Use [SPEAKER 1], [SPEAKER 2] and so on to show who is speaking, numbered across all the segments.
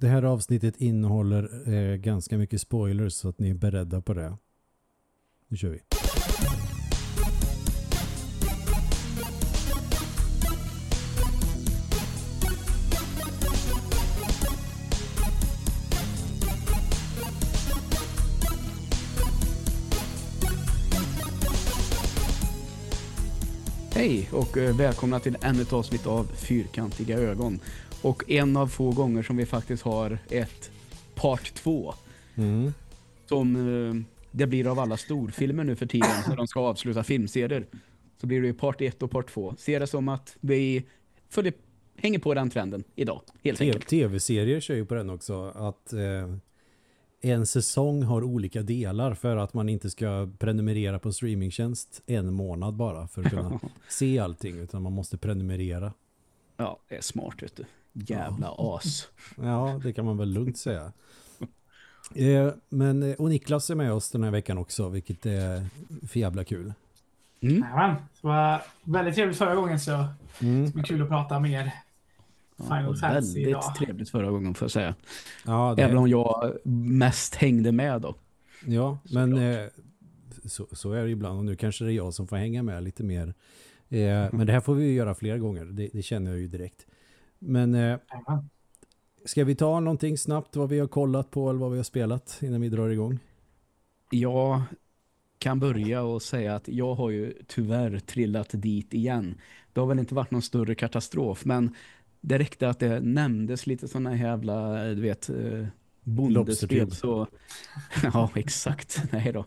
[SPEAKER 1] Det här avsnittet innehåller eh, ganska mycket spoilers så att ni är beredda på det. Nu kör vi.
[SPEAKER 2] Hej och eh, välkomna till ännu ett avsnitt av Fyrkantiga ögon. Och en av få gånger som vi faktiskt har ett part 2.
[SPEAKER 1] Mm.
[SPEAKER 2] Som eh, det blir av alla storfilmer nu för tiden när de ska avsluta filmserier. Så blir det ju part 1 och part 2. Ser det som att vi följer, hänger på den trenden idag, helt enkelt.
[SPEAKER 1] Tv-serier kör ju på den också att eh, en säsong har olika delar för att man inte ska prenumerera på streamingtjänst en månad bara för att kunna se allting utan man måste prenumerera.
[SPEAKER 2] Ja, det är smart vet du. Jävla as.
[SPEAKER 1] Ja, det kan man väl lugnt säga. Eh, men, eh, och Niklas är med oss den här veckan också, vilket är för jävla kul.
[SPEAKER 2] Mm.
[SPEAKER 3] Jajamän, det var väldigt trevligt förra gången så
[SPEAKER 1] Mm.
[SPEAKER 3] det blir kul att prata mer Final Fantasy
[SPEAKER 2] Väldigt
[SPEAKER 3] idag.
[SPEAKER 2] trevligt förra gången får jag säga.
[SPEAKER 1] Ja, det,
[SPEAKER 2] Även om jag mest hängde med då.
[SPEAKER 1] ja men eh, så, så är det ibland och nu kanske det är jag som får hänga med lite mer. Eh, men det här får vi ju göra fler gånger, det, det känner jag ju direkt. Men eh, ska vi ta någonting snabbt vad vi har kollat på eller vad vi har spelat innan vi drar igång?
[SPEAKER 2] Jag kan börja och säga att jag har ju tyvärr trillat dit igen. Det har väl inte varit någon större katastrof, men det räckte att det nämndes lite sådana jävla, du vet, eh, bondespel. Så... ja, exakt. Nej då.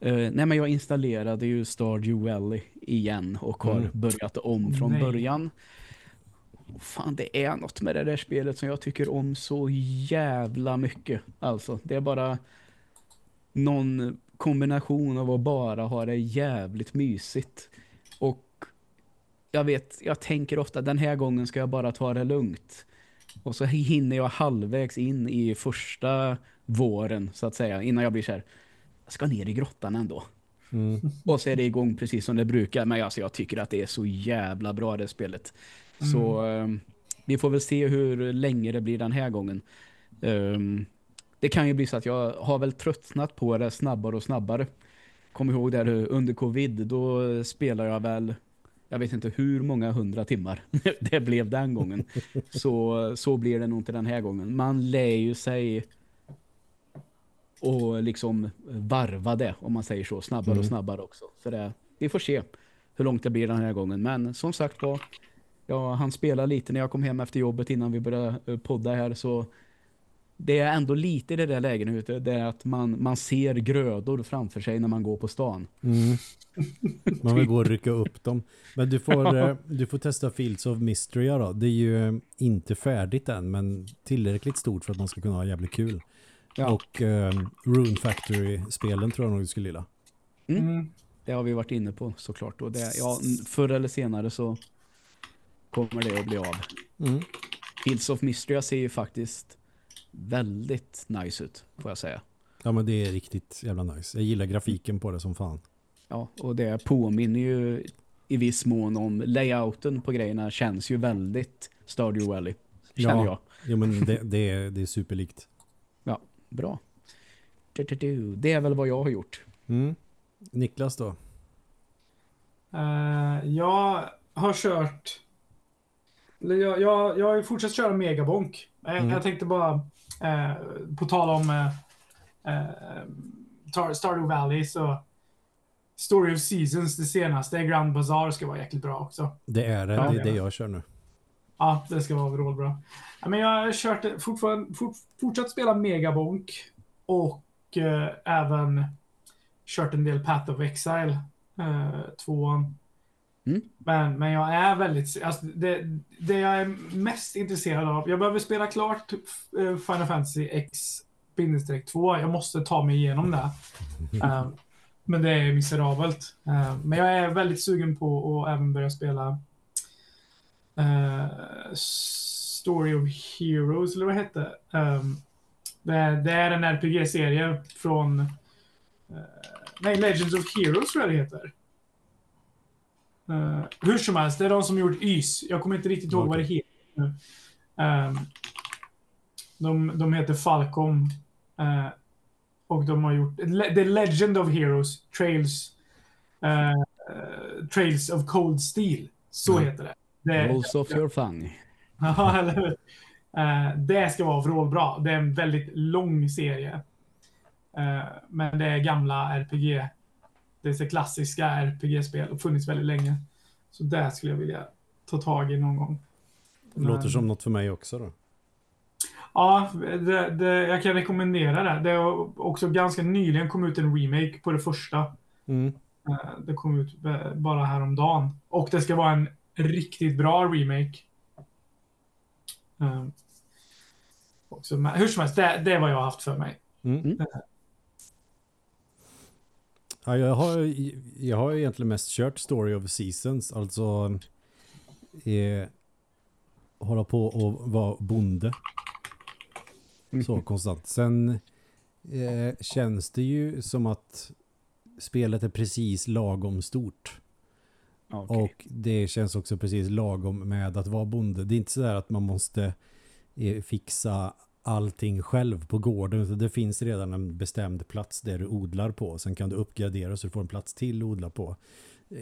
[SPEAKER 2] Eh, nej, men jag installerade ju Stardew Valley igen och har
[SPEAKER 1] Mm.
[SPEAKER 2] börjat om från
[SPEAKER 3] Nej.
[SPEAKER 2] början. Fan, det är något med det där spelet som jag tycker om så jävla mycket. Alltså, det är bara någon kombination av att bara ha det jävligt mysigt. Jag vet, jag tänker ofta den här gången ska jag bara ta det lugnt. Och så hinner jag halvvägs in i första våren så att säga innan jag blir så här. Jag ska ner i grottan ändå.
[SPEAKER 1] Mm.
[SPEAKER 2] Och så är det igång precis som det brukar. Men alltså, jag tycker att det är så jävla bra det spelet. Så eh, vi får väl se hur länge det blir den här gången. Ehm, det kan ju bli så att jag har väl tröttnat på det snabbare och snabbare. Kom ihåg där under covid, då spelar jag väl jag vet inte hur många hundra timmar det blev den gången. Så, så blir det nog inte den här gången. Man lär ju sig och liksom varva det, om man säger så, snabbare
[SPEAKER 1] Mm.
[SPEAKER 2] och snabbare också. Så det, vi får se hur långt det blir den här gången. Men som sagt var, ja, han spelade lite när jag kom hem efter jobbet innan vi började podda här. Så det är ändå lite i det där läget nu, det är att man, man ser grödor framför sig när man går på stan.
[SPEAKER 1] Mm. Man vill gå och rycka upp dem. Men du får, eh, du får testa Fields of Mystery då. Det är ju eh, inte färdigt än men tillräckligt stort för att man ska kunna ha jävligt kul.
[SPEAKER 2] Ja.
[SPEAKER 1] Och eh, Rune Factory-spelen tror jag nog du skulle gilla.
[SPEAKER 3] Mm.
[SPEAKER 2] Det har vi varit inne på såklart. Och det, ja, förr eller senare så kommer det att bli av.
[SPEAKER 1] Mm.
[SPEAKER 2] Fields of Mystery ser ju faktiskt väldigt nice ut, får jag säga.
[SPEAKER 1] Ja men det är riktigt jävla nice. Jag gillar grafiken på det som fan.
[SPEAKER 2] Ja, och det påminner ju i viss mån om layouten på grejerna känns ju väldigt Stardew Valley, känner
[SPEAKER 1] Ja.
[SPEAKER 2] jag.
[SPEAKER 1] Jo men det, det, är, det är superlikt.
[SPEAKER 2] Bra. Du-du-du. Det är väl vad jag har gjort.
[SPEAKER 1] Mm. Niklas då?
[SPEAKER 3] Eh, jag har kört... Jag, jag, jag har ju fortsatt köra Megabonk. Jag,
[SPEAKER 1] Mm.
[SPEAKER 3] jag tänkte bara, eh, på tal om eh, eh, Tar- Stardew Valley, så Story of Seasons, det senaste, Grand Bazaar, ska vara jäkligt bra också.
[SPEAKER 1] Det är det,
[SPEAKER 2] Ja.
[SPEAKER 1] det är det jag kör nu.
[SPEAKER 3] Ja, det ska vara. Ja, men jag har kört, fortfarande, fort, fortsatt spela Megabonk och eh, även kört en del Path of Exile, eh, tvåan.
[SPEAKER 2] Mm.
[SPEAKER 3] Men, men jag är väldigt, alltså, det, det jag är mest intresserad av, jag behöver spela klart eh, Final Fantasy X 2. Jag måste ta mig igenom det. Eh, men det är miserabelt. Eh, men jag är väldigt sugen på att även börja spela eh, Story of Heroes, eller vad det hette. Um, det, är- det är en RPG-serie från eh, nej, Legends of Heroes tror jag det heter. Eh, hur som helst, det är de som gjort YS. Jag kommer inte riktigt ihåg vad det heter nu. Ehm, De, de heter Falcom. Eh, och de har gjort The Legend of Heroes, Trails, eh, Trails of Cold Steel. Så
[SPEAKER 1] Mm.
[SPEAKER 3] heter det. det
[SPEAKER 2] Rolls off your fang.
[SPEAKER 3] Ja, eller hur? Det ska vara vrålbra. Det är en väldigt lång serie. Men det är gamla RPG. Det är så klassiska RPG-spel och funnits väldigt länge. Så det skulle jag vilja ta tag i någon gång.
[SPEAKER 1] Låter
[SPEAKER 3] Men-
[SPEAKER 1] som något för mig också då.
[SPEAKER 3] Ja, det, det, jag kan rekommendera det. Det har också ganska nyligen kommit ut en remake på det första.
[SPEAKER 1] Mm.
[SPEAKER 3] Eh, Det kom ut eh, bara häromdagen. Och det ska vara en riktigt bra remake. Eh, Också, hur som helst, det, det är vad jag har haft för mig.
[SPEAKER 1] Mm. Ja, jag, har, jag har egentligen mest kört Story of Seasons, alltså eh, hålla på och vara bonde. Så konstant. Sen eh, känns det ju som att spelet är precis lagom stort.
[SPEAKER 2] Okej.
[SPEAKER 1] Och det känns också precis lagom med att vara bonde. Det är inte så där att man måste eh, fixa allting själv på gården. Det finns redan en bestämd plats där du odlar på. Sen kan du uppgradera så du får en plats till att odla på.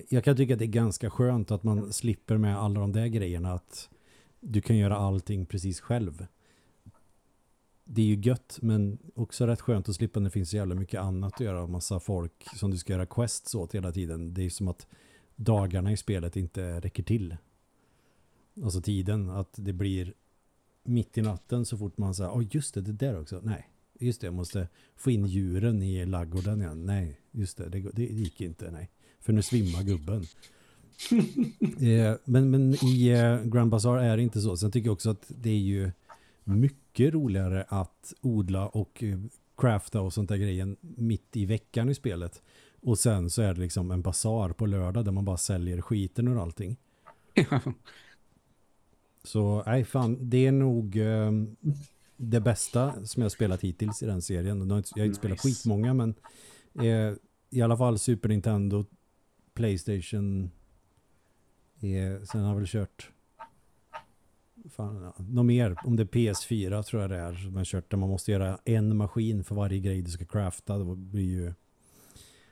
[SPEAKER 1] Jag kan tycka att det är ganska skönt att man slipper med alla de där grejerna. Att du kan göra allting precis själv. Det är ju gött men också rätt skönt att slippa när det finns så jävla mycket annat att göra. Massa folk som du ska göra quests åt hela tiden. Det är som att dagarna i spelet inte räcker till. Alltså tiden, att det blir mitt i natten så fort man säger, åh just det, det där också. Nej, just det, jag måste få in djuren i laggården igen. Nej, just det, det, det gick inte, nej. För nu svimmar gubben. eh, men, men i eh, Grand Bazaar är det inte så. Sen tycker jag också att det är ju mycket roligare att odla och eh, crafta och sånt där grejen mitt i veckan i spelet. Och sen så är det liksom en basar på lördag där man bara säljer skiten ur allting. Så nej fan, det är nog eh, det bästa som jag spelat hittills i den serien. Jag har inte, jag har inte spelat
[SPEAKER 2] Nice.
[SPEAKER 1] skitmånga men eh, i alla fall Super Nintendo, Playstation, eh, sen har jag väl kört fan, ja, något mer, om det är PS4 tror jag det är, som jag kört där man måste göra en maskin för varje grej du ska crafta. Det blir ju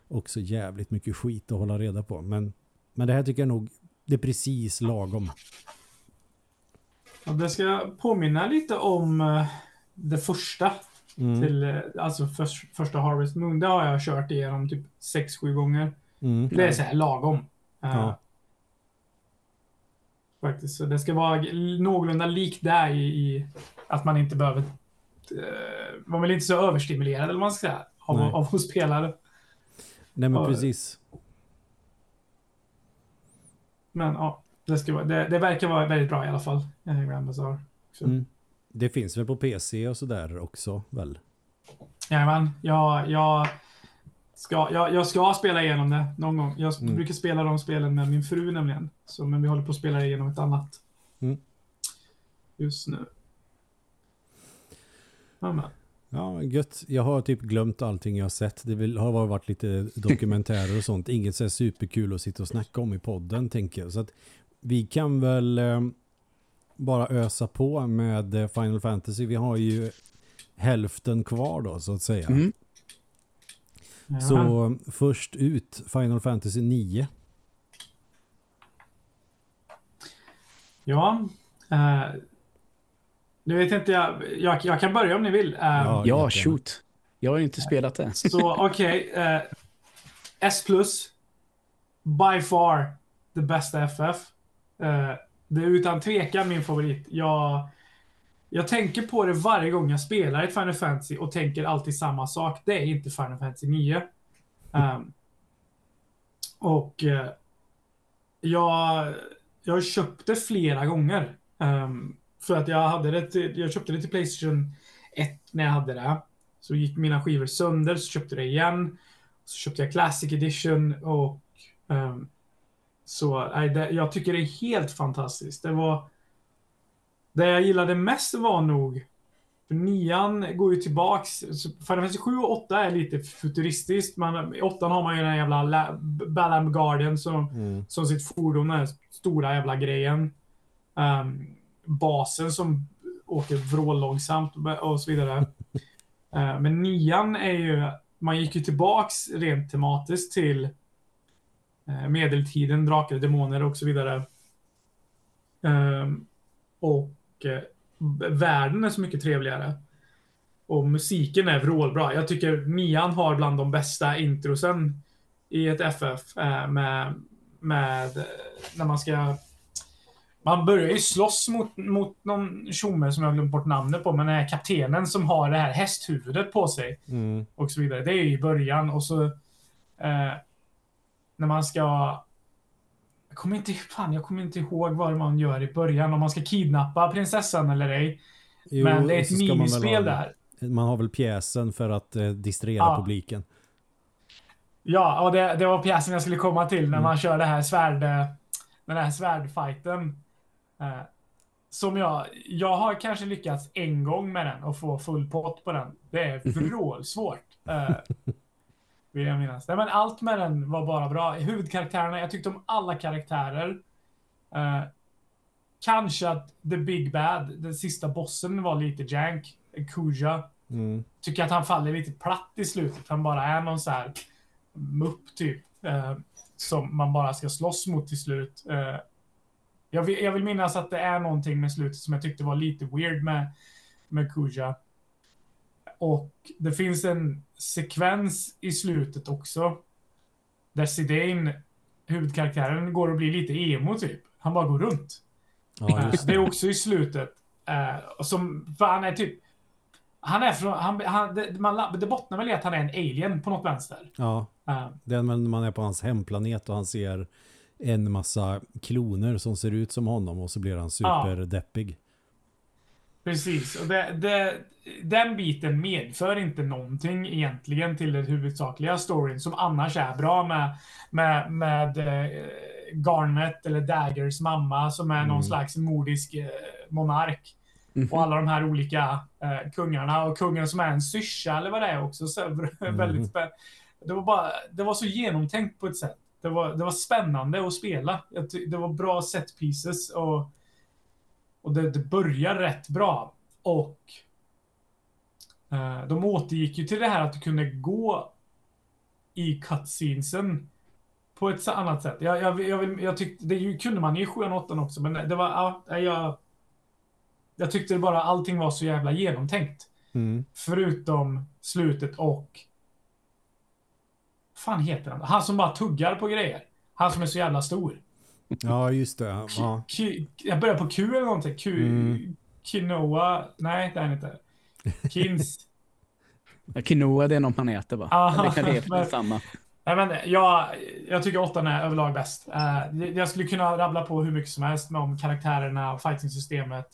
[SPEAKER 1] också jävligt mycket skit att hålla reda på. Men, men det här tycker jag nog, det är precis lagom.
[SPEAKER 3] Och det ska påminna lite om eh, det första.
[SPEAKER 1] Mm.
[SPEAKER 3] Till, eh, alltså förs- första Harvest Moon. Det har jag kört igenom typ 6-7 gånger.
[SPEAKER 1] Mm.
[SPEAKER 3] Det är så här lagom.
[SPEAKER 1] Ja.
[SPEAKER 3] Faktiskt. Så det ska vara någorlunda likt där i, i att man inte behöver... Eh, man vill inte så överstimulerad eller vad man ska säga. Av,
[SPEAKER 1] Nej.
[SPEAKER 3] av att spela det.
[SPEAKER 1] Nej men precis.
[SPEAKER 3] Men ja, det, ska vara, det, det verkar vara väldigt bra i alla fall. Eh, Grand Bazaar.
[SPEAKER 1] Mm. Det finns väl på PC och sådär också väl?
[SPEAKER 3] Jajamän, jag, jag, ska, jag, jag ska spela igenom det någon gång. Jag
[SPEAKER 1] Mm.
[SPEAKER 3] brukar spela de spelen med min fru nämligen. Så, men vi håller på att spela igenom ett annat.
[SPEAKER 1] Mm.
[SPEAKER 3] Just nu. Ja, men.
[SPEAKER 1] Ja, gött. Jag har typ glömt allting jag har sett. Det vill, har varit lite dokumentärer och sånt. Inget så superkul att sitta och snacka om i podden, tänker jag. Så att vi kan väl eh, bara ösa på med eh, Final Fantasy. Vi har ju hälften kvar då, så att säga.
[SPEAKER 2] Mm.
[SPEAKER 1] Så först ut, Final Fantasy 9.
[SPEAKER 3] Ja. Eh, nu vet inte jag, jag. Jag kan börja om ni vill. Eh,
[SPEAKER 1] Ja.
[SPEAKER 2] Ja, shoot. Jag har ju inte spelat det.
[SPEAKER 3] Så okej. eh, S plus. By far the bästa FF. Eh, det är utan tvekan min favorit. Jag, jag tänker på det varje gång jag spelar ett Final Fantasy och tänker alltid samma sak. Det är inte Final Fantasy 9. Um, ehm, och uh, jag, jag köpte flera gånger. Um, för att jag hade det till, jag köpte det till Playstation 1 när jag hade det. Så gick mina skivor sönder, så köpte jag det igen. Så köpte jag Classic Edition och um, så nej, det, jag tycker det är helt fantastiskt. Det var det jag gillade mest var nog för nian går ju tillbaks. Final Fantasy 7 och 8 är lite futuristiskt. Man, I 8 har man ju den jävla La- Balam Guardian som,
[SPEAKER 1] Mm.
[SPEAKER 3] som sitt fordon, den här stora jävla grejen. Ehm, basen som åker vrållångsamt och så vidare. Eh, men nian är ju, man gick ju tillbaks rent tematiskt till medeltiden, drakar, demoner och så vidare. Ehm, och eh, världen är så mycket trevligare. Och musiken är vrålbra. Jag tycker nian har bland de bästa introsen i ett FF med, med när man ska man börjar ju slåss mot, mot någon tjomme som jag glömt bort namnet på, men den här kaptenen som har det här hästhuvudet på sig.
[SPEAKER 1] Mm.
[SPEAKER 3] Och så vidare. Det är ju i början och så eh, när man ska jag kommer, inte, fan, jag kommer inte ihåg vad man gör i början, om man ska kidnappa prinsessan eller ej. Jo, men det är ett minispel där.
[SPEAKER 1] Man har väl pjäsen för att eh, distrahera ja. publiken.
[SPEAKER 3] Ja, och det, det var pjäsen jag skulle komma till när mm. man kör det här svärd, den här svärdfighten. Eh, som jag, jag har kanske lyckats en gång med den och få full pott på den. Det är vrålsvårt. Eh, vill jag minnas. Nej, men allt med den var bara bra. Huvudkaraktärerna, jag tyckte om alla karaktärer. Eh, kanske att The Big Bad, den sista bossen var lite jank. Kuja. Mm. Tycker att han faller lite platt i slutet. Han bara är någon så här mupp typ. Eh, som man bara ska slåss mot till slut. Eh, jag vill, jag vill minnas att det är någonting med slutet som jag tyckte var lite weird med, med Kuja. Och det finns en sekvens i slutet också. Där Zidane, huvudkaraktären, går och blir lite emo typ. Han bara går runt. Ja, det. det. är också i slutet. Uh, som, för han är typ... Han är från... Han, han, det, man, det bottnar väl i att han är en alien på något vänster.
[SPEAKER 1] Ja. Uh, det är när man är på hans hemplanet och han ser en massa kloner som ser ut som honom och så blir han superdeppig. Ja.
[SPEAKER 3] Precis, och det, det, den biten medför inte någonting egentligen till den huvudsakliga storyn som annars är bra med, med, med eh, Garnet eller Daggers mamma som är mm. någon slags mordisk eh, monark. Mm. Och alla de här olika eh, kungarna och kungen som är en syrsa eller vad det är också. Så, mm. väldigt spännande. Det var, bara, det var så genomtänkt på ett sätt det var, det var spännande att spela. Det var bra set pieces och, och det, det börjar rätt bra. Och eh, de återgick ju till det här att du kunde gå i cutscenesen på ett annat sätt. Jag, jag, jag, jag tyckte, det kunde man ju i 7 8 också, men det var, ja, jag, jag tyckte bara allting var så jävla genomtänkt. Mm. Förutom slutet och fan heter han? Han som bara tuggar på grejer. Han som är så jävla stor.
[SPEAKER 1] Ja, just det. Ja.
[SPEAKER 3] jag börjar på Q eller någonting. Q... Mm. Quinoa. Nej, det är inte. Kins.
[SPEAKER 2] Quinoa, det är någon planet va?
[SPEAKER 3] Aha,
[SPEAKER 2] det
[SPEAKER 3] är men, samma. Nej, men jag, jag tycker åttan är överlag bäst. Uh, jag skulle kunna rabbla på hur mycket som helst om karaktärerna och fighting-systemet.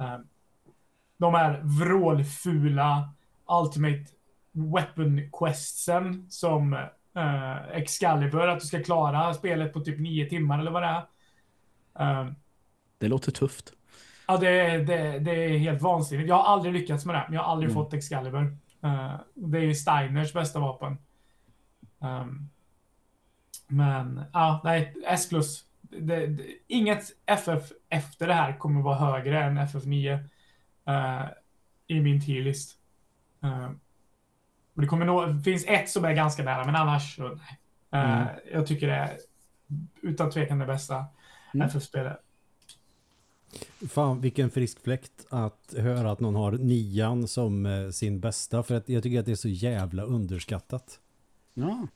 [SPEAKER 3] Uh, de är vrålfula. Ultimate weapon questsen som uh, Excalibur, att du ska klara spelet på typ nio timmar eller vad det är.
[SPEAKER 2] Uh, det låter tufft.
[SPEAKER 3] Ja, det, det, det är helt vansinnigt. Jag har aldrig lyckats med det, jag har aldrig mm. fått Excalibur. Uh, det är Steiners bästa vapen. Um, men, ja, nej, S+. Det, det, inget FF efter det här kommer vara högre än FF9 uh, i min tierlist. Uh, det, kommer nå, det finns ett som är ganska nära, men annars så, nej. Eh, mm. jag tycker det är utan tvekan det bästa mm. FF-spelet.
[SPEAKER 1] Fan, vilken frisk fläkt att höra att någon har nian som eh, sin bästa. För att jag tycker att det är så jävla underskattat.
[SPEAKER 2] Ja.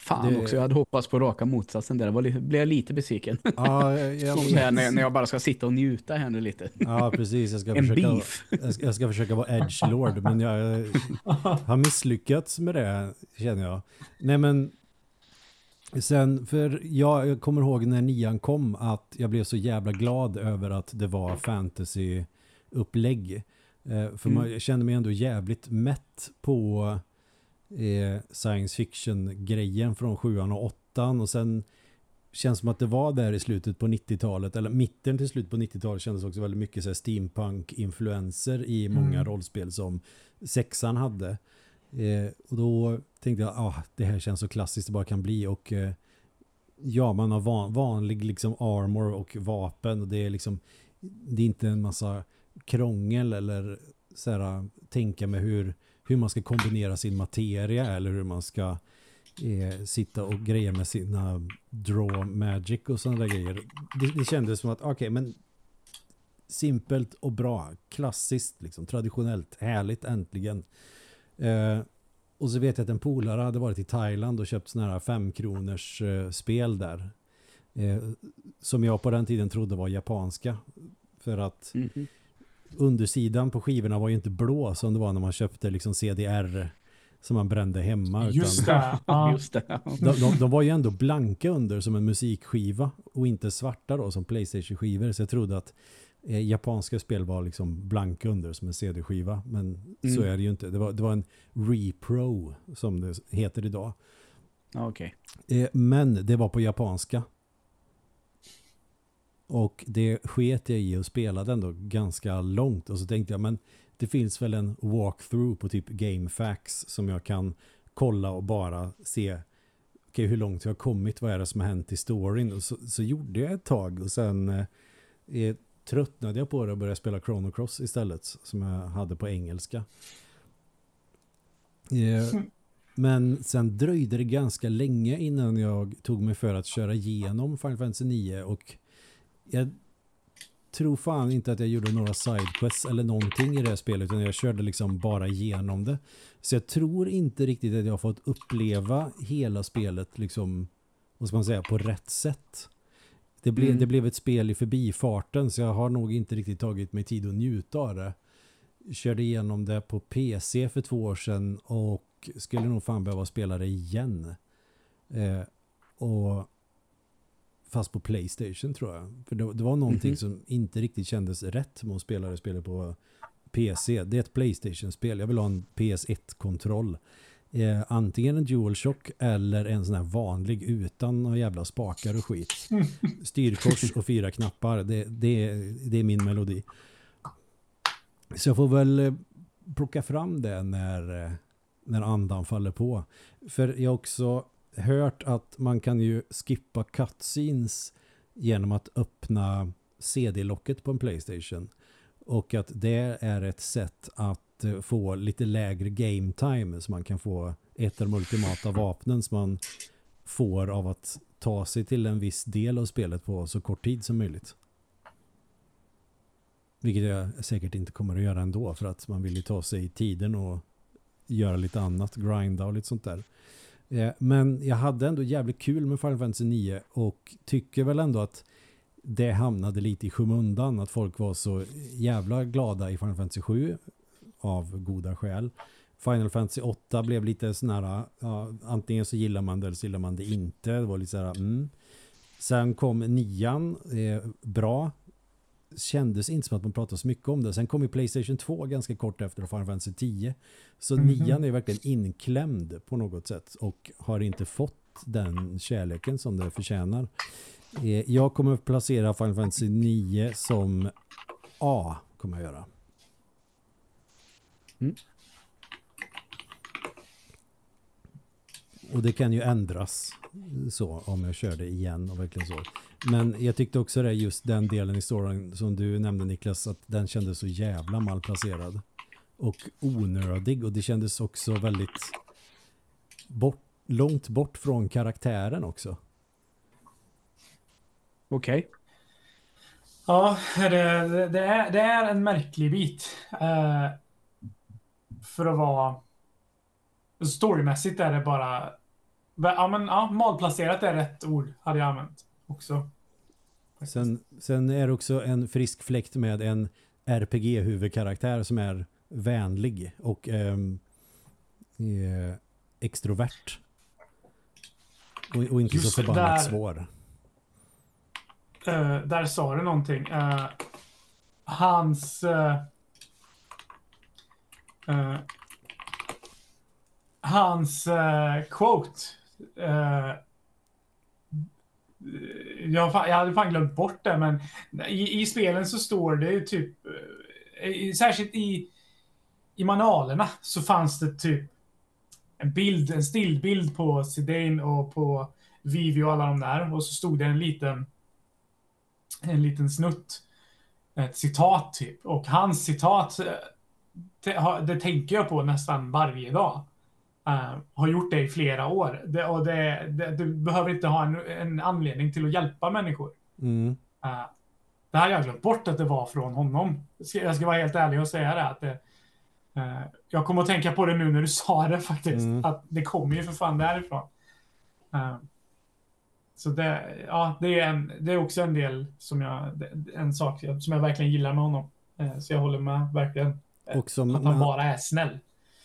[SPEAKER 2] Fan det... också, jag hade hoppats på raka motsatsen där. Var, blev jag lite besviken.
[SPEAKER 1] Ja, jag,
[SPEAKER 2] jag... när, när jag bara ska sitta och njuta här nu lite.
[SPEAKER 1] Ja, precis. Jag ska, en försöka, beef. Jag ska, jag ska försöka vara edgelord, men jag, jag har misslyckats med det, känner jag. Nej, men sen, för jag, jag kommer ihåg när nian kom att jag blev så jävla glad över att det var fantasy-upplägg. Eh, för mm. man kände mig ändå jävligt mätt på eh, science fiction-grejen från sjuan och åttan och sen känns som att det var där i slutet på 90-talet eller mitten till slut på 90-talet kändes också väldigt mycket så steampunk-influenser i många mm. rollspel som sexan hade. Eh, och då tänkte jag, ah, det här känns så klassiskt det bara kan bli och eh, ja, man har van, vanlig liksom armor och vapen och det är liksom det är inte en massa krångel eller så här, tänka med hur, hur man ska kombinera sin materia eller hur man ska eh, sitta och greja med sina draw magic och sådana där grejer. Det, det kändes som att okej, okay, men simpelt och bra, klassiskt, liksom, traditionellt, härligt äntligen. Eh, och så vet jag att en polare hade varit i Thailand och köpt sådana här femkronors eh, spel där. Eh, som jag på den tiden trodde var japanska. För att mm -hmm undersidan på skivorna var ju inte blå som det var när man köpte liksom CDR som man brände hemma.
[SPEAKER 3] Just det.
[SPEAKER 2] Ja. Just det.
[SPEAKER 1] De, de, de, var ju ändå blanka under som en musikskiva och inte svarta då som Playstation-skivor. Så jag trodde att eh, japanska spel var liksom blanka under som en CD-skiva. Men mm. så är det ju inte. Det var, det var en repro som det heter idag.
[SPEAKER 2] Okej.
[SPEAKER 1] Okay. Eh, men det var på japanska. Och det sket jag i och spelade ändå ganska långt. Och så tänkte jag, men det finns väl en walkthrough på typ GameFAQs som jag kan kolla och bara se okay, hur långt jag har kommit, vad är det som har hänt i storyn. Och så, så gjorde jag ett tag och sen eh, tröttnade jag på det och började spela Chrono Cross istället som jag hade på engelska. Eh, men sen dröjde det ganska länge innan jag tog mig för att köra igenom Final Fantasy 9 och jag tror fan inte att jag gjorde några sidequests eller någonting i det här spelet utan jag körde liksom bara igenom det. Så jag tror inte riktigt att jag har fått uppleva hela spelet liksom, vad ska man säga, på rätt sätt. Det, ble, mm. det blev ett spel i förbifarten så jag har nog inte riktigt tagit mig tid att njuta av det. Körde igenom det på PC för två år sedan och skulle nog fan behöva spela det igen. Eh, och fast på Playstation tror jag. För det, det var någonting mm -hmm. som inte riktigt kändes rätt med att spela det spelet på PC. Det är ett Playstation-spel. Jag vill ha en PS1-kontroll. Eh, antingen en DualShock eller en sån här vanlig utan några jävla spakar och skit. Styrkors och fyra knappar. Det, det, det är min melodi. Så jag får väl eh, plocka fram det när, eh, när andan faller på. För jag också hört att man kan ju skippa cutscenes genom att öppna CD-locket på en Playstation. Och att det är ett sätt att eh, få lite lägre game time så man kan få ett av de ultimata vapnen som man får av att ta sig till en viss del av spelet på så kort tid som möjligt. Vilket jag säkert inte kommer att göra ändå för att man vill ju ta sig i tiden och göra lite annat, grinda och lite sånt där. Eh, men jag hade ändå jävligt kul med Final Fantasy 9 och tycker väl ändå att det hamnade lite i skymundan att folk var så jävla glada i Final Fantasy 7 av goda skäl. Final Fantasy 8 blev lite sån här ja, antingen så gillar man det eller så gillar man det inte. Det var lite så här mm. Sen kom nian, eh, bra kändes inte som att man pratade så mycket om det. Sen kom ju Playstation 2 ganska kort efter Final Fantasy 10. Så mm -hmm. nian är verkligen inklämd på något sätt och har inte fått den kärleken som det förtjänar. Eh, jag kommer att placera Final Fantasy 9 som A kommer jag göra. Mm. Och det kan ju ändras så om jag körde igen och verkligen så. Men jag tyckte också det just den delen i storyn som du nämnde Niklas att den kändes så jävla malplacerad och onödig och det kändes också väldigt bort, långt bort från karaktären också.
[SPEAKER 2] Okej. Okay.
[SPEAKER 3] Ja, det, det, är, det är en märklig bit. Eh, för att vara storymässigt är det bara ja, men, ja, malplacerat är rätt ord hade jag använt också.
[SPEAKER 1] Sen, sen är det också en frisk fläkt med en RPG-huvudkaraktär som är vänlig och ehm, eh, extrovert. Och, och inte Just så förbannat där, svår.
[SPEAKER 3] Uh, där sa du någonting. Uh, hans... Uh, hans quote Eh, jag, jag hade fan glömt bort det, men i, i spelen så står det ju typ, eh, i, särskilt i, i manualerna så fanns det typ en bild, en stillbild på Sidane och på Vivi och alla de där. Och så stod det en liten, en liten snutt ett citat typ. Och hans citat, eh, det, det tänker jag på nästan varje dag. Eh, har gjort det i flera år. Det, och det, det, du behöver inte ha en, en anledning till att hjälpa människor.
[SPEAKER 1] Mm.
[SPEAKER 3] Eh, det här har jag glömt bort att det var från honom. Jag ska vara helt ärlig och säga det. Att det eh, jag kommer att tänka på det nu när du sa det faktiskt.
[SPEAKER 1] Mm.
[SPEAKER 3] Att det kommer ju för fan därifrån. Så det, ja, det, är en, det är också en del som jag, en sak som jag verkligen gillar med honom. Så jag håller med verkligen.
[SPEAKER 1] Som,
[SPEAKER 3] Att han bara är snäll.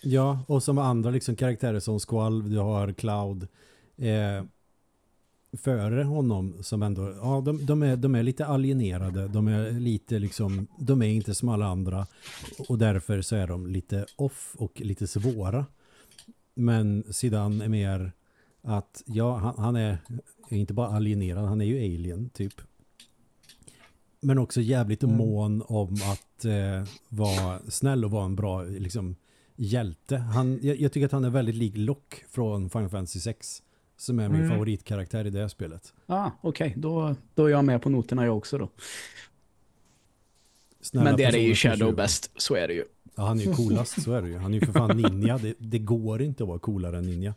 [SPEAKER 1] Ja, och som andra liksom karaktärer som Squall, du har Cloud eh, före honom som ändå, ja de, de, är, de är lite alienerade, de är lite liksom, de är inte som alla andra och därför så är de lite off och lite svåra. Men sidan är mer att, ja han, han är inte bara alienerad, han är ju alien typ. Men också jävligt
[SPEAKER 3] Mm.
[SPEAKER 1] mån om att eh, vara snäll och vara en bra liksom, hjälte. Han, jag, jag tycker att han är väldigt lik Lock från Final Fantasy 6 som är min
[SPEAKER 3] Mm.
[SPEAKER 1] favoritkaraktär i det här spelet.
[SPEAKER 2] Ah, Okej, då, då är jag med på noterna jag också då.
[SPEAKER 1] Snälla
[SPEAKER 2] Men det är ju Shadow bäst, så är det ju.
[SPEAKER 1] Ja, han är ju coolast, så är det ju. Han är ju för fan ninja. Det, det går inte att vara coolare än ninja.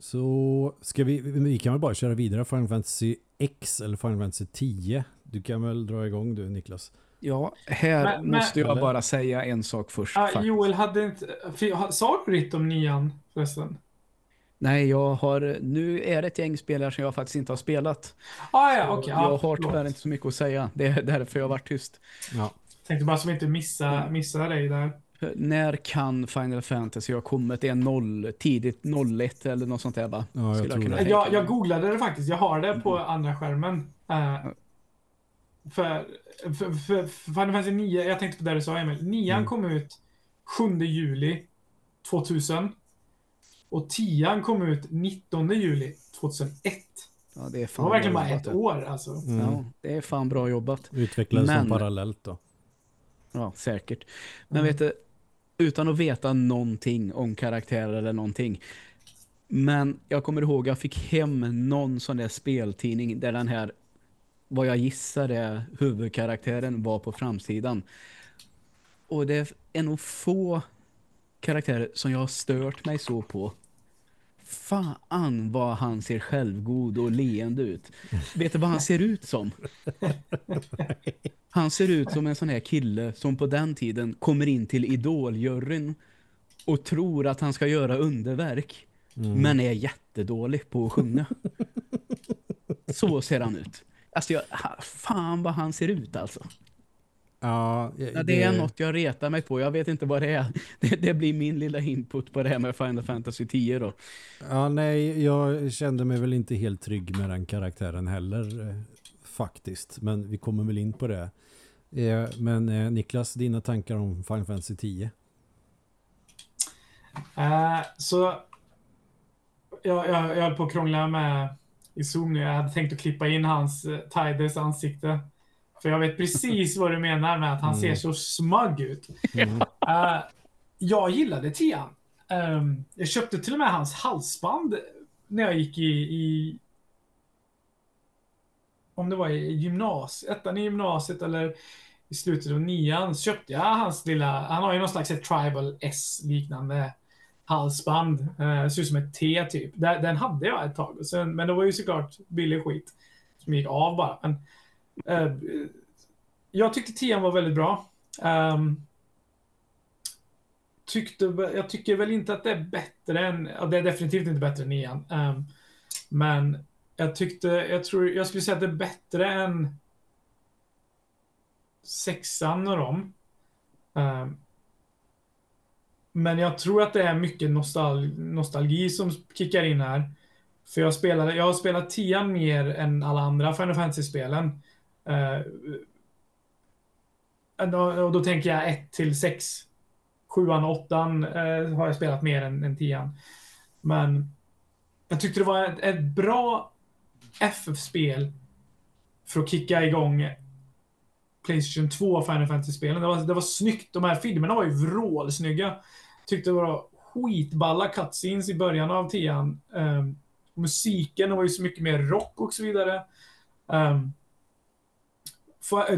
[SPEAKER 1] Så ska vi, vi kan väl bara köra vidare Final Fantasy X eller Final Fantasy 10. Du kan väl dra igång du Niklas.
[SPEAKER 2] Ja, här
[SPEAKER 3] Men- men-
[SPEAKER 2] måste jag
[SPEAKER 1] Eller?
[SPEAKER 2] bara säga en sak först.
[SPEAKER 3] Ah. Joel, hade inte... Sa du ditt om nian förresten?
[SPEAKER 2] Nej, jag har, nu är det ett gäng spelare som jag faktiskt inte har spelat.
[SPEAKER 3] Ah, ja, okej.
[SPEAKER 2] jag har
[SPEAKER 3] förlåt.
[SPEAKER 2] tyvärr inte så mycket att säga. Det är därför jag har varit tyst.
[SPEAKER 1] Ja.
[SPEAKER 3] Tänkte bara vi inte missa, missa dig där.
[SPEAKER 2] När kan Final Fantasy ha kommit? Det är noll, tidigt 01 eller något sånt där va?
[SPEAKER 1] Ja, jag
[SPEAKER 3] Jag, jag
[SPEAKER 2] mig.
[SPEAKER 3] googlade det faktiskt. Jag har det på
[SPEAKER 2] Mm.
[SPEAKER 3] andra skärmen. Eh, för, för, för, för Final Fantasy 9, jag tänkte på det du sa Emil. 9
[SPEAKER 1] Mm.
[SPEAKER 3] kom ut 7 juli 2000. Och 10 kom ut 19 juli 2001.
[SPEAKER 2] Ja, det är
[SPEAKER 3] Det
[SPEAKER 2] fan
[SPEAKER 3] var verkligen bara ett
[SPEAKER 2] det.
[SPEAKER 3] år alltså.
[SPEAKER 1] Mm.
[SPEAKER 2] Ja, det är fan bra jobbat.
[SPEAKER 1] Utvecklades som
[SPEAKER 2] Men-
[SPEAKER 1] parallellt då.
[SPEAKER 2] Ja, säkert. Men
[SPEAKER 3] Mm.
[SPEAKER 2] vet du, utan att veta någonting om karaktärer eller någonting. Men jag kommer ihåg jag fick hem någon sån där speltidning där den här, vad jag gissar är huvudkaraktären var på framsidan. Och det är nog få karaktärer som jag har stört mig så på. Fan vad han ser självgod och leende ut. Vet du vad han ser ut som? Han ser ut som en sån här kille som på den tiden kommer in till idoljuryn och tror att han ska göra underverk
[SPEAKER 1] Mm.
[SPEAKER 2] men är jättedålig på att sjunga. Så ser han ut. Alltså jag, fan vad han ser ut alltså.
[SPEAKER 1] Ja,
[SPEAKER 2] Ja, det är något jag retar mig på. Jag vet inte vad det är. Det, det blir min lilla input på det här med Final Fantasy 10 då.
[SPEAKER 1] Ja, nej, jag kände mig väl inte helt trygg med den karaktären heller eh, faktiskt. Men vi kommer väl in på det. Eh, men eh, Niklas, dina tankar om Final Fantasy 10?
[SPEAKER 3] Eh, så jag, jag, jag höll på att krångla med i Zoom nu. Jag hade tänkt att klippa in hans uh, Tiders ansikte. För jag vet precis vad du menar med att han
[SPEAKER 1] Mm.
[SPEAKER 3] ser så smug ut.
[SPEAKER 1] Mm.
[SPEAKER 3] Eh, jag gillade tian. Ehm, jag köpte till och med hans halsband när jag gick i, i om det var i gymnasiet, ettan i gymnasiet eller i slutet av nian så köpte jag hans lilla, han har ju någon slags tribal S liknande halsband. Eh, ser ut som ett T typ. Den, den hade jag ett tag. Sen, men det var ju såklart billig skit som gick av bara. Men, eh, jag tyckte tian var väldigt bra. Um, tyckte, jag tycker väl inte att det är bättre än, ja, det är definitivt inte bättre än nian. Um, men jag tyckte, jag tror, jag skulle säga att det är bättre än sexan och dem. Um, men jag tror att det är mycket nostal nostalgi som kickar in här. För jag, spelade, jag har spelat tian mer än alla andra Final Fantasy-spelen. Uh, och då tänker jag 1 till 6. 7 och 8 eh, har jag spelat mer än, än tian. Men jag tyckte det var ett, ett bra FF-spel för att kicka igång Playstation 2 Final Fantasy-spelen. Det var, det var snyggt. De här filmerna var ju vrålsnygga. Tyckte det var skitballa cutscenes i början av tian. Um, musiken var ju så mycket mer rock och så vidare. Um,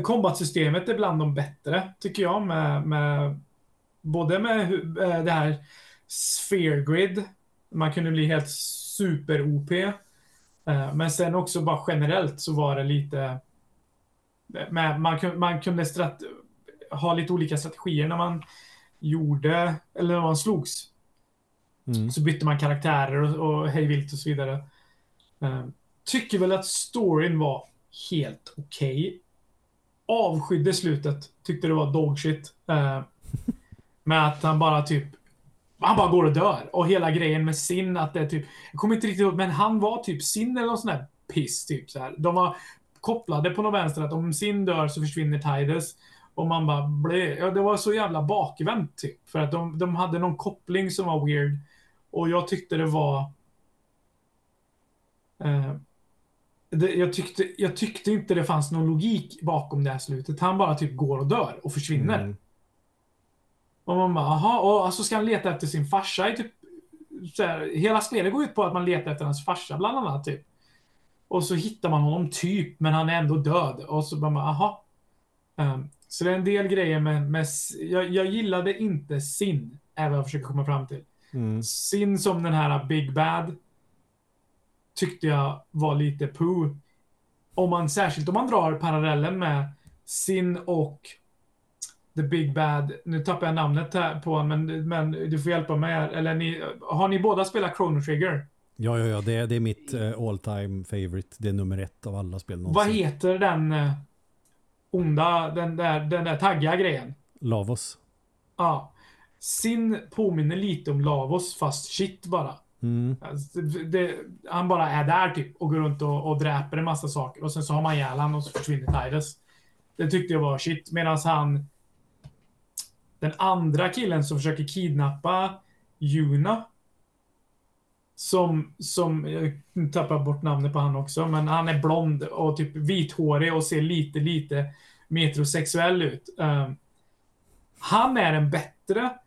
[SPEAKER 3] Kombatsystemet är bland de bättre, tycker jag, med, med både med eh, det här Sphere Grid, man kunde bli helt super-OP, eh, men sen också bara generellt så var det lite, med, man, man kunde strat, ha lite olika strategier när man gjorde, eller när man slogs. Mm. Så bytte man karaktärer och, och hejvilt och så vidare. Uh, tycker väl att storyn var helt okej. Okay. Avskydde slutet. Tyckte det var dogshit. Uh, med att han bara typ han bara går och dör. Och hela grejen med sin att det är typ, jag kommer inte riktigt ihåg, men han var typ sin eller någon sån där piss typ så här. De var kopplade på något vänster att om sin dör så försvinner Tides. Och man bara blev, ja det var så jävla bakvänt typ. För att de, de hade någon koppling som var weird. Och jag tyckte det var... Eh, det, jag, tyckte, jag tyckte inte det fanns någon logik bakom det här slutet. Han bara typ går och dör och försvinner. Mm. Och man bara, jaha, och så alltså ska han leta efter sin farsa i typ... Här, hela spelet går ut på att man letar efter hans farsa bland annat typ. Och så hittar man honom typ, men han är ändå död. Och så bara, jaha. Um, så det är en del grejer med... med jag, jag gillade inte Sin, är vad jag försöker komma fram till. Mm. Sin som den här Big Bad tyckte jag var lite poo. Om man, särskilt om man drar parallellen med Sin och The Big Bad. Nu tappar jag namnet här på men, men du får hjälpa mig. Eller ni, har ni båda spelat Chrono Trigger?
[SPEAKER 1] Ja, ja, ja. Det, är, det är mitt uh, all time favorite. Det är nummer ett av alla spel någonsin.
[SPEAKER 3] Vad heter den uh, onda, den där, den där taggiga grejen?
[SPEAKER 1] Lavos.
[SPEAKER 3] Ja. Sin påminner lite om Lavos, fast shit bara. Mm. Alltså, det, han bara är där typ och går runt och, och dräper en massa saker. Och sen så har man ihjäl och så försvinner Titus. Det tyckte jag var shit. Medan han... Den andra killen som försöker kidnappa Juna. Som, som, jag tappar bort namnet på han också, men han är blond och typ vithårig och ser lite, lite metrosexuell ut. Um, han är en bättre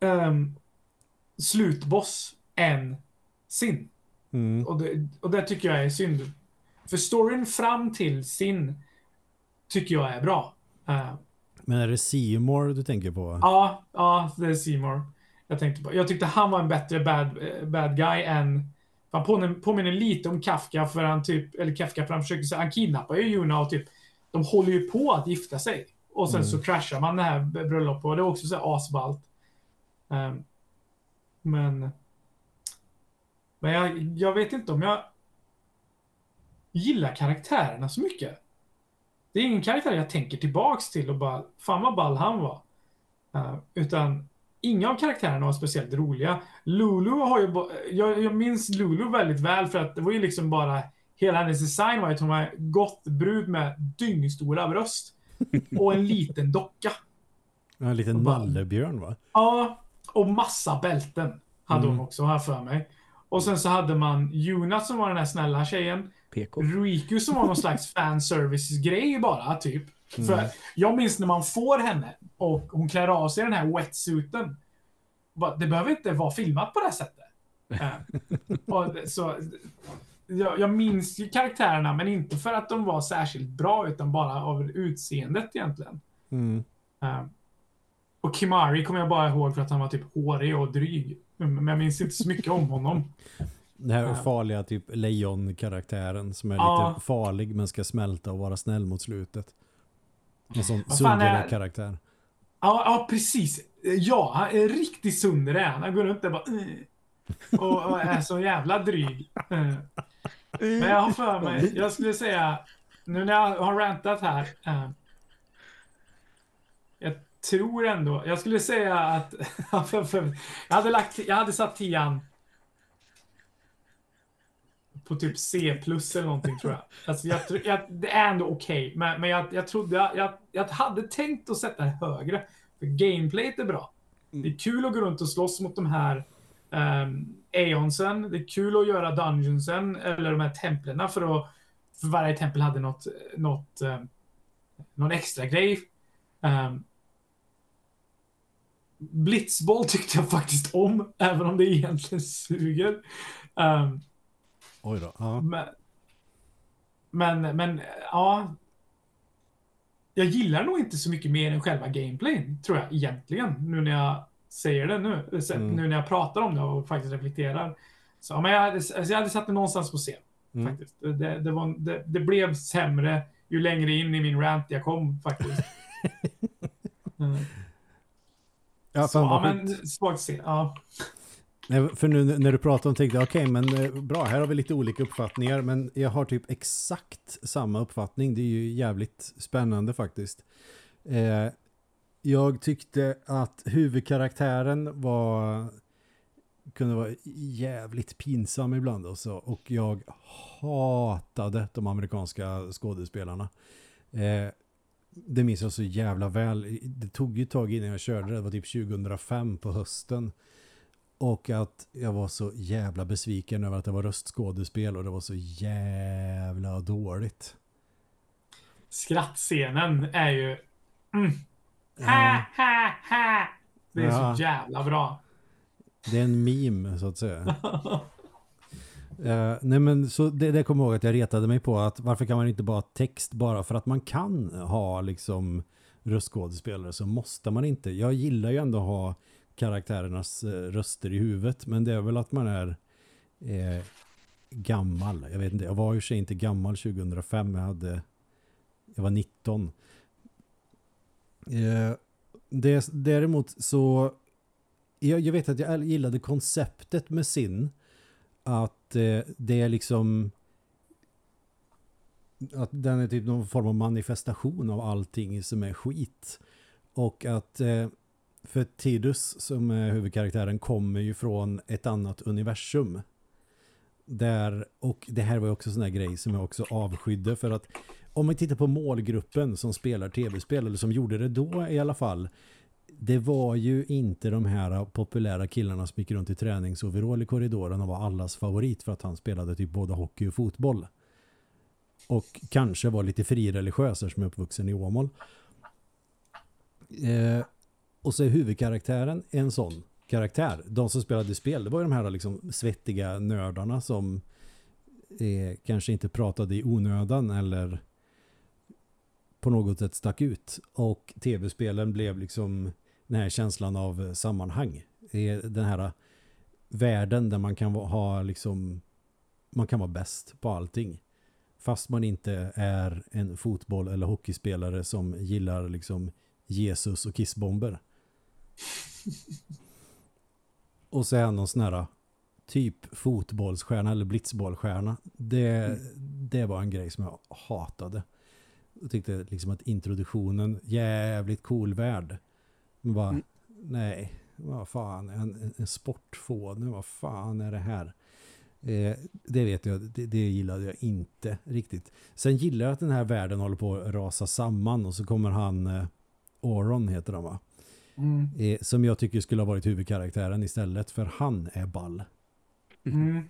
[SPEAKER 3] um, slutboss än sin. Mm. Och, det, och det tycker jag är synd. För storyn fram till sin tycker jag är bra. Uh,
[SPEAKER 1] Men är det Seymour du tänker på?
[SPEAKER 3] Ja, ja det är Seymour. Jag tänkte på. Jag tyckte han var en bättre bad, bad guy än han påminner, påminner lite om Kafka för han typ, eller Kafka för han försöker, han kidnappar ju Juna och typ, de håller ju på att gifta sig. Och sen mm. så kraschar man det här bröllopet och det är också så asballt. Um, men... Men jag, jag vet inte om jag gillar karaktärerna så mycket. Det är ingen karaktär jag tänker tillbaks till och bara, fan vad ball han var. Uh, utan inga av karaktärerna var speciellt roliga. Lulu har ju, jag, jag minns Lulu väldigt väl för att det var ju liksom bara, hela hennes design var ju att hon var gott brud med dyngstora bröst. Och en liten docka.
[SPEAKER 1] En liten nallebjörn va?
[SPEAKER 3] Ja, och massa bälten hade mm. hon också, här för mig. Och sen så hade man Yuna som var den här snälla tjejen.
[SPEAKER 2] PK.
[SPEAKER 3] Ruiku som var någon slags fanservice-grej bara, typ. Mm. För jag minns när man får henne och hon klär av sig den här wetsuiten. Det behöver inte vara filmat på det här sättet. uh, och så, jag, jag minns ju karaktärerna, men inte för att de var särskilt bra, utan bara av utseendet egentligen. Mm. Uh, och Kimari kommer jag bara ihåg för att han var typ hårig och dryg. Men jag minns inte så mycket om honom.
[SPEAKER 1] Det här uh, farliga typ lejon-karaktären som är uh, lite farlig men ska smälta och vara snäll mot slutet. En sån Sundere-karaktär.
[SPEAKER 3] Ja, ja, precis. Ja, han är riktigt Sundere. Han går runt där bara... Och, och är så jävla dryg. Men jag har för mig, jag skulle säga, nu när jag har rantat här. Äh, jag tror ändå, jag skulle säga att jag, hade lagt, jag hade satt tian på typ C plus eller någonting tror jag. Alltså jag, jag det är ändå okej, okay, men, men jag, jag trodde, jag, jag hade tänkt att sätta det högre. För gameplayet är bra. Det är kul att gå runt och slåss mot de här um, Aeonsen. Det är kul att göra dungeonsen, eller de här templerna, för att för varje tempel hade något, något um, någon extra grej. Um, Blitzboll tyckte jag faktiskt om, även om det egentligen suger. Um,
[SPEAKER 1] Oj då. Ja.
[SPEAKER 3] Men, men, men ja. Jag gillar nog inte så mycket mer än själva gameplayen, tror jag egentligen. Nu när jag säger det nu.
[SPEAKER 1] Mm.
[SPEAKER 3] Nu när jag pratar om det och faktiskt reflekterar. Så, men jag, hade, alltså, jag hade satt det någonstans på C.
[SPEAKER 1] Mm.
[SPEAKER 3] Faktiskt. Det, det, var, det, det blev sämre ju längre in i min rant jag kom faktiskt. Mm.
[SPEAKER 1] Ja,
[SPEAKER 3] Så, ja, men svagt C. Ja.
[SPEAKER 1] Nej, för nu när du pratar om tänkte jag, okej men eh, bra, här har vi lite olika uppfattningar men jag har typ exakt samma uppfattning. Det är ju jävligt spännande faktiskt. Eh, jag tyckte att huvudkaraktären var kunde vara jävligt pinsam ibland också och jag hatade de amerikanska skådespelarna. Eh, det minns jag så jävla väl. Det tog ju ett tag innan jag körde det. Det var typ 2005 på hösten. Och att jag var så jävla besviken över att det var röstskådespel och det var så jävla dåligt.
[SPEAKER 3] Skrattscenen är ju... Mm. Ha, ha, ha. Det är
[SPEAKER 1] Ja.
[SPEAKER 3] så jävla bra.
[SPEAKER 1] det är en meme så att säga. Eh, nej men så det, det kommer jag ihåg att jag retade mig på att varför kan man inte bara text bara för att man kan ha liksom röstskådespelare så måste man inte. Jag gillar ju ändå att ha karaktärernas eh, röster i huvudet men det är väl att man är eh, gammal. Jag vet inte, jag var ju i och för sig inte gammal 2005. Jag hade jag var 19. Eh, det, däremot så jag, jag vet att jag gillade konceptet med sin att eh, det är liksom att den är typ någon form av manifestation av allting som är skit. Och att eh, för Tidus som är huvudkaraktären kommer ju från ett annat universum. Där, och det här var ju också sån här grej som jag också avskydde för att om man tittar på målgruppen som spelar tv-spel eller som gjorde det då i alla fall det var ju inte de här populära killarna som gick runt i träningsoverall i korridoren och var allas favorit för att han spelade typ både hockey och fotboll. Och kanske var lite frireligiös som är uppvuxen i Åmål. Eh, och så är huvudkaraktären en sån karaktär. De som spelade spel, det var ju de här liksom svettiga nördarna som eh, kanske inte pratade i onödan eller på något sätt stack ut. Och tv-spelen blev liksom den här känslan av sammanhang. Den här världen där man kan ha liksom man kan vara bäst på allting. Fast man inte är en fotboll- eller hockeyspelare som gillar liksom Jesus och kissbomber. och så är han någon sån här typ fotbollsstjärna eller blitzbollstjärna. Det, det var en grej som jag hatade. Jag tyckte liksom att introduktionen, jävligt cool värld. Men bara,
[SPEAKER 2] Mm.
[SPEAKER 1] nej, vad fan, en, en, en sportfåne, vad fan är det här? Eh, det vet jag, det, det gillade jag inte riktigt. Sen gillar jag att den här världen håller på att rasa samman och så kommer han, eh, Oron heter han va?
[SPEAKER 3] Mm.
[SPEAKER 1] Eh, som jag tycker skulle ha varit huvudkaraktären istället, för han är ball.
[SPEAKER 3] Mm.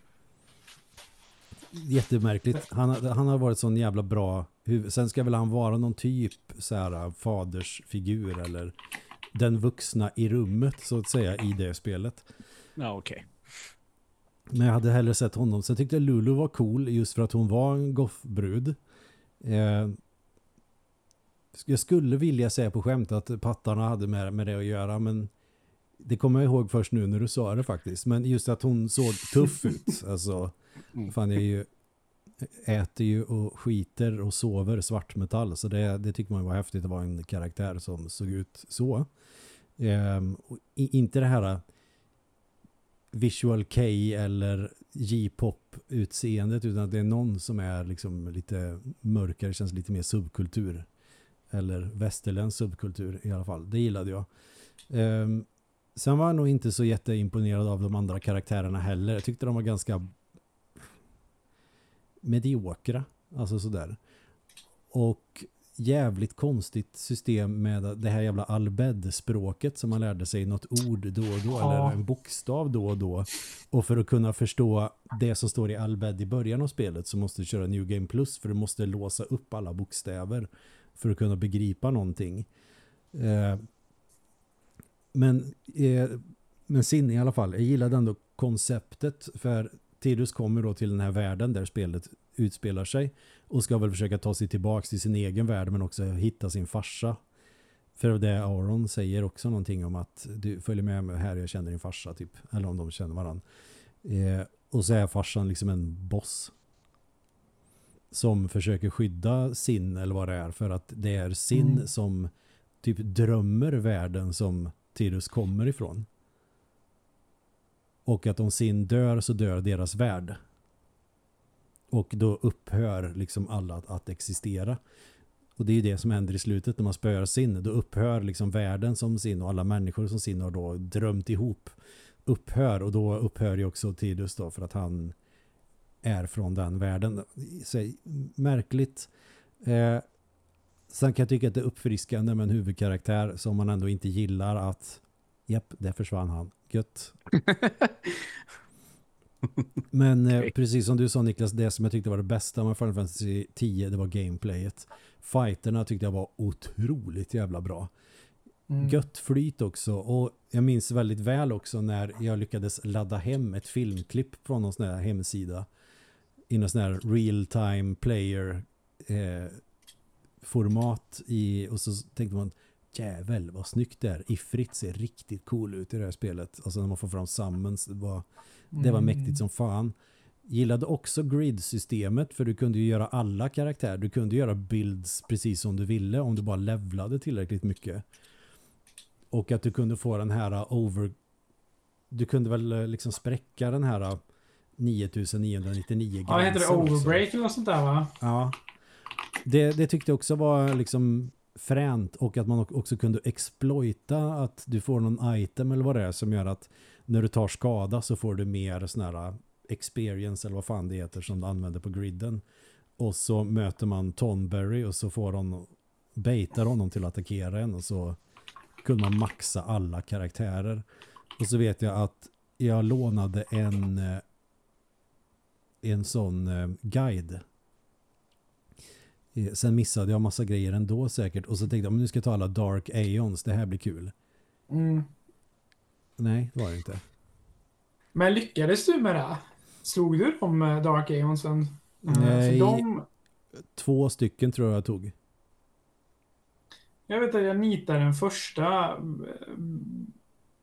[SPEAKER 1] Jättemärkligt. Han, har- han har varit sån jävla bra huvud. Sen ska väl han vara någon typ så här fadersfigur eller den vuxna i rummet så att säga i det spelet.
[SPEAKER 2] Ja, okej.
[SPEAKER 1] Men jag hade hellre sett honom. Sen tyckte jag Lulu var cool just för att hon var en goffbrud. Eh, jag skulle vilja säga på skämt att pattarna hade med, med det att göra men det kommer jag ihåg först nu när du sa det faktiskt. Men just att hon såg tuff ut. Alltså,
[SPEAKER 2] Mm.
[SPEAKER 1] fan jag ju äter ju och skiter och sover svartmetall så det, det tycker man var häftigt att vara en karaktär som såg ut så. Ehm, inte det här visual K eller J-pop utseendet utan att det är någon som är liksom lite mörkare, känns lite mer subkultur eller västerländsk subkultur i alla fall. Det gillade jag. Ehm, sen var jag nog inte så jätteimponerad av de andra karaktärerna heller. Jag tyckte de var ganska mediokra, alltså sådär. Och jävligt konstigt system med det här jävla albed-språket som man lärde sig något ord då och då,
[SPEAKER 3] Ja.
[SPEAKER 1] eller en bokstav då och då. Och för att kunna förstå det som står i albed i början av spelet så måste du köra New Game Plus för du måste låsa upp alla bokstäver för att kunna begripa någonting. Eh, men, eh, men sin i alla fall, jag gillade ändå konceptet för Tidus kommer då till den här världen där spelet utspelar sig och ska väl försöka ta sig tillbaka till sin egen värld men också hitta sin farsa. För det Aron säger också någonting om att du följer med mig här, jag känner din farsa typ. Eller om de känner varandra. Eh, och så är farsan liksom en boss. Som försöker skydda sin eller vad det är. För att det är sin
[SPEAKER 3] Mm.
[SPEAKER 1] som typ drömmer världen som Tyrus kommer ifrån. Och att om sin dör så dör deras värld. Och då upphör liksom alla att, att existera. Och det är ju det som händer i slutet när man spöar sin. Då upphör liksom världen som sin och alla människor som sin har då drömt ihop. Upphör och då upphör ju också Tidus då för att han är från den världen. Så, märkligt. Eh, sen kan jag tycka att det är uppfriskande med en huvudkaraktär som man ändå inte gillar att japp, där försvann han. Gött. Men eh, precis som du sa Niklas, det som jag tyckte var det bästa med Final Fantasy 10 det var gameplayet. Fighterna tyckte jag var otroligt jävla bra.
[SPEAKER 3] Mm.
[SPEAKER 1] Gött flyt också och jag minns väldigt väl också när jag lyckades ladda hem ett filmklipp från någon sån här hemsida i någon sån här real time player eh, format i, och så tänkte man jävel vad snyggt det är. Ifrit ser riktigt cool ut i det här spelet. Alltså när man får fram summons, det var, det var
[SPEAKER 3] Mm.
[SPEAKER 1] mäktigt som fan. Gillade också grid-systemet för du kunde ju göra alla karaktärer. Du kunde göra builds precis som du ville om du bara levlade tillräckligt mycket. Och att du kunde få den här over... Du kunde väl uh, liksom spräcka den här uh, 9999
[SPEAKER 3] Ja, heter det
[SPEAKER 1] gränsen
[SPEAKER 3] overbreak eller något sånt där va?
[SPEAKER 1] Ja. Det, det tyckte jag också var liksom fränt och att man också kunde exploita att du får någon item eller vad det är som gör att när du tar skada så får du mer sån här experience eller vad fan det heter som du använder på griden. Och så möter man Tonberry och så får hon baitar honom till att attackera en och så kunde man maxa alla karaktärer. Och så vet jag att jag lånade en eh, en sån eh, guide Eh, Sen missade jag massa grejer ändå säkert. Och så tänkte jag, men nu ska jag ta alla Dark Aeons, det här blir kul.
[SPEAKER 3] Mm.
[SPEAKER 1] Nej, det var det inte.
[SPEAKER 3] Men lyckades du med det? Slog du de eh, Dark Aeonsen? Mm,
[SPEAKER 1] Nej.
[SPEAKER 3] De,
[SPEAKER 1] Två stycken tror jag jag tog.
[SPEAKER 3] jag vet att jag nitade den första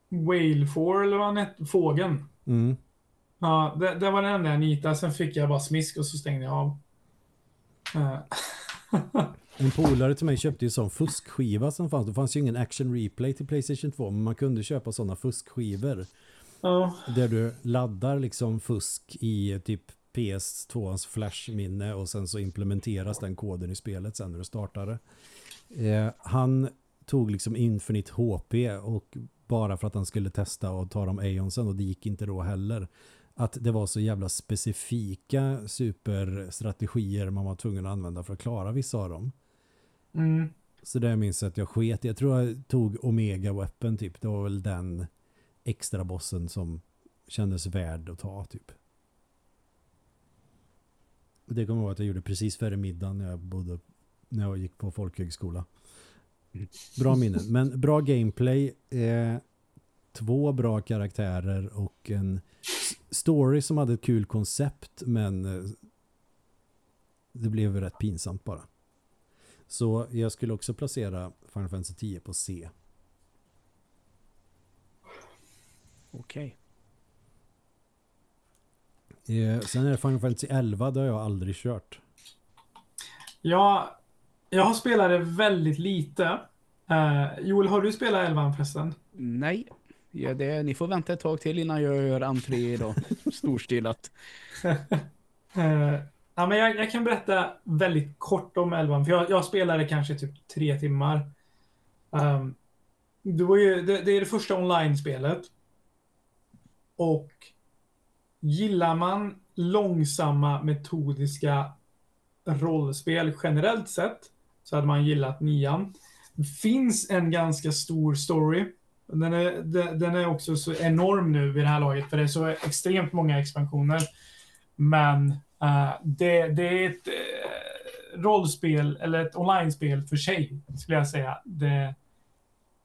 [SPEAKER 3] Whale 4 eller vad han hette, fågeln.
[SPEAKER 1] Mm.
[SPEAKER 3] Ja, det, det var den enda jag nitade. Sen fick jag bara smisk och så stängde jag av. Eh,
[SPEAKER 1] En polare till mig köpte ju sån fuskskiva som fanns. Det fanns ju ingen action replay till Playstation 2, men man kunde köpa sådana fuskskivor.
[SPEAKER 3] Ja,
[SPEAKER 1] Där du laddar liksom fusk i typ PS2ans flashminne och sen så implementeras den koden i spelet sen när du startar det. Eh, han tog liksom Infinite HP och bara för att han skulle testa och ta de Aeonsen och det gick inte då heller. Att det var så jävla specifika superstrategier man var tvungen att använda för att klara vissa av dem.
[SPEAKER 3] mm.
[SPEAKER 1] Så där minns jag att jag sket. Jag tror jag tog Omega Weapon typ. Det var väl den extra bossen som kändes värd att ta typ. Det kommer ihåg att jag gjorde precis före middagen när jag bodde när jag gick på folkhögskola. Bra minnen. Men bra gameplay. Eh, två bra karaktärer och en story som hade ett kul koncept men eh, det blev rätt pinsamt bara. Så jag skulle också placera Final Fantasy 10 på C.
[SPEAKER 2] Okej.
[SPEAKER 1] Eh, sen är det Final Fantasy 11, det har jag aldrig kört.
[SPEAKER 3] Jag, jag har spelat det väldigt lite. Eh, Joel, har du spelat 11 förresten?
[SPEAKER 2] Nej, ja, det, ni får vänta ett tag till innan jag gör entré idag. Storstilat.
[SPEAKER 3] Eh, ja, men jag, jag kan berätta väldigt kort om 11 för jag, jag spelade kanske typ tre timmar. Um, det, var ju, det, det är det första online-spelet. Och gillar man långsamma metodiska rollspel generellt sett så hade man gillat nian. Det finns en ganska stor story. Den är, den är också så enorm nu vid det här laget för det är så extremt många expansioner. Men eh, det, det är ett eh, rollspel, eller ett online-spel för sig, skulle jag säga. Det,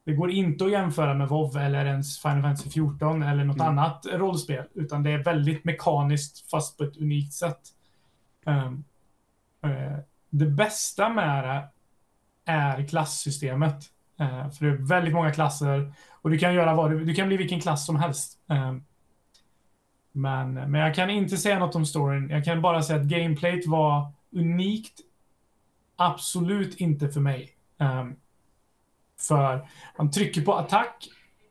[SPEAKER 3] det går inte att jämföra med WoW eller ens Final Fantasy 14 eller något
[SPEAKER 2] Mm.
[SPEAKER 3] annat rollspel, utan det är väldigt mekaniskt fast på ett unikt sätt. Um, Eh, det bästa med det är klasssystemet. Eh, för det är väldigt många klasser och du kan göra vad du, du kan bli vilken klass som helst. Eh, men, men jag kan inte säga något om storyn. Jag kan bara säga att gameplayet var unikt. Absolut inte för mig. Ehm, för man trycker på attack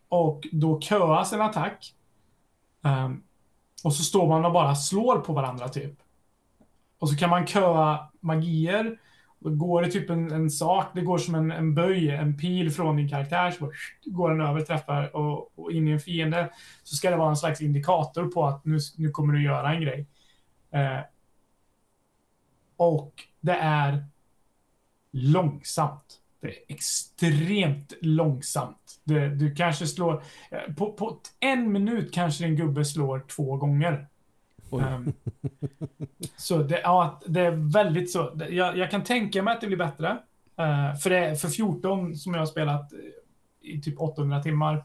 [SPEAKER 3] och då köas en attack. Ehm, och så står man och bara slår på varandra typ. Och så kan man köa magier. Då går det typ en, en sak, det går som en, en böj, en pil från din karaktär. Så går den över, träffar och, och in i en fiende. Så ska det vara en slags indikator på att nu, nu kommer du göra en grej. Eh, och det är långsamt. Det är extremt långsamt. Det, du kanske slår... Eh, på, på en minut kanske din gubbe slår två gånger. Um, så det, ja, det är väldigt så. Jag, jag, kan tänka mig att det blir bättre. Uh, för, det, för 14 som jag har spelat i typ 800 timmar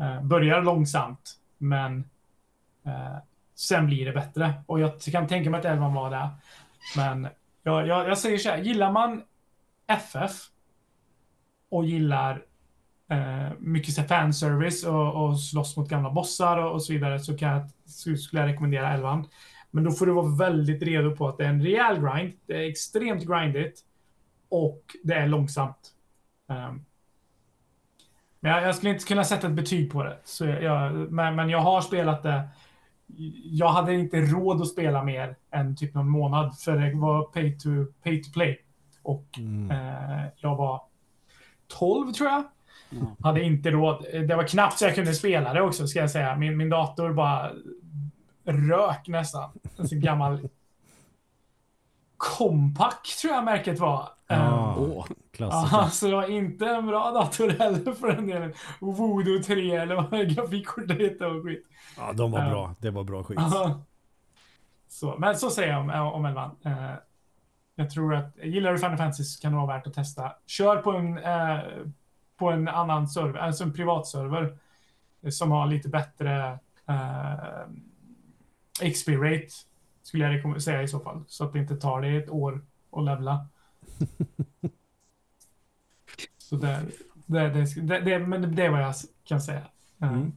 [SPEAKER 3] uh, börjar långsamt, men uh, sen blir det bättre. Och jag kan tänka mig att 11 var det. Men jag, jag, jag säger så här, gillar man FF och gillar eh, mycket fanservice och, och slåss mot gamla bossar och, och så vidare så, kan jag, så skulle jag rekommendera 11. Men då får du vara väldigt redo på att det är en rejäl grind. Det är extremt grindigt och det är långsamt. Um, men jag, jag, skulle inte kunna sätta ett betyg på det. Så jag, men, men jag har spelat det. Jag hade inte råd att spela mer än typ någon månad för det var pay to, pay to play. Och mm. eh, jag var 12 tror jag. Mm. Hade inte råd. Det var knappt så jag kunde spela det också, ska jag säga. Min, min dator bara rök nästan. En sån gammal Compact tror jag märket var.
[SPEAKER 1] Ah, um,
[SPEAKER 3] alltså det var inte en bra dator heller för den delen. Voodoo 3 eller vad grafikkortet hette och skit.
[SPEAKER 1] Ja, de var um, bra. Det var bra skit.
[SPEAKER 3] Så, men så säger jag om, om Elvan. Uh, jag tror att, gillar du Final Fantasy så kan det vara värt att testa. Kör på en, uh, på en annan server, alltså en privatserver som har lite bättre uh, XP-rate skulle jag säga i så fall. Så att det inte tar dig ett år att levla. så det, det, det, det, men det är vad jag kan säga. Uh. Mm.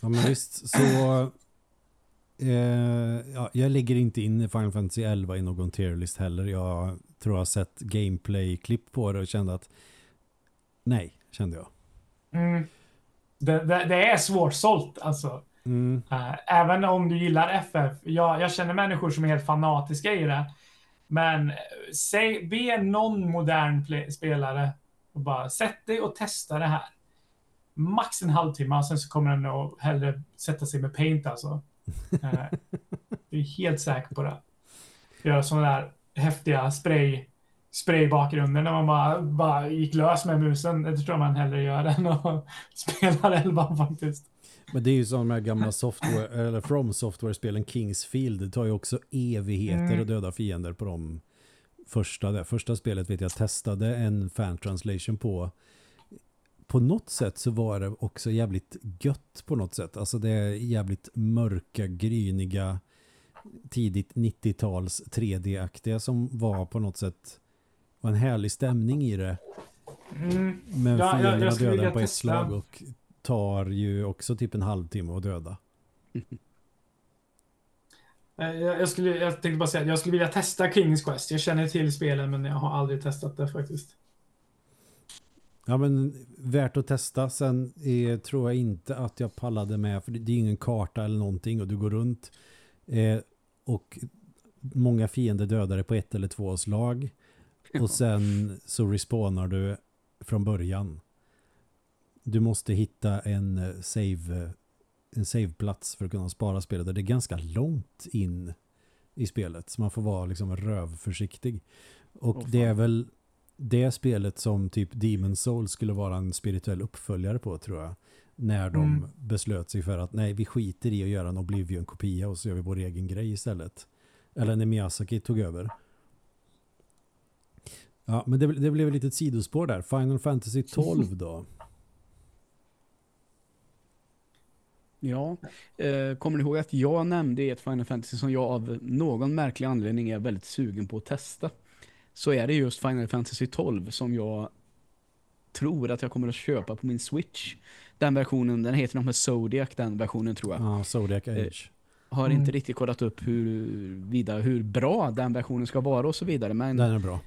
[SPEAKER 1] Ja men visst, så eh, ja, jag lägger inte in Final Fantasy 11 i någon tierlist heller. Jag tror jag sett gameplay-klipp på det och kände att nej, kände jag.
[SPEAKER 3] Mm. Det, det, det, är svårsålt alltså. Mm. Uh, även om du gillar FF. Jag, jag känner människor som är helt fanatiska i det. Men eh, säg, be någon modern play, spelare och bara sätt dig och testa det här. Max en halvtimme och sen så kommer den att hellre sätta sig med paint alltså. Uh, jag är helt säker på det. Göra sådana där häftiga spray spraybakgrunden när man bara, bara gick lös med musen. Det tror man hellre gör än att spela elvan faktiskt.
[SPEAKER 1] Men det är ju som de här gamla software, eller From Software-spelen Kingsfield. Det tar ju också evigheter mm. att döda fiender på de första. Första spelet vet jag testade en fan translation på. På något sätt så var det också jävligt gött på något sätt. Alltså det är jävligt mörka, gryniga tidigt 90-tals 3D-aktiga som var på något sätt var en härlig stämning i det. Mm. Men ja, fienderna ja, dödar på ett slag och tar ju också typ en halvtimme att döda.
[SPEAKER 3] Eh, jag, skulle, jag tänkte bara säga att jag skulle vilja testa Kings Quest. Jag känner till spelen men jag har aldrig testat det faktiskt.
[SPEAKER 1] Ja men värt att testa. Sen är, tror jag inte att jag pallade med för det är ingen karta eller någonting och du går runt eh, och många fiender dödar dig på ett eller två slag. Och sen så respawnar du från början. Du måste hitta en eh, save en saveplats för att kunna spara spelet. Det är ganska långt in i spelet. Så man får vara liksom rövförsiktig. Och oh, det är väl det spelet som typ Demon Soul skulle vara en spirituell uppföljare på tror jag. När de mm. beslöt sig för att nej vi skiter i att göra en Oblivion-kopia och så gör vi vår egen grej istället. Eller när Miyazaki tog över. Ja, men det, det blev ett litet sidospår där. Final Fantasy 12 då?
[SPEAKER 2] Ja, eh, kommer ni ihåg att jag nämnde ett Final Fantasy som jag av någon märklig anledning är väldigt sugen på att testa. Så är det just Final Fantasy 12 som jag tror att jag kommer att köpa på min Switch. Den versionen, den heter nog med Zodiac, den versionen tror jag.
[SPEAKER 1] Ja, Zodiac Age.
[SPEAKER 2] Har
[SPEAKER 3] Mm.
[SPEAKER 2] inte riktigt kollat upp hur, vidare, hur bra den versionen ska vara och så vidare. Men,
[SPEAKER 1] Den är bra.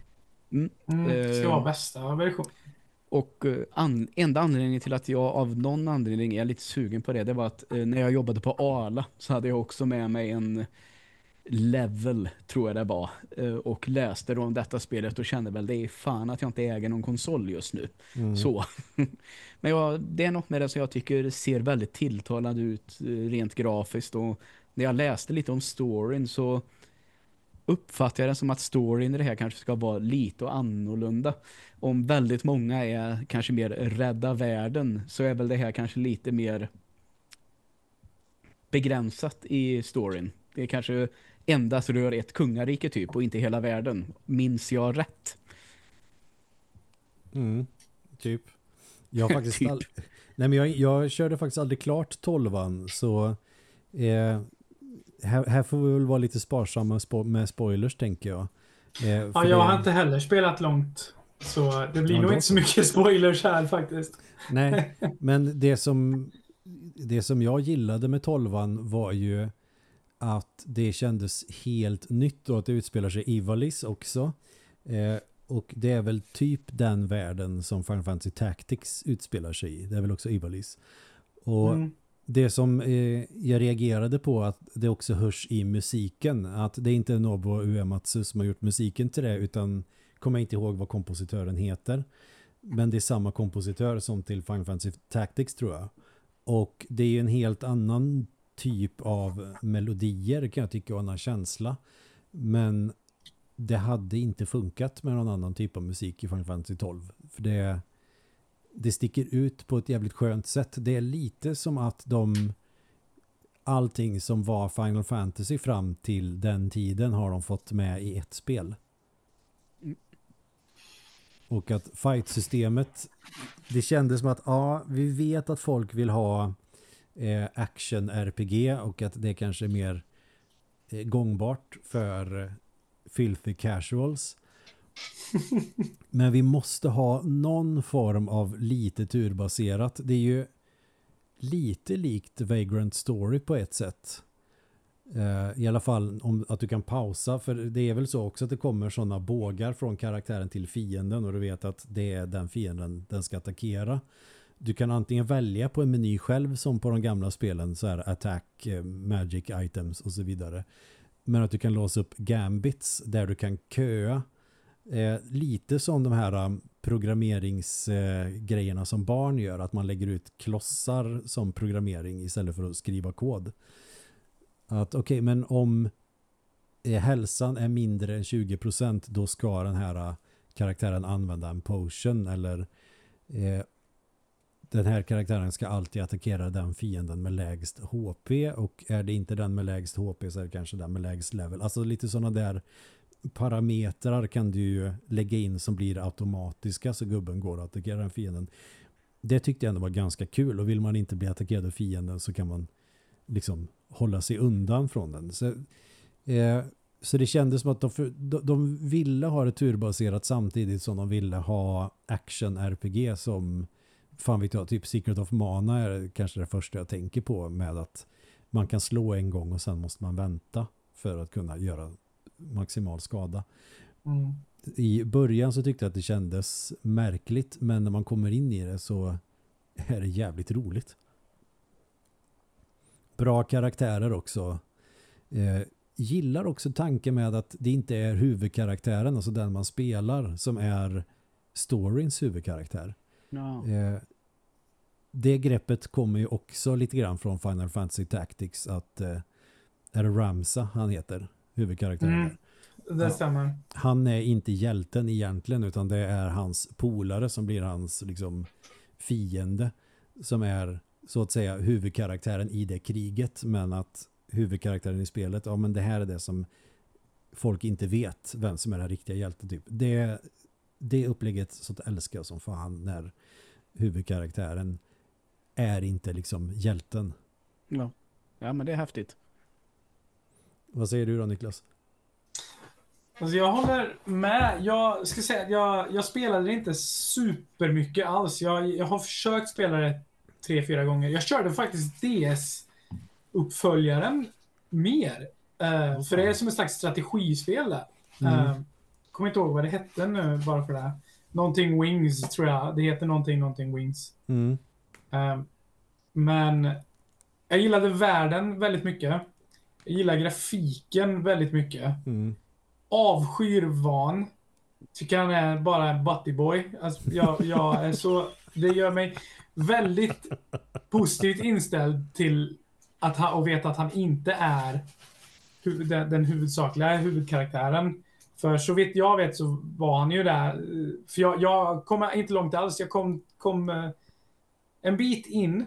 [SPEAKER 3] Mm, det ska
[SPEAKER 2] Eh,
[SPEAKER 3] vara bästa version.
[SPEAKER 2] Och eh, an, enda anledningen till att jag av någon anledning är lite sugen på det, det var att eh, när jag jobbade på Arla så hade jag också med mig en level, tror jag det var, eh, och läste då om detta spelet och kände väl det är fan att jag inte äger någon konsol just nu.
[SPEAKER 1] Mm.
[SPEAKER 2] Så. Men jag, det är något med det som jag tycker ser väldigt tilltalande ut eh, rent grafiskt och när jag läste lite om storyn så uppfattar jag det som att storyn i det här kanske ska vara lite annorlunda. Om väldigt många är kanske mer rädda världen så är väl det här kanske lite mer begränsat i storyn. Det är kanske endast rör ett kungarike typ och inte hela världen. Minns jag rätt?
[SPEAKER 1] Mm, typ. Jag faktiskt
[SPEAKER 2] Typ.
[SPEAKER 1] all... Nej men jag, jag körde faktiskt aldrig klart tolvan så eh, här, här får vi väl vara lite sparsamma spo med spoilers tänker jag. Eh,
[SPEAKER 3] Ja, jag
[SPEAKER 1] det-
[SPEAKER 3] har inte heller spelat långt. Så det blir
[SPEAKER 1] Ja,
[SPEAKER 3] nog
[SPEAKER 1] då
[SPEAKER 3] inte så mycket spoilers här faktiskt.
[SPEAKER 1] Nej, men det som, det som jag gillade med tolvan var ju att det kändes helt nytt och att det utspelar sig i Ivalice också. Eh, och det är väl typ den världen som Final Fantasy Tactics utspelar sig i. Det är väl också Ivalice. Och
[SPEAKER 3] Mm.
[SPEAKER 1] det som eh, jag reagerade på att det också hörs i musiken. Att det är inte Nobuo Uematsu som har gjort musiken till det utan kommer jag inte ihåg vad kompositören heter. Men det är samma kompositör som till Final Fantasy Tactics tror jag. Och det är ju en helt annan typ av melodier kan jag tycka och en annan känsla. Men det hade inte funkat med någon annan typ av musik i Final Fantasy 12. För det, det sticker ut på ett jävligt skönt sätt. Det är lite som att de allting som var Final Fantasy fram till den tiden har de fått med i ett spel. Och att fight-systemet det kändes som att ja, vi vet att folk vill ha action-RPG och att det kanske är mer eh, gångbart för eh, filthy casuals. Men vi måste ha någon form av lite turbaserat. Det är ju lite likt Vagrant Story på ett sätt. Eh, I alla fall om att du kan pausa. För det är väl så också att det kommer sådana bågar från karaktären till fienden och du vet att det är den fienden den ska attackera. Du kan antingen välja på en meny själv som på de gamla spelen så här attack, eh, magic items och så vidare. Men att du kan låsa upp gambits där du kan köa. Eh, lite som de här um, programmeringsgrejerna programmeringsgrejerna som barn gör. Att man lägger ut klossar som programmering istället för att skriva kod. Att okej, okay, men om eh, hälsan är mindre än 20% då ska den här uh, karaktären använda en potion eller eh, den här karaktären ska alltid attackera den fienden med lägst HP och är det inte den med lägst HP så är det kanske den med lägst level. Alltså lite sådana där parametrar kan du ju lägga in som blir automatiska så gubben går att attackera den fienden. Det tyckte jag ändå var ganska kul och vill man inte bli attackerad av fienden så kan man liksom hålla sig undan från den. Så, eh, så det kändes som att de, för, de, de ville ha det turbaserat samtidigt som de ville ha action-RPG som fan vet jag, typ Secret of Mana är kanske det första jag tänker på med att man kan slå en gång och sen måste man vänta för att kunna göra maximal skada.
[SPEAKER 3] Mm.
[SPEAKER 1] I början så tyckte jag att det kändes märkligt men när man kommer in i det så är det jävligt roligt. Bra karaktärer också. Eh, gillar också tanken med att det inte är huvudkaraktären, alltså den man spelar, som är storyns huvudkaraktär.
[SPEAKER 2] Ja.
[SPEAKER 1] Eh, det greppet kommer ju också lite grann från Final Fantasy Tactics att eh, är det Ramsa han heter, huvudkaraktären
[SPEAKER 3] Mm.
[SPEAKER 1] där.
[SPEAKER 3] Det stämmer.
[SPEAKER 1] Han är inte hjälten egentligen utan det är hans polare som blir hans liksom fiende som är så att säga huvudkaraktären i det kriget men att huvudkaraktären i spelet, ja men det här är det som folk inte vet vem som är den riktiga hjälten typ. Det, det upplägget så älskar jag som fan när huvudkaraktären är inte liksom hjälten
[SPEAKER 2] Ja. ja, men det är häftigt.
[SPEAKER 1] Vad säger du då Niklas?
[SPEAKER 3] Alltså jag håller med. Jag ska säga att jag, jag spelade inte supermycket alls. Jag, jag har försökt spela det tre, fyra gånger. Jag körde faktiskt DS-uppföljaren mer. Uh, för det är som ett slags strategispel där. Mm. Uh, kommer inte ihåg vad det hette nu bara för det. Någonting Wings tror jag. Det heter någonting, någonting Wings.
[SPEAKER 1] Mm.
[SPEAKER 3] Uh, men jag gillade världen väldigt mycket. Jag gillar grafiken väldigt mycket.
[SPEAKER 1] Mm.
[SPEAKER 3] Avskyr Van. Tycker han är bara en buttyboy. Alltså, jag, jag är så... Det gör mig väldigt positivt inställd till att ha, och veta att han inte är huvud, den, den huvudsakliga huvudkaraktären. För så vitt jag vet så var han ju där. För jag, jag kom inte långt alls. Jag kom, kom eh, en bit in.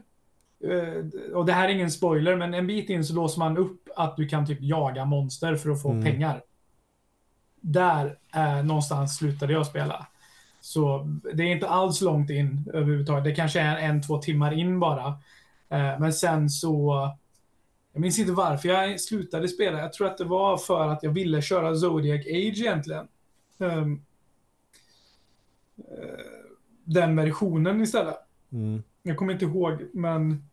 [SPEAKER 3] eh, Och det här är ingen spoiler, men en bit in så låser man upp att du kan typ jaga monster för att få
[SPEAKER 1] Mm.
[SPEAKER 3] pengar. Där eh, någonstans slutade jag spela. Så det är inte alls långt in överhuvudtaget. Det kanske är en, två timmar in bara. Eh, men sen så... Jag minns inte varför jag slutade spela. Jag tror att det var för att jag ville köra Zodiac Age egentligen. Ehm, eh, den versionen istället.
[SPEAKER 1] Mm.
[SPEAKER 3] Jag kommer inte ihåg, men...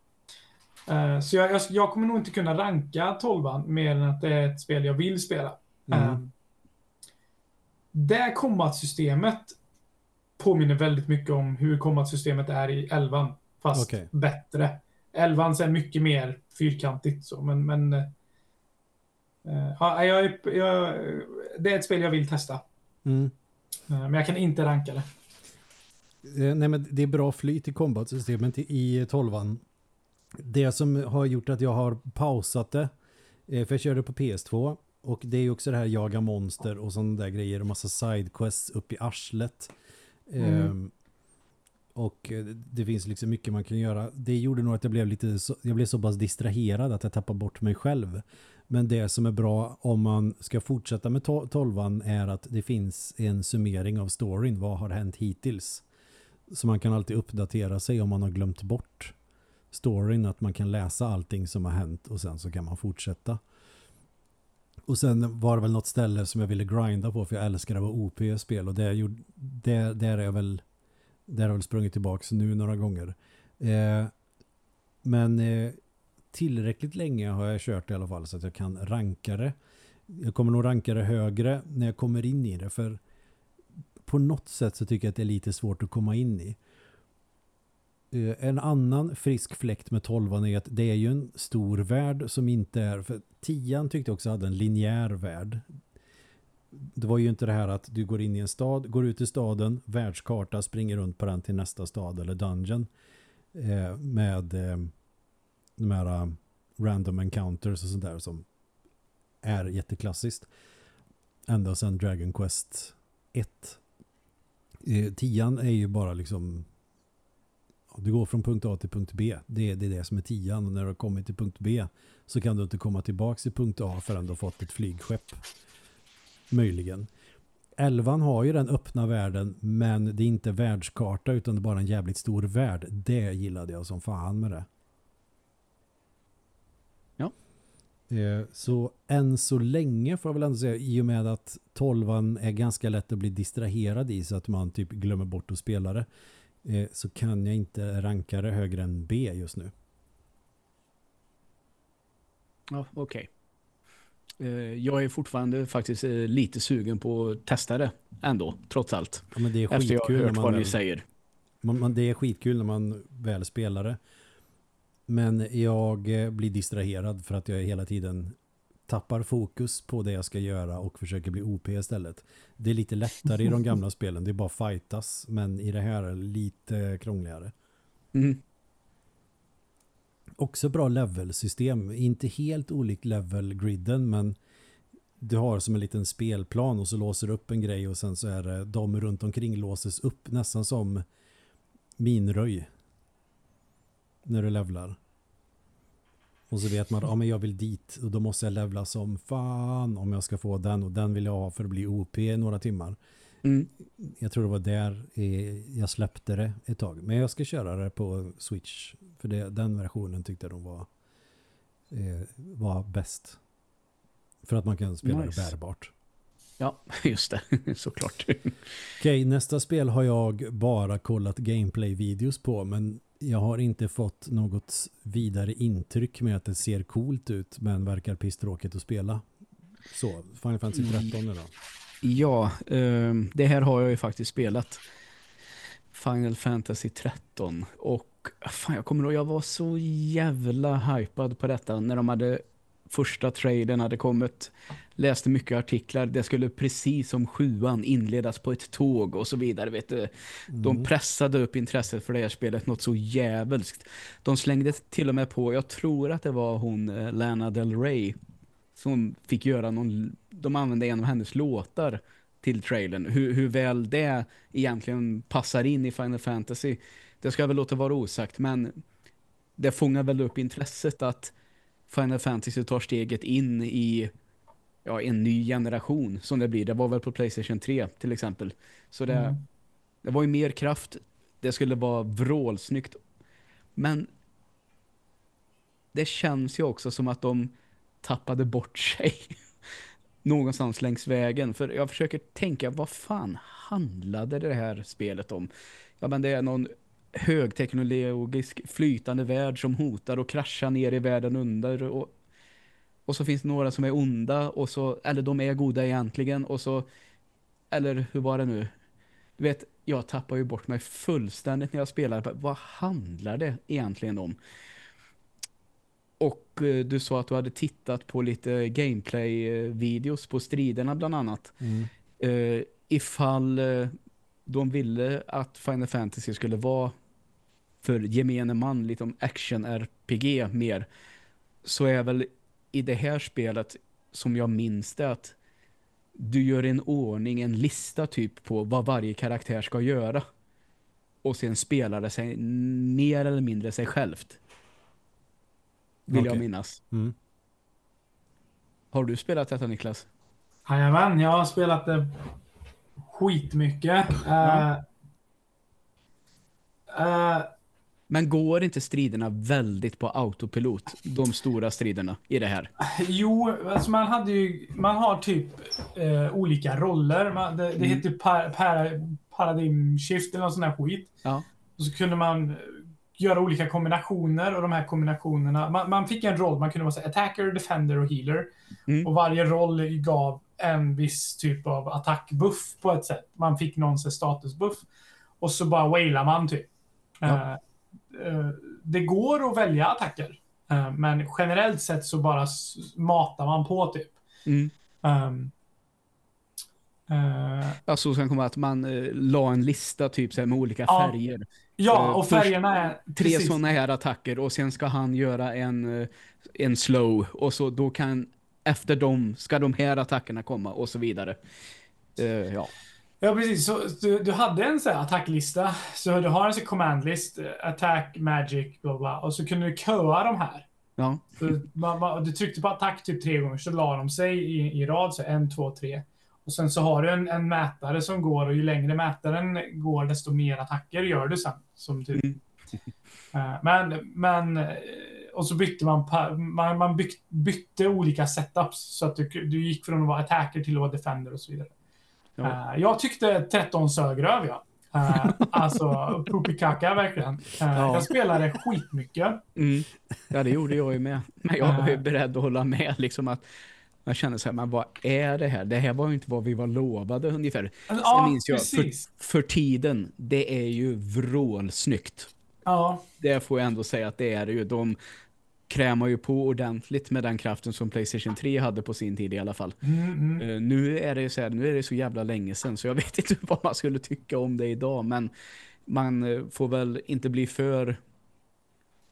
[SPEAKER 3] eh, så jag, jag, jag kommer nog inte kunna ranka 12 mer än att det är ett spel jag vill spela.
[SPEAKER 1] Mm.
[SPEAKER 3] Eh, det kombatsystemet påminner väldigt mycket om hur kombatsystemet är i 11 fast
[SPEAKER 1] Okej.
[SPEAKER 3] bättre. 11 är mycket mer fyrkantigt så, men... men eh, ja, jag, jag, det är ett spel jag vill testa.
[SPEAKER 1] Mm.
[SPEAKER 3] Eh, men jag kan inte ranka det.
[SPEAKER 1] Eh, Nej, men det är bra flyt i kombatsystemet i 12 Det som har gjort att jag har pausat det, eh, för jag körde på PS2 och det är ju också det här jaga monster och sådana där grejer och massa sidequests upp i arslet.
[SPEAKER 3] Mm.
[SPEAKER 1] Ehm, och eh, det finns liksom mycket man kan göra. Det gjorde nog att jag blev lite så, jag blev så pass distraherad att jag tappade bort mig själv. Men det som är bra om man ska fortsätta med to- 12 är att det finns en summering av storyn. Vad har hänt hittills? Så man kan alltid uppdatera sig om man har glömt bort storyn. Att man kan läsa allting som har hänt och sen så kan man fortsätta. Och sen var det väl något ställe som jag ville grinda på för jag älskar att vara OP-spel. och där, där, där är jag väl där har jag väl sprungit tillbaka nu några gånger. Eh, men eh, tillräckligt länge har jag kört i alla fall så att jag kan ranka det. Jag kommer nog ranka det högre när jag kommer in i det för på något sätt så tycker jag att det är lite svårt att komma in i. Eh, En annan frisk fläkt med 12 är att det är ju en stor värld som inte är, för 10 tyckte jag också hade en linjär värld. Det var ju inte det här att du går in i en stad, går ut i staden, världskarta, springer runt på den till nästa stad eller dungeon eh, med eh, de här eh, random encounters och sånt där som är jätteklassiskt. Ända sedan Dragon Quest 1. Eh, tian är ju bara liksom du går från punkt A till punkt B. Det, är- det är det som är tian och när du har kommit till punkt B så kan du inte komma tillbaka till punkt A förrän du har fått ett flygskepp. Möjligen. Elvan har ju den öppna världen men det är inte världskarta utan det är bara en jävligt stor värld. Det gillade jag som fan med det.
[SPEAKER 2] Ja.
[SPEAKER 1] Eh, Så än så länge får jag väl ändå säga i och med att tolvan är ganska lätt att bli distraherad i så att man typ glömmer bort att spela det eh, så kan jag inte ranka det högre än B just nu.
[SPEAKER 2] Ja, okej. Eh, Jag är fortfarande faktiskt eh, lite sugen på att testa det ändå, trots allt.
[SPEAKER 1] Ja, men det är
[SPEAKER 2] Efter jag
[SPEAKER 1] skitkul
[SPEAKER 2] har hört vad ni säger.
[SPEAKER 1] man, man, det är skitkul när man väl spelar det. Men jag eh, blir distraherad för att jag hela tiden tappar fokus på det jag ska göra och försöker bli OP istället. Det är lite lättare i de gamla spelen, det är bara fightas, men i det här är det lite krångligare.
[SPEAKER 2] Mm.
[SPEAKER 1] Också bra levelsystem, inte helt olikt level-griden men du har som en liten spelplan och så låser du upp en grej och sen så är det de runt omkring låses upp nästan som minröj när du levlar. Och så vet man att ja, men jag vill dit och då måste jag levla som fan om jag ska få den och den vill jag ha för att bli OP i några timmar.
[SPEAKER 2] Mm.
[SPEAKER 1] Jag tror det var där jag släppte det ett tag. Men jag ska köra det på Switch. För det, den versionen tyckte de var eh, var bäst. För att man kan spela
[SPEAKER 2] Nice.
[SPEAKER 1] det bärbart.
[SPEAKER 2] Ja, just det. Såklart.
[SPEAKER 1] Okej, nästa spel har jag bara kollat gameplay-videos på men jag har inte fått något vidare intryck med att det ser coolt ut men verkar pisstråkigt att spela. Så, Final Fantasy 13 nu då.
[SPEAKER 2] Ja, ehm, det här har jag ju faktiskt spelat. Final Fantasy 13 och fan, jag kommer ihåg, jag var så jävla hypad på detta när de hade första trailern hade kommit. Läste mycket artiklar. Det skulle precis som sjuan inledas på ett tåg och så vidare. Vet du. De pressade upp intresset för det här spelet något så jävelskt. De slängde till och med på, jag tror att det var hon eh, Lana Del Rey som fick göra någon, de använde en av hennes låtar till trailern. Hur, hur väl det egentligen passar in i Final Fantasy, det ska jag väl låta vara osagt, men det fångar väl upp intresset att Final Fantasy tar steget in i ja, en ny generation som det blir. Det var väl på Playstation 3 till exempel. Så det,
[SPEAKER 3] Mm.
[SPEAKER 2] det var ju mer kraft. Det skulle vara vrålsnyggt. Men det känns ju också som att de tappade bort sig någonstans längs vägen. För jag försöker tänka, vad fan handlade det här spelet om? Ja, men det är någon högteknologisk flytande värld som hotar och kraschar ner i världen under och, och så finns det några som är onda och så, eller de är goda egentligen och så, eller hur var det nu? Du vet, jag tappar ju bort mig fullständigt när jag spelar. Vad handlar det egentligen om? Och eh, du sa att du hade tittat på lite gameplay-videos på striderna bland annat.
[SPEAKER 1] Mm.
[SPEAKER 2] Eh, ifall eh, de ville att Final Fantasy skulle vara för gemene man lite om action-RPG mer så är väl i det här spelet som jag minns det att du gör en ordning, en lista typ på vad varje karaktär ska göra och sen spelar det sig mer eller mindre sig självt. Vill jag
[SPEAKER 1] Okej.
[SPEAKER 2] minnas.
[SPEAKER 1] Mm.
[SPEAKER 2] Har du spelat detta Niklas?
[SPEAKER 3] Jajamän, jag har spelat det skitmycket.
[SPEAKER 2] Ja.
[SPEAKER 3] Eh, eh,
[SPEAKER 2] Men går inte striderna väldigt på autopilot? De stora striderna i det här.
[SPEAKER 3] jo, alltså man hade ju, man har typ eh, olika roller. Man, det, det
[SPEAKER 2] Mm.
[SPEAKER 3] heter par, par, paradigm shift eller någon sån här skit.
[SPEAKER 2] Ja.
[SPEAKER 3] Och så kunde man göra olika kombinationer och de här kombinationerna. Man, man fick en roll, man kunde vara så attacker, defender och healer.
[SPEAKER 2] Mm.
[SPEAKER 3] Och varje roll gav en viss typ av attackbuff på ett sätt. Man fick någon statusbuff. Och så bara wailar man typ.
[SPEAKER 2] Ja.
[SPEAKER 3] Eh, det går att välja attacker. Eh, men generellt sett så bara matar man på typ.
[SPEAKER 2] Mm.
[SPEAKER 3] Um, eh,
[SPEAKER 2] Alltså sen kommer att man eh, la en lista typ så här, med olika
[SPEAKER 3] Ja,
[SPEAKER 2] färger.
[SPEAKER 3] Ja,
[SPEAKER 2] Eh,
[SPEAKER 3] och färgerna är...
[SPEAKER 2] Tre
[SPEAKER 3] precis.
[SPEAKER 2] sådana här attacker och sen ska han göra en, eh, en slow och så då kan efter dem ska de här attackerna komma och så vidare. Eh, ja.
[SPEAKER 3] Ja, precis. Så du, du hade en sån här attacklista. Så du har en sån command list, attack, magic, bla bla. Och så kunde du köa de här.
[SPEAKER 2] Ja.
[SPEAKER 3] Så man, man, du tryckte på attack typ tre gånger så la de sig i, i rad. Så en, två, tre. Och sen så har du en, en mätare som går och ju längre mätaren går desto mer attacker gör du sen. Som typ.
[SPEAKER 2] Mm.
[SPEAKER 3] Eh, men, men eh, och så bytte man, man, man byck, bytte olika setups så att du, du gick från att vara attacker till att vara defender och så vidare.
[SPEAKER 2] Ja.
[SPEAKER 3] Eh, jag tyckte 13 sög röv, ja. Uh, alltså, poopykaka verkligen.
[SPEAKER 2] Ja.
[SPEAKER 3] Jag spelade skitmycket.
[SPEAKER 2] Mm. ja, det gjorde jag ju med. Men jag var ju beredd att hålla med liksom att jag kände så här, men vad är det här? Det här var ju inte vad vi var lovade ungefär.
[SPEAKER 3] Ja,
[SPEAKER 2] minns jag, för-
[SPEAKER 3] precis.
[SPEAKER 2] För tiden, det är ju vrålsnyggt.
[SPEAKER 3] Ja,
[SPEAKER 2] Det får jag ändå säga att det är ju. De krämar ju på ordentligt med den kraften som Playstation 3 hade på sin tid i alla fall.
[SPEAKER 3] mm, mm.
[SPEAKER 2] Eh, nu är det ju så här, nu är det så jävla länge sedan så jag vet inte vad man skulle tycka om det idag men man eh, får väl inte bli för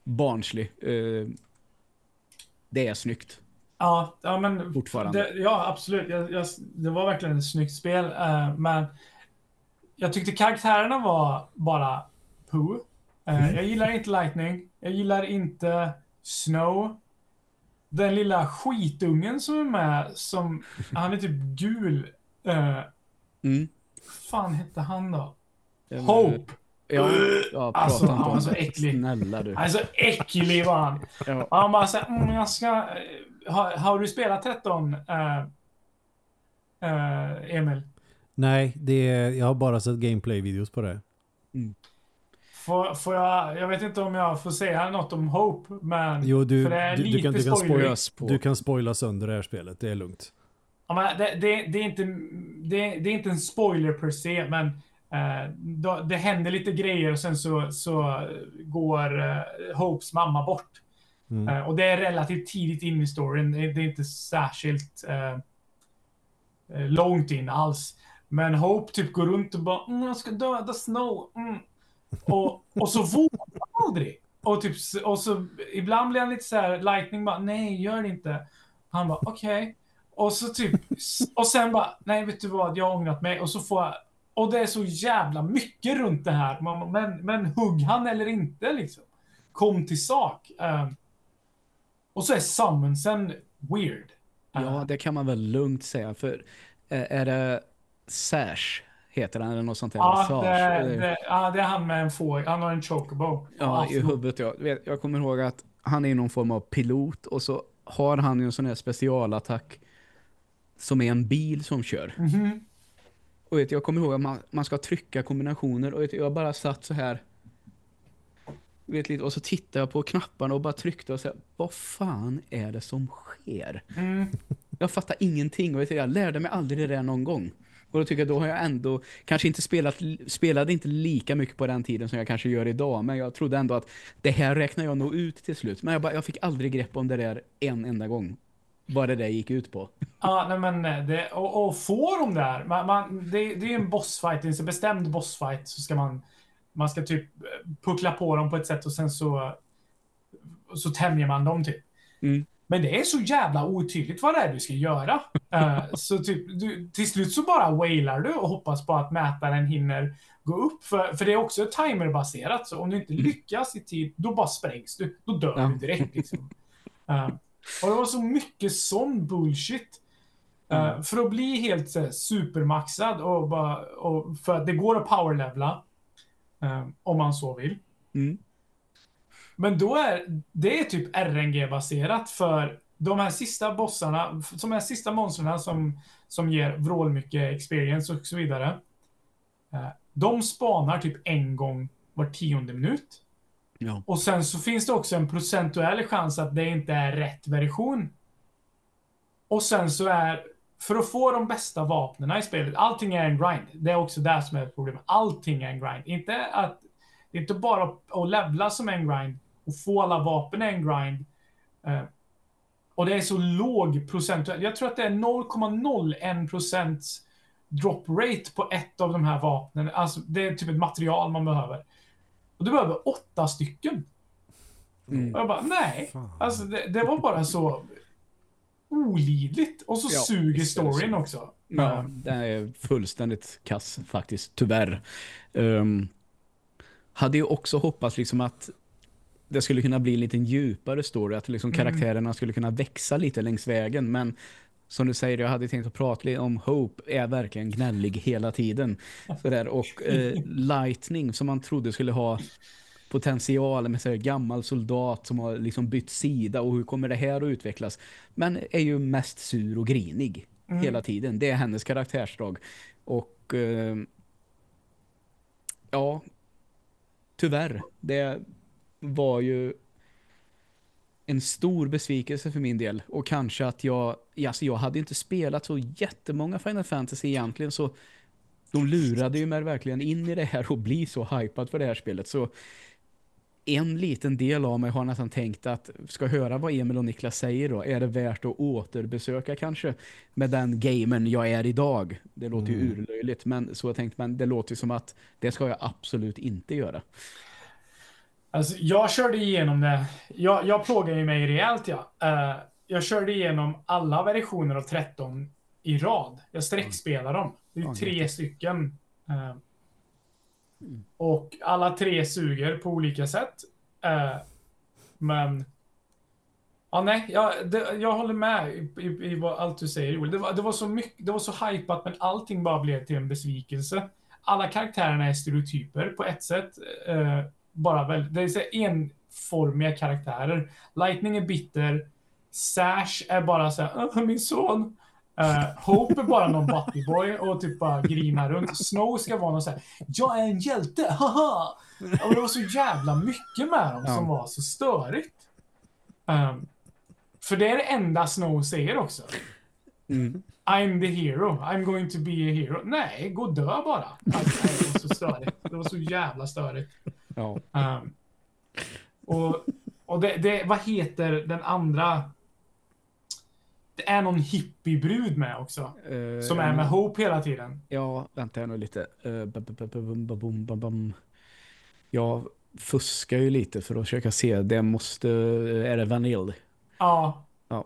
[SPEAKER 2] barnslig. Eh, det är snyggt
[SPEAKER 3] ja, ja men
[SPEAKER 2] fortfarande.
[SPEAKER 3] det, ja, absolut. Jag, jag, det var verkligen ett snyggt spel. eh, men jag tyckte karaktärerna var bara poo. Eh,
[SPEAKER 2] Mm.
[SPEAKER 3] Jag gillar inte Lightning. Jag gillar inte Snow. Den lilla skitungen som är med, som, han är typ gul. Uh,
[SPEAKER 2] Mm.
[SPEAKER 3] fan hette han då?
[SPEAKER 2] Eh,
[SPEAKER 3] Hope.
[SPEAKER 2] Ja, ja
[SPEAKER 3] Alltså, han var så äcklig.
[SPEAKER 2] Snälla du.
[SPEAKER 3] Alltså äcklig var han.
[SPEAKER 2] Ja.
[SPEAKER 3] Han bara såhär, mm, jag ska... Har, har du spelat 13? eh, eh, Emil?
[SPEAKER 1] Nej, det är, jag har bara sett gameplay-videos på det.
[SPEAKER 3] Får, får jag... Jag vet inte om jag får säga något om Hope, men...
[SPEAKER 1] Jo, du,
[SPEAKER 3] för det är
[SPEAKER 1] du, du,
[SPEAKER 3] lite
[SPEAKER 1] kan, du, kan
[SPEAKER 3] spoiler.
[SPEAKER 1] spoila, du kan spoila sönder det här spelet, det är lugnt.
[SPEAKER 3] Ja, men det, det, det, är inte, det, det är inte en spoiler per se, men eh, då, det händer lite grejer och sen så, så går eh, Hopes mamma bort.
[SPEAKER 1] Mm.
[SPEAKER 3] Uh, och det är relativt tidigt in i storyn. Det är, det är inte särskilt uh, långt in alls. Men Hope typ går runt och bara mm, jag ska döda Snow. Mm. Och, och så vågar han aldrig. Och, typ, och så ibland blir han lite så här, Lightning bara nej, gör det inte. Han bara okej. Och så typ, och sen bara, nej vet du vad, jag har ångrat mig. Och så får jag, och det är så jävla mycket runt det här. Man- Men, men hugg han eller inte liksom? Kom till sak. Um, och så är summonsen weird.
[SPEAKER 2] Ja, det kan man väl lugnt säga. För eh, är det Sash heter han eller något sånt där?
[SPEAKER 3] Ja,
[SPEAKER 2] Sash,
[SPEAKER 3] det,
[SPEAKER 2] eh,
[SPEAKER 3] det, ja, det är han med en fågel. Han har en chocobo.
[SPEAKER 2] Ja, i huvudet ja. Jag kommer ihåg att han är någon form av pilot och så har han ju en sån här specialattack som är en bil som kör.
[SPEAKER 3] Mhm.
[SPEAKER 2] Och vet, jag kommer ihåg att man, man ska trycka kombinationer och vet, jag bara satt så här vet, lite, och så tittade jag på knapparna och bara tryckte och här, vad fan är det som sker?
[SPEAKER 3] Mm.
[SPEAKER 2] Jag fattar ingenting och vet, du, jag lärde mig aldrig det där någon gång. Och då tycker jag, då har jag ändå kanske inte spelat, spelade inte lika mycket på den tiden som jag kanske gör idag, men jag trodde ändå att det här räknar jag nog ut till slut. Men jag, bara, jag fick aldrig grepp om det där en enda gång. Vad det där gick ut på.
[SPEAKER 3] Ja, nej men eh, det, och, och får de där, man, man, det, det är en bossfight, det är en bestämd bossfight, så ska man, man ska typ eh, puckla på dem på ett sätt och sen så, så tämjer man dem typ.
[SPEAKER 2] Mm.
[SPEAKER 3] Men det är så jävla otydligt vad det är du ska göra. Eh, så typ, du, till slut så bara wailar du och hoppas på att mätaren hinner gå upp. För, för det är också timerbaserat, så om du inte lyckas i tid, då bara sprängs du. Då dör
[SPEAKER 2] Ja.
[SPEAKER 3] du direkt liksom. Eh, och det var så mycket sån bullshit. Eh, för att bli helt så supermaxad och, bara, och för att det går att powerlevla. Eh, om man så vill.
[SPEAKER 2] Mm.
[SPEAKER 3] Men då är det är typ RNG-baserat för de här sista bossarna, de här sista monstren som, som ger vrålmycket experience och så vidare. eh, De spanar typ en gång var tionde minut.
[SPEAKER 2] Ja.
[SPEAKER 3] Och sen så finns det också en procentuell chans att det inte är rätt version. Och sen så är, för att få de bästa vapnena i spelet, allting är en grind. Det är också det som är ett problem. Allting är en grind. Inte att, det är inte bara att, levla som en grind och få alla vapen är en grind. Eh, och det är så låg procentuell. Jag tror att det är 0,01 procents drop rate på ett av de här vapnen. Alltså det är typ ett material man behöver. Och du behöver åtta stycken.
[SPEAKER 2] Mm.
[SPEAKER 3] Och jag bara, nej.
[SPEAKER 1] Fan.
[SPEAKER 3] Alltså det, det var bara så olidligt. Och så
[SPEAKER 2] Ja,
[SPEAKER 3] suger storyn
[SPEAKER 2] så.
[SPEAKER 3] också.
[SPEAKER 2] Ja, den är fullständigt kass faktiskt, tyvärr. Um, hade ju också hoppats liksom att det skulle kunna bli en liten djupare story, att liksom
[SPEAKER 3] Mm.
[SPEAKER 2] karaktärerna skulle kunna växa lite längs vägen, men som du säger, jag hade tänkt att prata lite om Hope är verkligen gnällig hela tiden. Sådär. Och eh, Lightning som man trodde skulle ha potential med så här gammal soldat som har liksom bytt sida och hur kommer det här att utvecklas? Men är ju mest sur och grinig
[SPEAKER 3] Mm.
[SPEAKER 2] hela tiden. Det är hennes karaktärsdrag. Och eh, ja, tyvärr. Det var ju en stor besvikelse för min del. Och kanske att jag, alltså jag hade inte spelat så jättemånga Final Fantasy egentligen så de lurade ju mig verkligen in i det här och bli så hypad för det här spelet. Så en liten del av mig har nästan tänkt att ska höra vad Emil och Niklas säger då, är det värt att återbesöka kanske med den gamen jag är idag. Det låter ju
[SPEAKER 1] Mm.
[SPEAKER 2] urlöjligt, men så jag tänkt, men det låter ju som att det ska jag absolut inte göra.
[SPEAKER 3] Alltså, jag körde igenom det. Jag, jag plågade ju mig rejält, ja. Eh, jag körde igenom alla versioner av 13 i rad. Jag sträckspelar dem. Det är tre stycken. Och alla tre suger på olika sätt. Eh, men... Ja, nej, jag, det, jag håller med i, i, i vad allt du säger, Joel. Det var, det var så mycket, det var så hypat, men allting bara blev till en besvikelse. alla karaktärerna är stereotyper på ett sätt. Eh, bara väl, det är så enformiga karaktärer. Lightning är bitter. Sash är bara så här, min son. Uh, Hope är bara någon buttyboy och typ bara grinar runt. Snow ska vara någon såhär, jag är en hjälte, haha! Och det var så jävla mycket med dem som var så störigt. Um, för det är det enda Snow säger också.
[SPEAKER 2] Mm.
[SPEAKER 3] I'm the hero, I'm going to be a hero. Nej, gå och dö bara. Alltså, det var så störigt. Det var så jävla störigt. Um, och och det, det, vad heter den andra? Det är någon hippiebrud med också.
[SPEAKER 2] Eh,
[SPEAKER 3] Som är med Hope hela tiden.
[SPEAKER 2] Ja, vänta här nu lite. Eh. Jag fuskar ju lite för att försöka se. Det måste... Är det Vanille?
[SPEAKER 3] Ja.
[SPEAKER 2] Ja.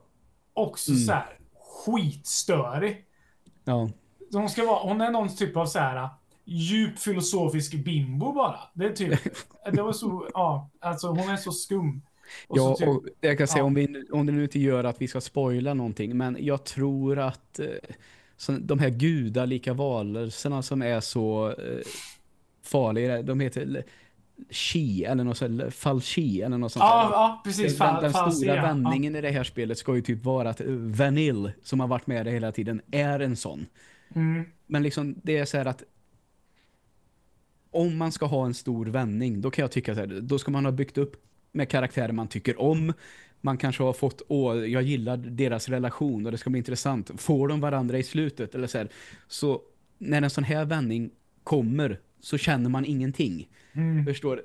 [SPEAKER 3] Också
[SPEAKER 2] Mm.
[SPEAKER 3] så här skitstörig.
[SPEAKER 2] Ja.
[SPEAKER 3] Hon, ska vara, hon är någon typ av så här djup filosofisk bimbo bara. Det är typ, det var så, ja, alltså hon är så skum. Och
[SPEAKER 2] Ja,
[SPEAKER 3] typ,
[SPEAKER 2] och jag kan säga
[SPEAKER 3] ja.
[SPEAKER 2] om, vi, om det nu inte gör att vi ska spoila någonting, men jag tror att eh, så, de här gudalika varelserna som är så eh, farliga, de heter Chi eller något sånt, Falchi eller något sånt
[SPEAKER 3] ja, ja, precis.
[SPEAKER 2] Den, den stora
[SPEAKER 3] ja.
[SPEAKER 2] vändningen i det här spelet ska ju typ vara att eh, Vanille, som har varit med det hela tiden, är en sån.
[SPEAKER 3] Ja. Mm,
[SPEAKER 2] Men liksom det är så här att om man ska ha en stor vändning, då kan jag tycka så här, då ska man ha byggt upp med karaktärer man tycker om. Man kanske har fått, åh, jag gillar deras relation och det ska bli intressant. Får de varandra i slutet? Eller så, här. så när en sån här vändning kommer så känner man ingenting.
[SPEAKER 3] mm.
[SPEAKER 2] Förstår?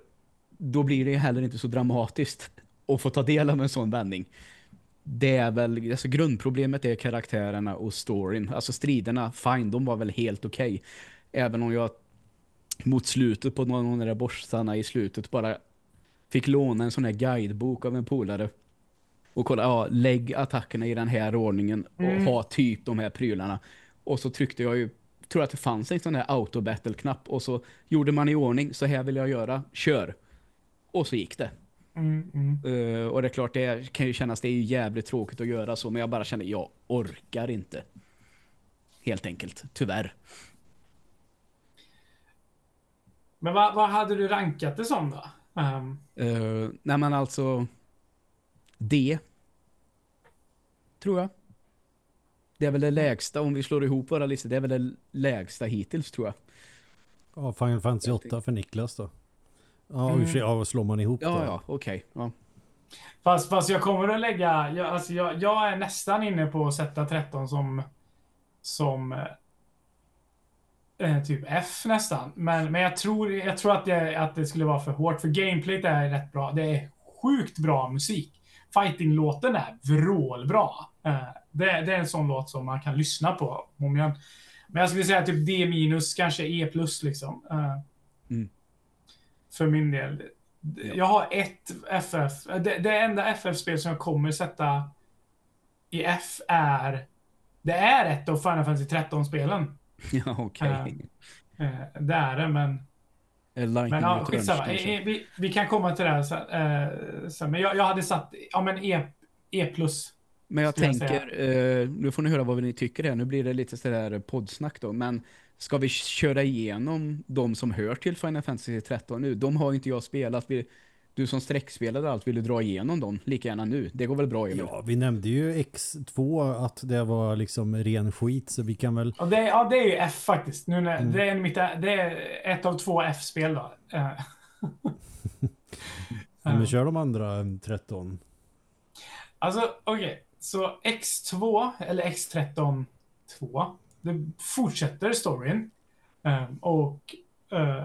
[SPEAKER 2] Då blir det heller inte så dramatiskt att få ta del av en sån vändning. Det är väl, alltså grundproblemet är karaktärerna och storyn. Alltså striderna, fine, de var väl helt okej. Även om jag mot slutet på någon av de där bossarna i slutet bara fick låna en sån här guidebok av en polare. Och kolla, ja, lägg attackerna i den här ordningen och
[SPEAKER 3] Mm.
[SPEAKER 2] ha typ de här prylarna. Och så tryckte jag ju, tror att det fanns en sån här auto-battle-knapp och så gjorde man i ordning, så här vill jag göra, kör. Och så gick det.
[SPEAKER 3] Mm, mm.
[SPEAKER 2] Eh, och det är klart, det kan ju kännas, det är ju jävligt tråkigt att göra så, men jag bara känner, jag orkar inte. Helt enkelt, tyvärr.
[SPEAKER 3] Men vad, vad hade du rankat det som då? Um,
[SPEAKER 2] Uh, nej men alltså, D. Tror jag. Det är väl det lägsta, om vi slår ihop våra listor, det är väl det lägsta hittills tror jag.
[SPEAKER 1] Ja, Final Fantasy 8 för Niklas då. Ja,
[SPEAKER 3] Mm.
[SPEAKER 1] mm. ja slår man ihop
[SPEAKER 2] Ja,
[SPEAKER 1] då?
[SPEAKER 2] ja, okej. Ja.
[SPEAKER 3] fast, fast jag kommer att lägga... Jag, alltså jag, jag är nästan inne på att sätta 13 som... Som... eh, typ F nästan. Men, men jag tror, jag tror att, det, att det skulle vara för hårt. För gameplayt är rätt bra. Det är sjukt bra musik. Fighting-låten är vrålbra. Eh, det, det är en sån låt som man kan lyssna på. Om jag, men jag skulle säga typ D minus, kanske E plus liksom. Eh,
[SPEAKER 2] Mm.
[SPEAKER 3] För min del.
[SPEAKER 2] Ja.
[SPEAKER 3] Jag har ett FF. Det, det enda FF-spel som jag kommer sätta i F är... Det är ett av Final Fantasy 13-spelen.
[SPEAKER 2] Ja, okej.
[SPEAKER 3] Eh, det är det, men...
[SPEAKER 2] Eh, Lightning
[SPEAKER 3] Men ja, skitsamma. Eh, eh, Vi, vi kan komma till det här sen. eh, sen. Men jag, jag hade satt, ja men E, e plus.
[SPEAKER 2] Men jag
[SPEAKER 3] jag
[SPEAKER 2] tänker, eh, nu får ni höra vad ni tycker här. Nu blir det lite sådär poddsnack då. Men ska vi köra igenom de som hör till Final Fantasy 13 nu? De har inte jag spelat. Vi, du som sträckspelade allt, vill du dra igenom dem lika gärna nu? Det går väl bra, Emil?
[SPEAKER 1] Ja, vi nämnde ju X2 att det var liksom ren skit så vi kan väl
[SPEAKER 3] Och det, ja, det är ju F faktiskt. Nu när,
[SPEAKER 1] Mm.
[SPEAKER 3] det, är mitt, det är ett av två F-spel då. Eh,
[SPEAKER 1] ja, men kör de andra eh, 13.
[SPEAKER 3] Alltså, okej. Så X2, eller X13 2, det fortsätter storyn. Ehm, och eh,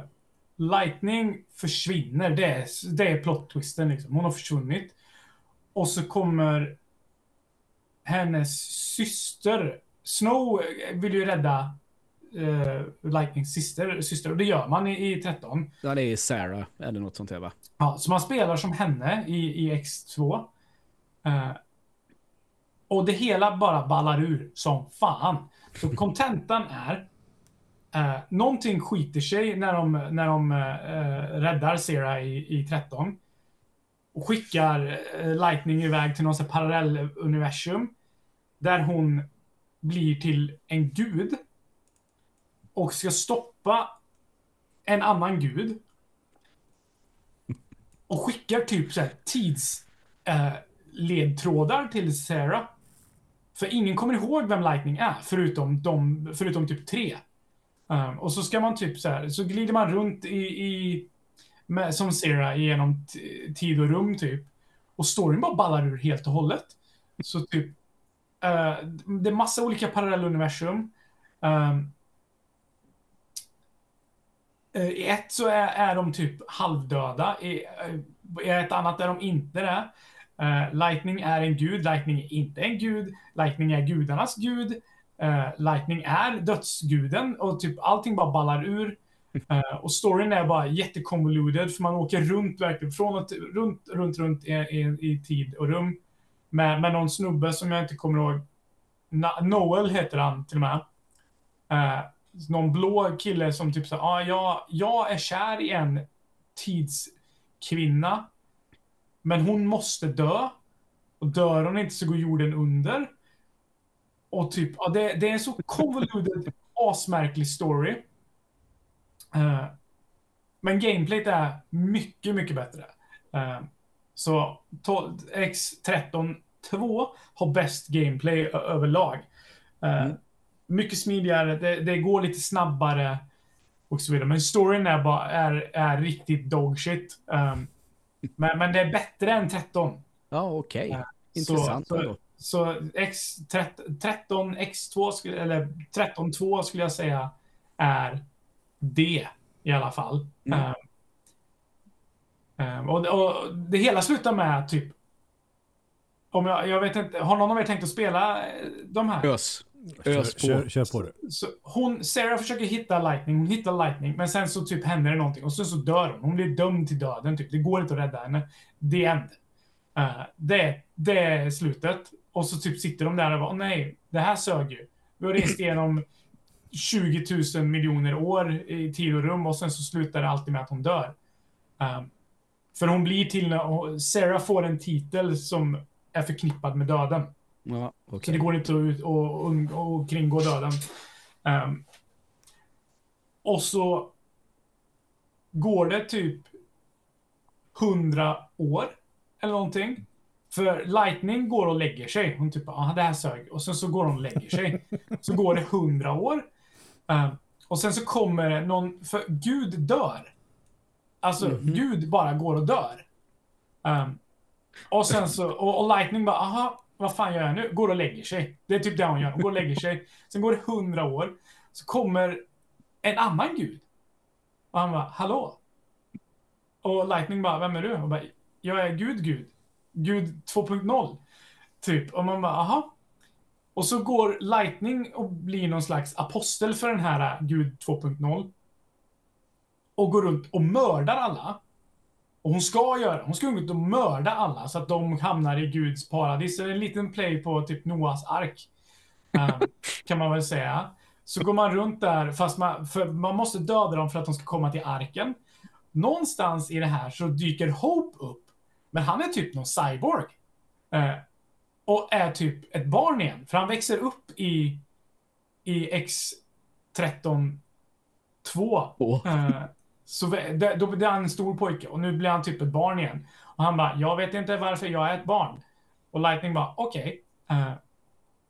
[SPEAKER 3] Lightning försvinner. Det är, det är plot-twisten liksom. Hon har försvunnit. Och så kommer hennes syster. Snow vill ju rädda uh, Lightnings syster, syster. Och det gör man i, i 13.
[SPEAKER 2] Ja, det är Sarah eller något sånt där va?
[SPEAKER 3] Ja, så man spelar som henne i, i X2. Eh, och det hela bara ballar ur som fan. Så kontentan är eh, någonting skiter sig när de, när de eh, eh räddar Sera i, i 13. Och skickar eh, Lightning iväg till någon parallell-universum. parallelluniversum. Där hon blir till en gud. Och ska stoppa en annan gud och skickar typ så här tidsledtrådar eh, till Sarah. För ingen kommer ihåg vem Lightning är, förutom, de, förutom typ tre. Um, och så ska man typ så här, så glider man runt i, i med, som Sera, genom tid och rum typ. Och storyn bara ballar ur helt och hållet. Så typ, uh, det är massa olika parallelluniversum. Um, I ett så är, är de typ halvdöda. I, eh, I ett annat är de inte det. Uh, Lightning är en gud, Lightning är inte en gud. Lightning är gudarnas gud. Uh, Lightning är dödsguden och typ allting bara ballar ur. Uh, och storyn är bara jättekonvoluted för man åker runt verkligen från att, runt, runt, runt i, i, i, tid och rum. Med, med någon snubbe som jag inte kommer ihåg. Na Noel heter han till och med. Uh, någon blå kille som typ säger ah, jag, jag är kär i en tidskvinna. Men hon måste dö. Och dör hon inte så går jorden under. Och typ, ja, det, det är en så convoluted, asmärklig story. Uh, men gameplayet är mycket, mycket bättre. Uh, så X13 2 har bäst gameplay överlag. Uh, mm. Mycket smidigare, det, det, går lite snabbare och så vidare. Men storyn är, bara, är, är riktigt dogshit. Um, men, men det är bättre än 13.
[SPEAKER 2] Ja, okej. Okay. Intressant.
[SPEAKER 3] Så, så, så X13, X2, skulle, eller 13.2 skulle jag säga är det i alla fall. Mm. Um, um, och, och, det hela slutar med typ om jag, jag vet inte, har någon av er tänkt att spela eh, de här?
[SPEAKER 2] Ös. Ös
[SPEAKER 1] på. Kör, kör på det.
[SPEAKER 3] Så hon, Sarah försöker hitta Lightning, hon hittar Lightning, men sen så typ händer det någonting och sen så dör hon. Hon blir dömd till döden, typ. Det går inte att rädda henne. The end. Uh, det, det är slutet. Och så typ sitter de där och bara, nej, det här sög ju. Vi har rest igenom 20 000 miljoner år i tid och rum och sen så slutar det alltid med att hon dör. Um, för hon blir till, Sarah får en titel som är förknippad med döden.
[SPEAKER 2] Ja, okay.
[SPEAKER 3] Så det går inte att och, och, och kringgå döden. Um, och så går det typ 100 år eller någonting. För Lightning går och lägger sig. Hon typ, ah, det här sög. Och sen så går hon och lägger sig. Så går det hundra år. Uh, och sen så kommer någon, för Gud dör. Alltså, mm -hmm. Gud bara går och dör. Um, och sen så, och, och, Lightning bara, aha, vad fan gör jag nu? Går och lägger sig. Det är typ det hon gör. Hon går och lägger sig. Sen går det hundra år. Så kommer en annan Gud. Och han bara, hallå? Och Lightning bara, vem är du? Och bara, jag är Gud, Gud. Gud 2.0. Typ. Och man bara, aha. Och så går Lightning och blir någon slags apostel för den här Gud 2.0. Och går runt och mördar alla. Och hon ska göra Hon ska gå runt och mörda alla så att de hamnar i Guds paradis. Det är en liten play på typ Noas ark. Um, kan man väl säga. Så går man runt där, fast man, för man måste döda dem för att de ska komma till arken. Någonstans i det här så dyker Hope upp men han är typ någon cyborg. Eh, och är typ ett barn igen. För han växer upp i, i X13 2. Oh. Eh, så det, då blir han en stor pojke och nu blir han typ ett barn igen. Och han bara, jag vet inte varför jag är ett barn. Och Lightning bara, okej. Okay. Eh,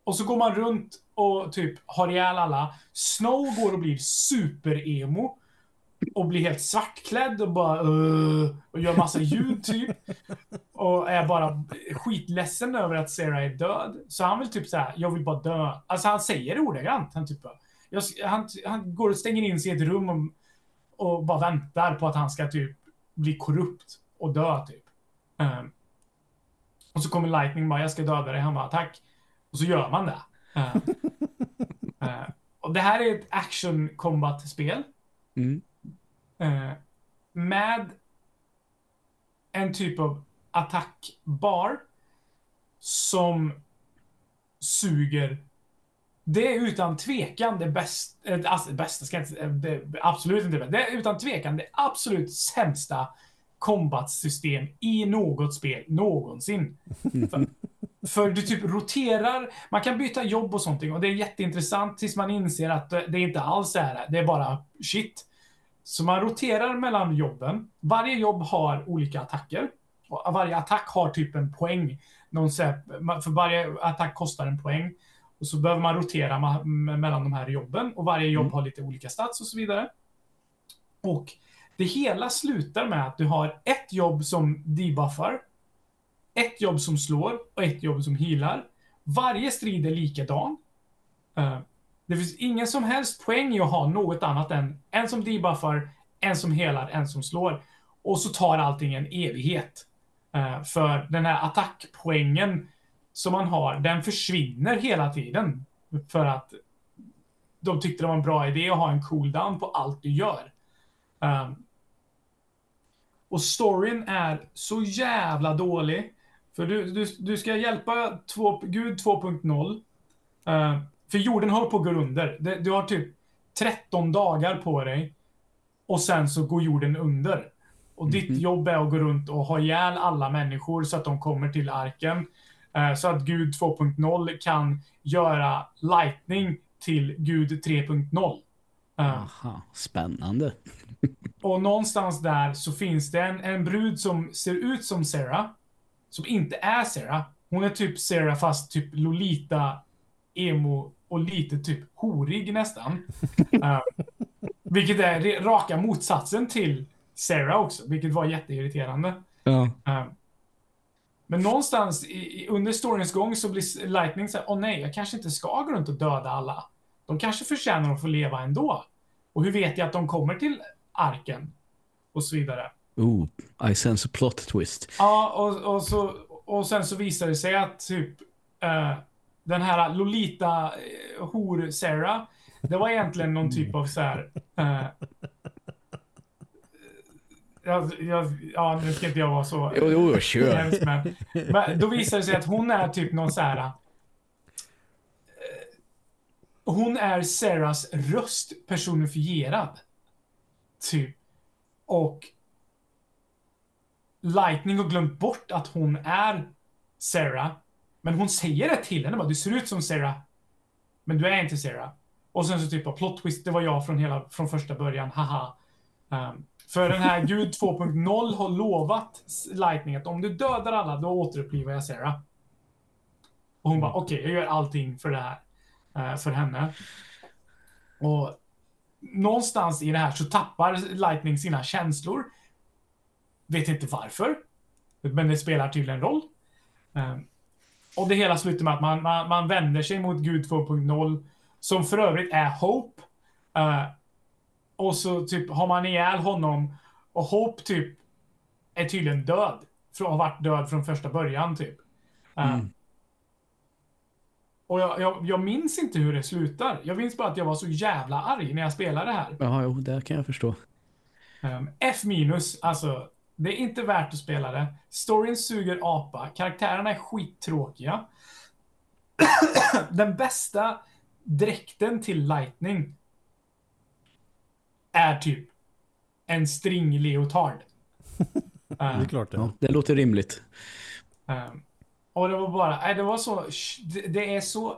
[SPEAKER 3] och så går man runt och typ har ihjäl alla. Snow går och blir super-emo och blir helt svartklädd och bara uh, och gör massa ljud typ. Och är bara skitledsen över att Sarah är död. Så han vill typ såhär, jag vill bara dö. Alltså han säger det ordagrant. Han, typ, jag, han, han går och stänger in sig i ett rum och, och, bara väntar på att han ska typ bli korrupt och dö typ. Um, och så kommer Lightning bara, jag ska döda dig. Han bara, tack. Och så gör man det. Uh, uh, och det här är ett action combat-spel. Mm. Eh, med en typ av attackbar som suger det är utan tvekan det bästa, eh, alltså bästa ska inte det, absolut inte det, det är utan tvekan det absolut sämsta combat-system i något spel någonsin. För, för, du typ roterar, man kan byta jobb och sånt och det är jätteintressant tills man inser att det inte alls är det, det är bara shit. Så man roterar mellan jobben. Varje jobb har olika attacker. Och varje attack har typ en poäng. Någon för varje attack kostar en poäng. Och så behöver man rotera mellan de här jobben. Och varje jobb
[SPEAKER 2] Mm.
[SPEAKER 3] har lite olika stats och så vidare. Och det hela slutar med att du har ett jobb som debuffar, ett jobb som slår och ett jobb som healar. Varje strid är likadan. Det finns ingen som helst poäng i att ha något annat än en som debuffar, en som helar, en som slår. Och så tar allting en evighet. Eh, för den här attackpoängen som man har, den försvinner hela tiden. För att de tyckte det var en bra idé att ha en cooldown på allt du gör. Eh, och storyn är så jävla dålig. För du, du, du ska hjälpa två, Gud 2.0. För jorden håller på att gå under. Du har typ 13 dagar på dig. Och sen så går jorden under. Och ditt
[SPEAKER 2] Mhm.
[SPEAKER 3] jobb är att gå runt och ha ihjäl alla människor så att de kommer till arken. Eh, Så att Gud 2.0 kan göra lightning till Gud 3.0. Eh,
[SPEAKER 2] Aha, spännande.
[SPEAKER 3] och någonstans där så finns det en, en brud som ser ut som Sarah. Som inte är Sarah. Hon är typ Sarah fast typ Lolita, emo och lite typ horig nästan. Eh, vilket är raka motsatsen till Sarah också, vilket var jätteirriterande.
[SPEAKER 2] Ja.
[SPEAKER 3] Eh, men någonstans i, under storyns gång så blir Lightning så här, åh nej, jag kanske inte ska gå runt och döda alla. De kanske förtjänar att få leva ändå. Och hur vet jag att de kommer till arken? Och så vidare.
[SPEAKER 2] Ooh, I sense a plot twist.
[SPEAKER 3] Ja, och, och, så, och sen så visar det sig att typ eh, den här Lolita eh, hor Sarah, det var egentligen någon typ av så här... Eh, jag, jag, ja, nu ska inte jag vara så
[SPEAKER 2] Jo, jo, kör.
[SPEAKER 3] men, men då visar det sig att hon är typ någon så här... eh, hon är Sarahs röst personifierad. Typ. Och Lightning har glömt bort att hon är Sarah. Men hon säger det till henne bara, du ser ut som Sarah. Men du är inte Sarah. Och sen så typ bara, plot twist, det var jag från, hela, från första början, haha. Um, för den här Gud 2.0 har lovat Lightning att om du dödar alla, då återupplivar jag Sarah. Och hon bara, okej, jag gör allting för det här. eh, för henne. Och någonstans i det här så tappar Lightning sina känslor. Vet inte varför. Men det spelar tydligen roll. Eh, och det hela slutar med att man, man, man vänder sig mot Gud 2.0. Som för övrigt är Hope. Eh, och så typ har man ihjäl honom. Och Hope typ är tydligen död. För att ha varit död från första början typ. Eh,
[SPEAKER 2] Mm.
[SPEAKER 3] Och jag, jag, jag minns inte hur det slutar. Jag minns bara att jag var så jävla arg när jag spelade det här.
[SPEAKER 2] Ja, jo, det kan jag förstå.
[SPEAKER 3] Um, F minus, alltså. Det är inte värt att spela det. Storyn suger apa. Karaktärerna är skittråkiga. Den bästa dräkten till Lightning är typ en stringleotard.
[SPEAKER 1] Det är
[SPEAKER 3] Um,
[SPEAKER 1] klart det.
[SPEAKER 2] Ja, det låter rimligt.
[SPEAKER 3] um, och det var bara, nej, det var så, det, det är så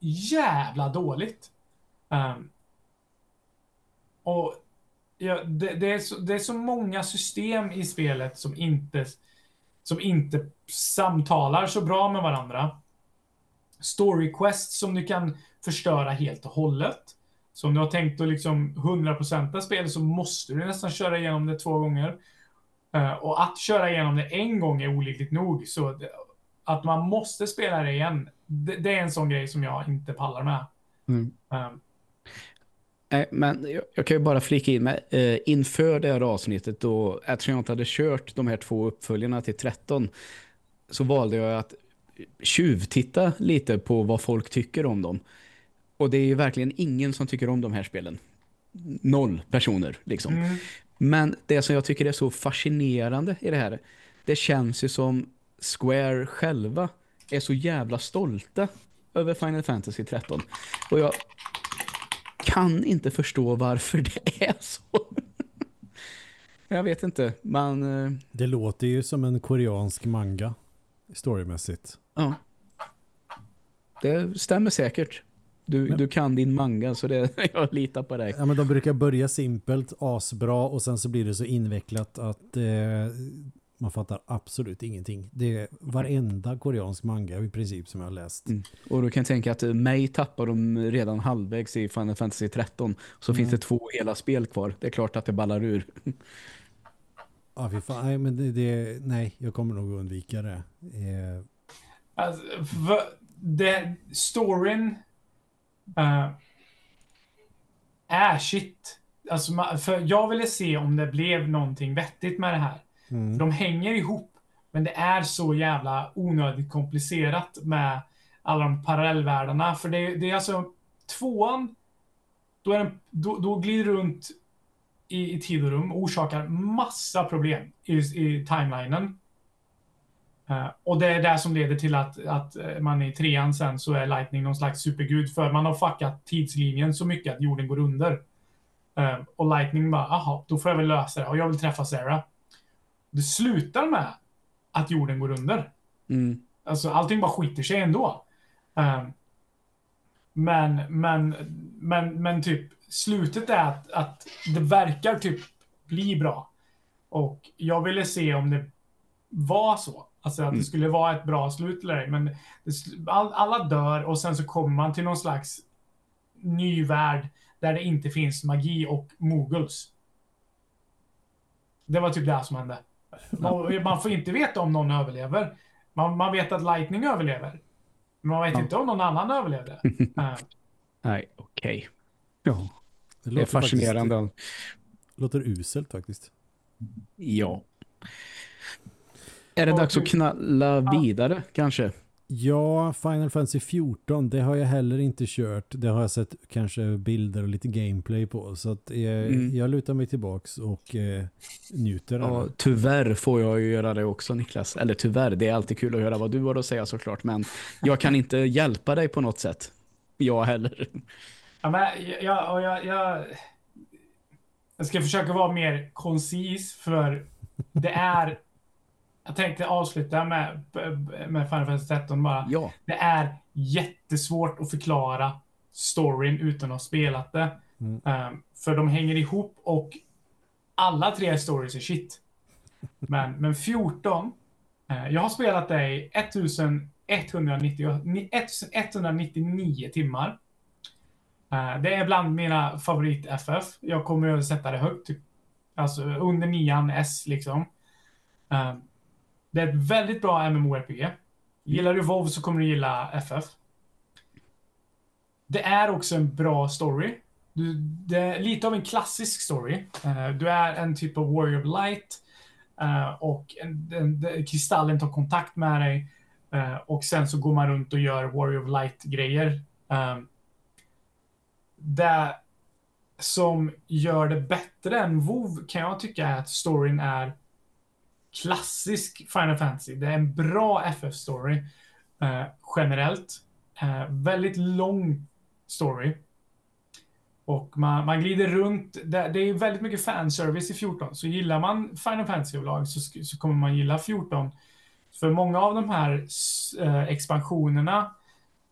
[SPEAKER 3] jävla dåligt. Um, och ja, det, det, är så, det är så många system i spelet som inte, som inte samtalar så bra med varandra. Story quests som du kan förstöra helt och hållet. Så om du har tänkt att liksom 100% spel så måste du nästan köra igenom det två gånger. Eh, och att köra igenom det en gång är olidligt nog. Så att man måste spela det igen, det, det är en sån grej som jag inte pallar med.
[SPEAKER 2] Mm.
[SPEAKER 3] Um,
[SPEAKER 2] Nej, men jag, jag kan ju bara flika in med eh, inför det här avsnittet då eftersom jag inte hade kört de här två uppföljarna till 13 så valde jag att tjuvtitta lite på vad folk tycker om dem. Och det är ju verkligen ingen som tycker om de här spelen. Noll personer liksom.
[SPEAKER 3] mm,
[SPEAKER 2] Men det som jag tycker är så fascinerande i det här, det känns ju som Square själva är så jävla stolta över Final Fantasy 13. Och jag kan inte förstå varför det är så. Jag vet inte, man... eh,
[SPEAKER 1] Det låter ju som en koreansk manga storymässigt.
[SPEAKER 2] Ja. Det stämmer säkert. Du,
[SPEAKER 1] Men-
[SPEAKER 2] du kan din manga så det, jag litar på dig.
[SPEAKER 1] Ja, men de brukar börja simpelt, asbra och sen så blir det så invecklat att eh, man fattar absolut ingenting. Det är varenda koreansk manga i princip som jag har läst.
[SPEAKER 2] Mm. Och du kan tänka att eh, mig tappar de redan halvvägs i Final Fantasy 13. Så
[SPEAKER 1] Mm.
[SPEAKER 2] finns det två hela spel kvar. Det är klart att det ballar ur.
[SPEAKER 1] Ja, fy fan. Nej, men det, det, nej, jag kommer nog undvika det. Eh,
[SPEAKER 3] Alltså, det, storyn eh, är shit. Alltså, för jag ville se om det blev någonting vettigt med det här
[SPEAKER 1] mm.
[SPEAKER 3] De hänger ihop, men det är så jävla onödigt komplicerat med alla de parallellvärldarna. För det, det är alltså tvåan, då, är den, då, då glider runt i, i tid och rum och orsakar massa problem i, i timelinen. Uh, och det är det som leder till att, att eh, man i trean sen så är Lightning någon slags supergud för man har fuckat tidslinjen så mycket att jorden går under. Uh, och Lightning bara, aha, då får jag väl lösa det och jag vill träffa Sarah. Det slutar med att jorden går under.
[SPEAKER 2] Mm.
[SPEAKER 3] Alltså allting bara skiter sig ändå. Um, men, men, men, men typ slutet är att, att det verkar typ bli bra. Och jag ville se om det var så. Alltså att
[SPEAKER 2] Mm.
[SPEAKER 3] det skulle vara ett bra slut eller ej. Men det, all, alla dör och sen så kommer man till någon slags ny värld där det inte finns magi och moguls. Det var typ det som hände. Man, man får inte veta om någon överlever. Man, man vet att Lightning överlever. Men man vet
[SPEAKER 2] Ja.
[SPEAKER 3] inte om någon annan överlevde. Eh,
[SPEAKER 2] Nej, okej. Ja, det är
[SPEAKER 1] låter
[SPEAKER 2] fascinerande.
[SPEAKER 1] Faktiskt, låter uselt faktiskt.
[SPEAKER 2] Ja. Är det
[SPEAKER 3] Och
[SPEAKER 2] dags att knalla vidare kanske?
[SPEAKER 1] Ja, Final Fantasy 14, det har jag heller inte kört. Det har jag sett kanske bilder och lite gameplay på. Så att, eh,
[SPEAKER 2] Mm.
[SPEAKER 1] jag lutar mig tillbaks och eh, njuter av
[SPEAKER 2] Ja, tyvärr får jag ju göra det också Niklas. Eller tyvärr, det är alltid kul att höra vad du har att säga såklart. Men jag kan inte hjälpa dig på något sätt. Jag heller.
[SPEAKER 3] Ja, men jag, och jag, jag, jag ska försöka vara mer koncis för det är... Jag tänkte avsluta med, med Final Fantasy 13 bara.
[SPEAKER 2] Ja,
[SPEAKER 3] Det är jättesvårt att förklara storyn utan att ha spelat det.
[SPEAKER 1] Mm.
[SPEAKER 3] Um, för de hänger ihop och alla tre stories är shit. Men, men 14, eh, jag har spelat det i 1190, ni- 1199 timmar. Eh, det är bland mina favorit FF. Jag kommer att sätta det högt. typ. Alltså under nian S liksom. Eh, det är ett väldigt bra MMORPG. Gillar du WoW så kommer du gilla FF. Det är också en bra story. Du, det är lite av en klassisk story. Eh, du är en typ av Warrior of Light eh, och en, en, den- kristallen tar kontakt med dig eh, och sen så går man runt och gör Warrior of Light-grejer. Ehm, det som gör det bättre än WoW kan jag tycka är att storyn är klassisk Final Fantasy. Det är en bra FF-story eh, generellt. Eh, väldigt lång story. Och man, man glider runt. Det, det är väldigt mycket fanservice i 14. Så gillar man Final Fantasy överlag så, så kommer man gilla 14. För många av de här eh, expansionerna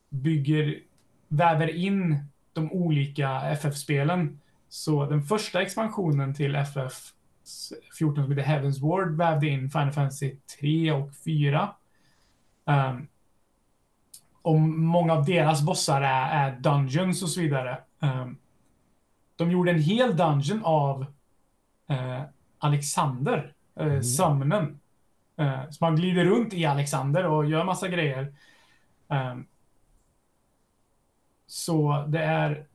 [SPEAKER 3] bygger, väver in de olika FF-spelen. Så den första expansionen till FF 14 som heter Heaven's Ward vävde in Final Fantasy 3 och 4. Um, och många av deras bossar är, är dungeons och så vidare. Um, de gjorde en hel dungeon av eh, Alexander, eh,
[SPEAKER 1] Mm.
[SPEAKER 3] summonen. Eh, så man glider runt i Alexander och gör massa grejer. Um, så det är...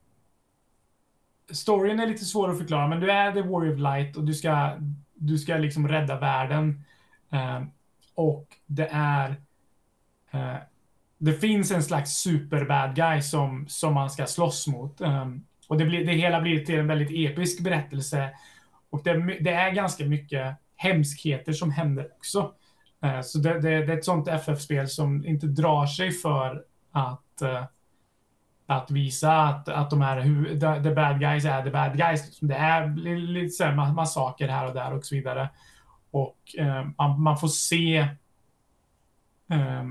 [SPEAKER 3] Storyn är lite svår att förklara, men du är The Warrior of Light och du ska, du ska liksom rädda världen. Eh, och det är... Eh, det finns en slags super bad guy som, som man ska slåss mot. Um, och det, blir, det hela blir till en väldigt episk berättelse. Och det, är det är ganska mycket hemskheter som händer också. Uh, så det, det, det är ett sånt FF-spel som inte drar sig för att, uh, att visa att, att de här the, the bad guys är the bad guys. Liksom, det är lite så här massaker här och där och så vidare. Och eh, man, man får se eh,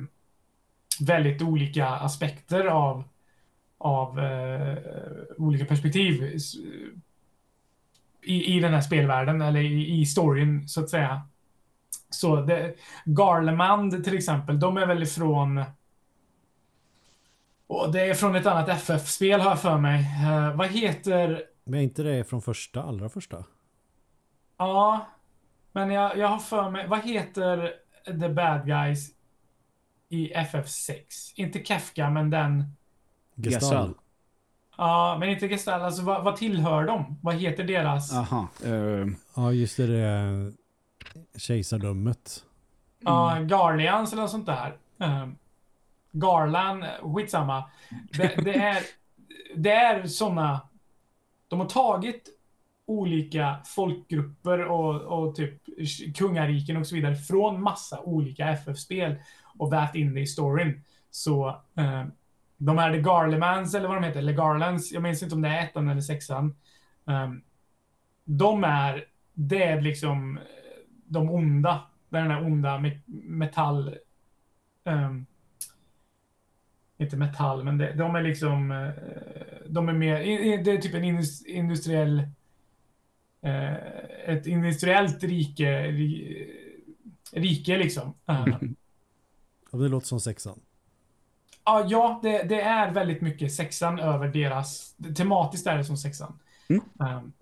[SPEAKER 3] väldigt olika aspekter av av eh, olika perspektiv i, i den här spelvärlden eller i, i storyn så att säga. Så det, Garlemand till exempel, de är väl ifrån och det är från ett annat FF-spel har jag för mig. Uh, vad heter...
[SPEAKER 1] Men är inte det från första, allra första?
[SPEAKER 3] Ja, men jag, jag har för mig, vad heter The Bad Guys i FF6? Inte Kefka, men den...
[SPEAKER 1] Gestalt.
[SPEAKER 3] Ja, men inte Gestalt. Alltså, vad, vad tillhör de? Vad heter deras...
[SPEAKER 2] Aha. Uh...
[SPEAKER 1] Ja, just det. det kejsardömet.
[SPEAKER 3] Ja, mm. Garlians eller något sånt där. Uh, Garland, skitsamma. Det, det är, det är såna... De har tagit olika folkgrupper och, och typ kungariken och så vidare från massa olika FF-spel och vävt in det i storyn. Så eh, de här The Garlemans eller vad de heter, eller Garlands, jag minns inte om det är ettan eller sexan. Eh, de är, det är liksom eh, de onda, den här onda me metall... Um, inte metall, men det, de är liksom... Uh, de är mer, det är typ en industriell... Uh, ett industriellt rike, rike liksom. Uh.
[SPEAKER 1] det låter som sexan.
[SPEAKER 3] Ja, det, det, är väldigt mycket sexan över deras... Tematiskt är det som sexan. Mm. Um,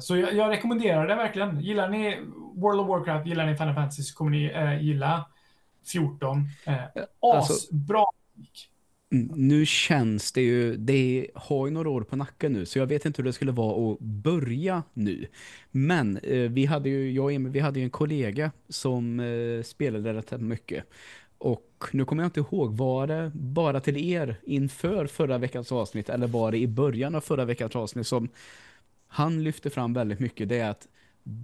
[SPEAKER 3] så jag, jag, rekommenderar det verkligen. Gillar ni World of Warcraft, gillar ni Final Fantasy så kommer ni uh, gilla 14. Uh, alltså, asbra
[SPEAKER 2] mm, nu känns det ju, det har ju några år på nacken nu så jag vet inte hur det skulle vara att börja nu. Men eh, vi hade ju, jag och Emil, vi hade ju en kollega som eh, spelade rätt mycket. Och nu kommer jag inte ihåg, var det bara till er inför förra veckans avsnitt eller var det i början av förra veckans avsnitt som han lyfte fram väldigt mycket det är att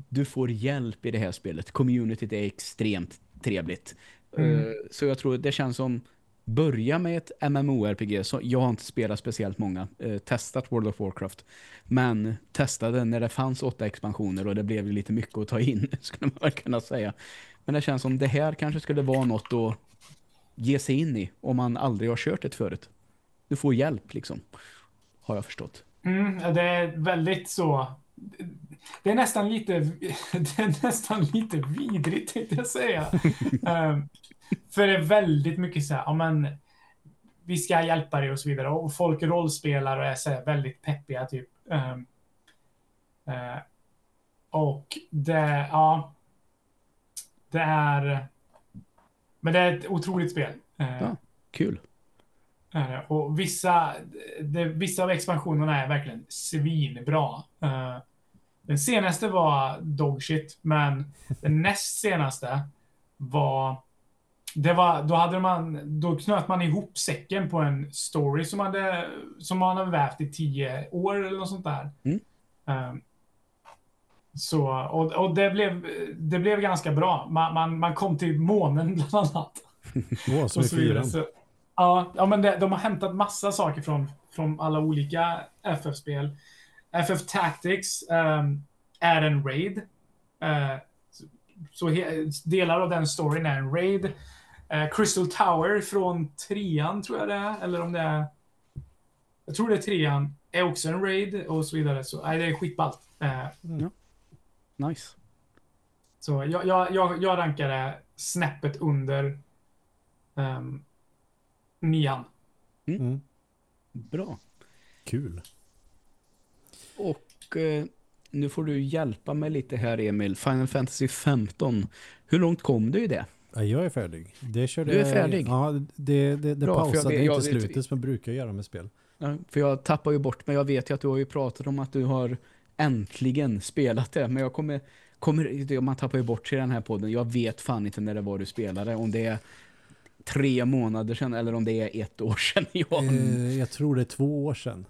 [SPEAKER 2] du får hjälp i det här spelet. Communityt är extremt trevligt. Mm. Uh, så jag tror det känns som börja med ett MMORPG. Så jag har inte spelat speciellt många. Uh, testat World of Warcraft. Men testade när det fanns åtta expansioner och det blev lite mycket att ta in skulle man kunna säga. Men det känns som det här kanske skulle vara något att ge sig in i om man aldrig har kört ett förut. Du får hjälp liksom, har jag förstått.
[SPEAKER 3] Mm, det är väldigt så... Det är nästan lite, det är nästan lite vidrigt, tänkte jag säga. um, för det är väldigt mycket så här, ja men vi ska hjälpa dig och så vidare. Och folk rollspelar och är så väldigt peppiga typ. Um, uh, och det, ja, det är... Men det är ett otroligt spel.
[SPEAKER 2] Eh, ja, kul.
[SPEAKER 3] Och vissa, det, vissa av expansionerna är verkligen svinbra. Den senaste var dogshit, men den näst senaste var... Det var, då hade man, då knöt man ihop säcken på en story som, hade, som man hade vävt i tio år eller något sånt där. Mm. Um, så, och, och det, blev, det blev ganska bra. Man, man, man kom till månen bland annat.
[SPEAKER 1] Åh, som i fyran.
[SPEAKER 3] Ja, ja, men det, de har hämtat massa saker från, från alla olika FF-spel. FF Tactics um, är en raid. Uh, så delar av den storyn är en raid. Uh, Crystal Tower från trean tror jag det är, eller om det är... Jag tror det är trean, är också en raid och så vidare. Så nej, det är skitballt. Uh,
[SPEAKER 2] mm. Nice.
[SPEAKER 3] Så jag, jag, jag, jag rankar det snäppet under um, nian.
[SPEAKER 2] Mm. Mm. Bra.
[SPEAKER 1] Kul.
[SPEAKER 2] Och eh, nu får du hjälpa mig lite här Emil. Final Fantasy 15. Hur långt kom du i det?
[SPEAKER 1] Ja, jag är färdig. Det körde,
[SPEAKER 2] du är färdig?
[SPEAKER 1] Ja, det, det, det Bra, pausade jag, jag, inte jag, slutet som brukar göra med spel.
[SPEAKER 2] För jag tappar ju bort, men jag vet ju att du har ju pratat om att du har äntligen spelat det. Men jag kommer, kommer man tappar ju bort sig i den här podden. Jag vet fan inte när det var du spelade. Om det är tre månader sedan eller om det är ett år sedan.
[SPEAKER 1] Jag, eh, jag tror det är två år sedan.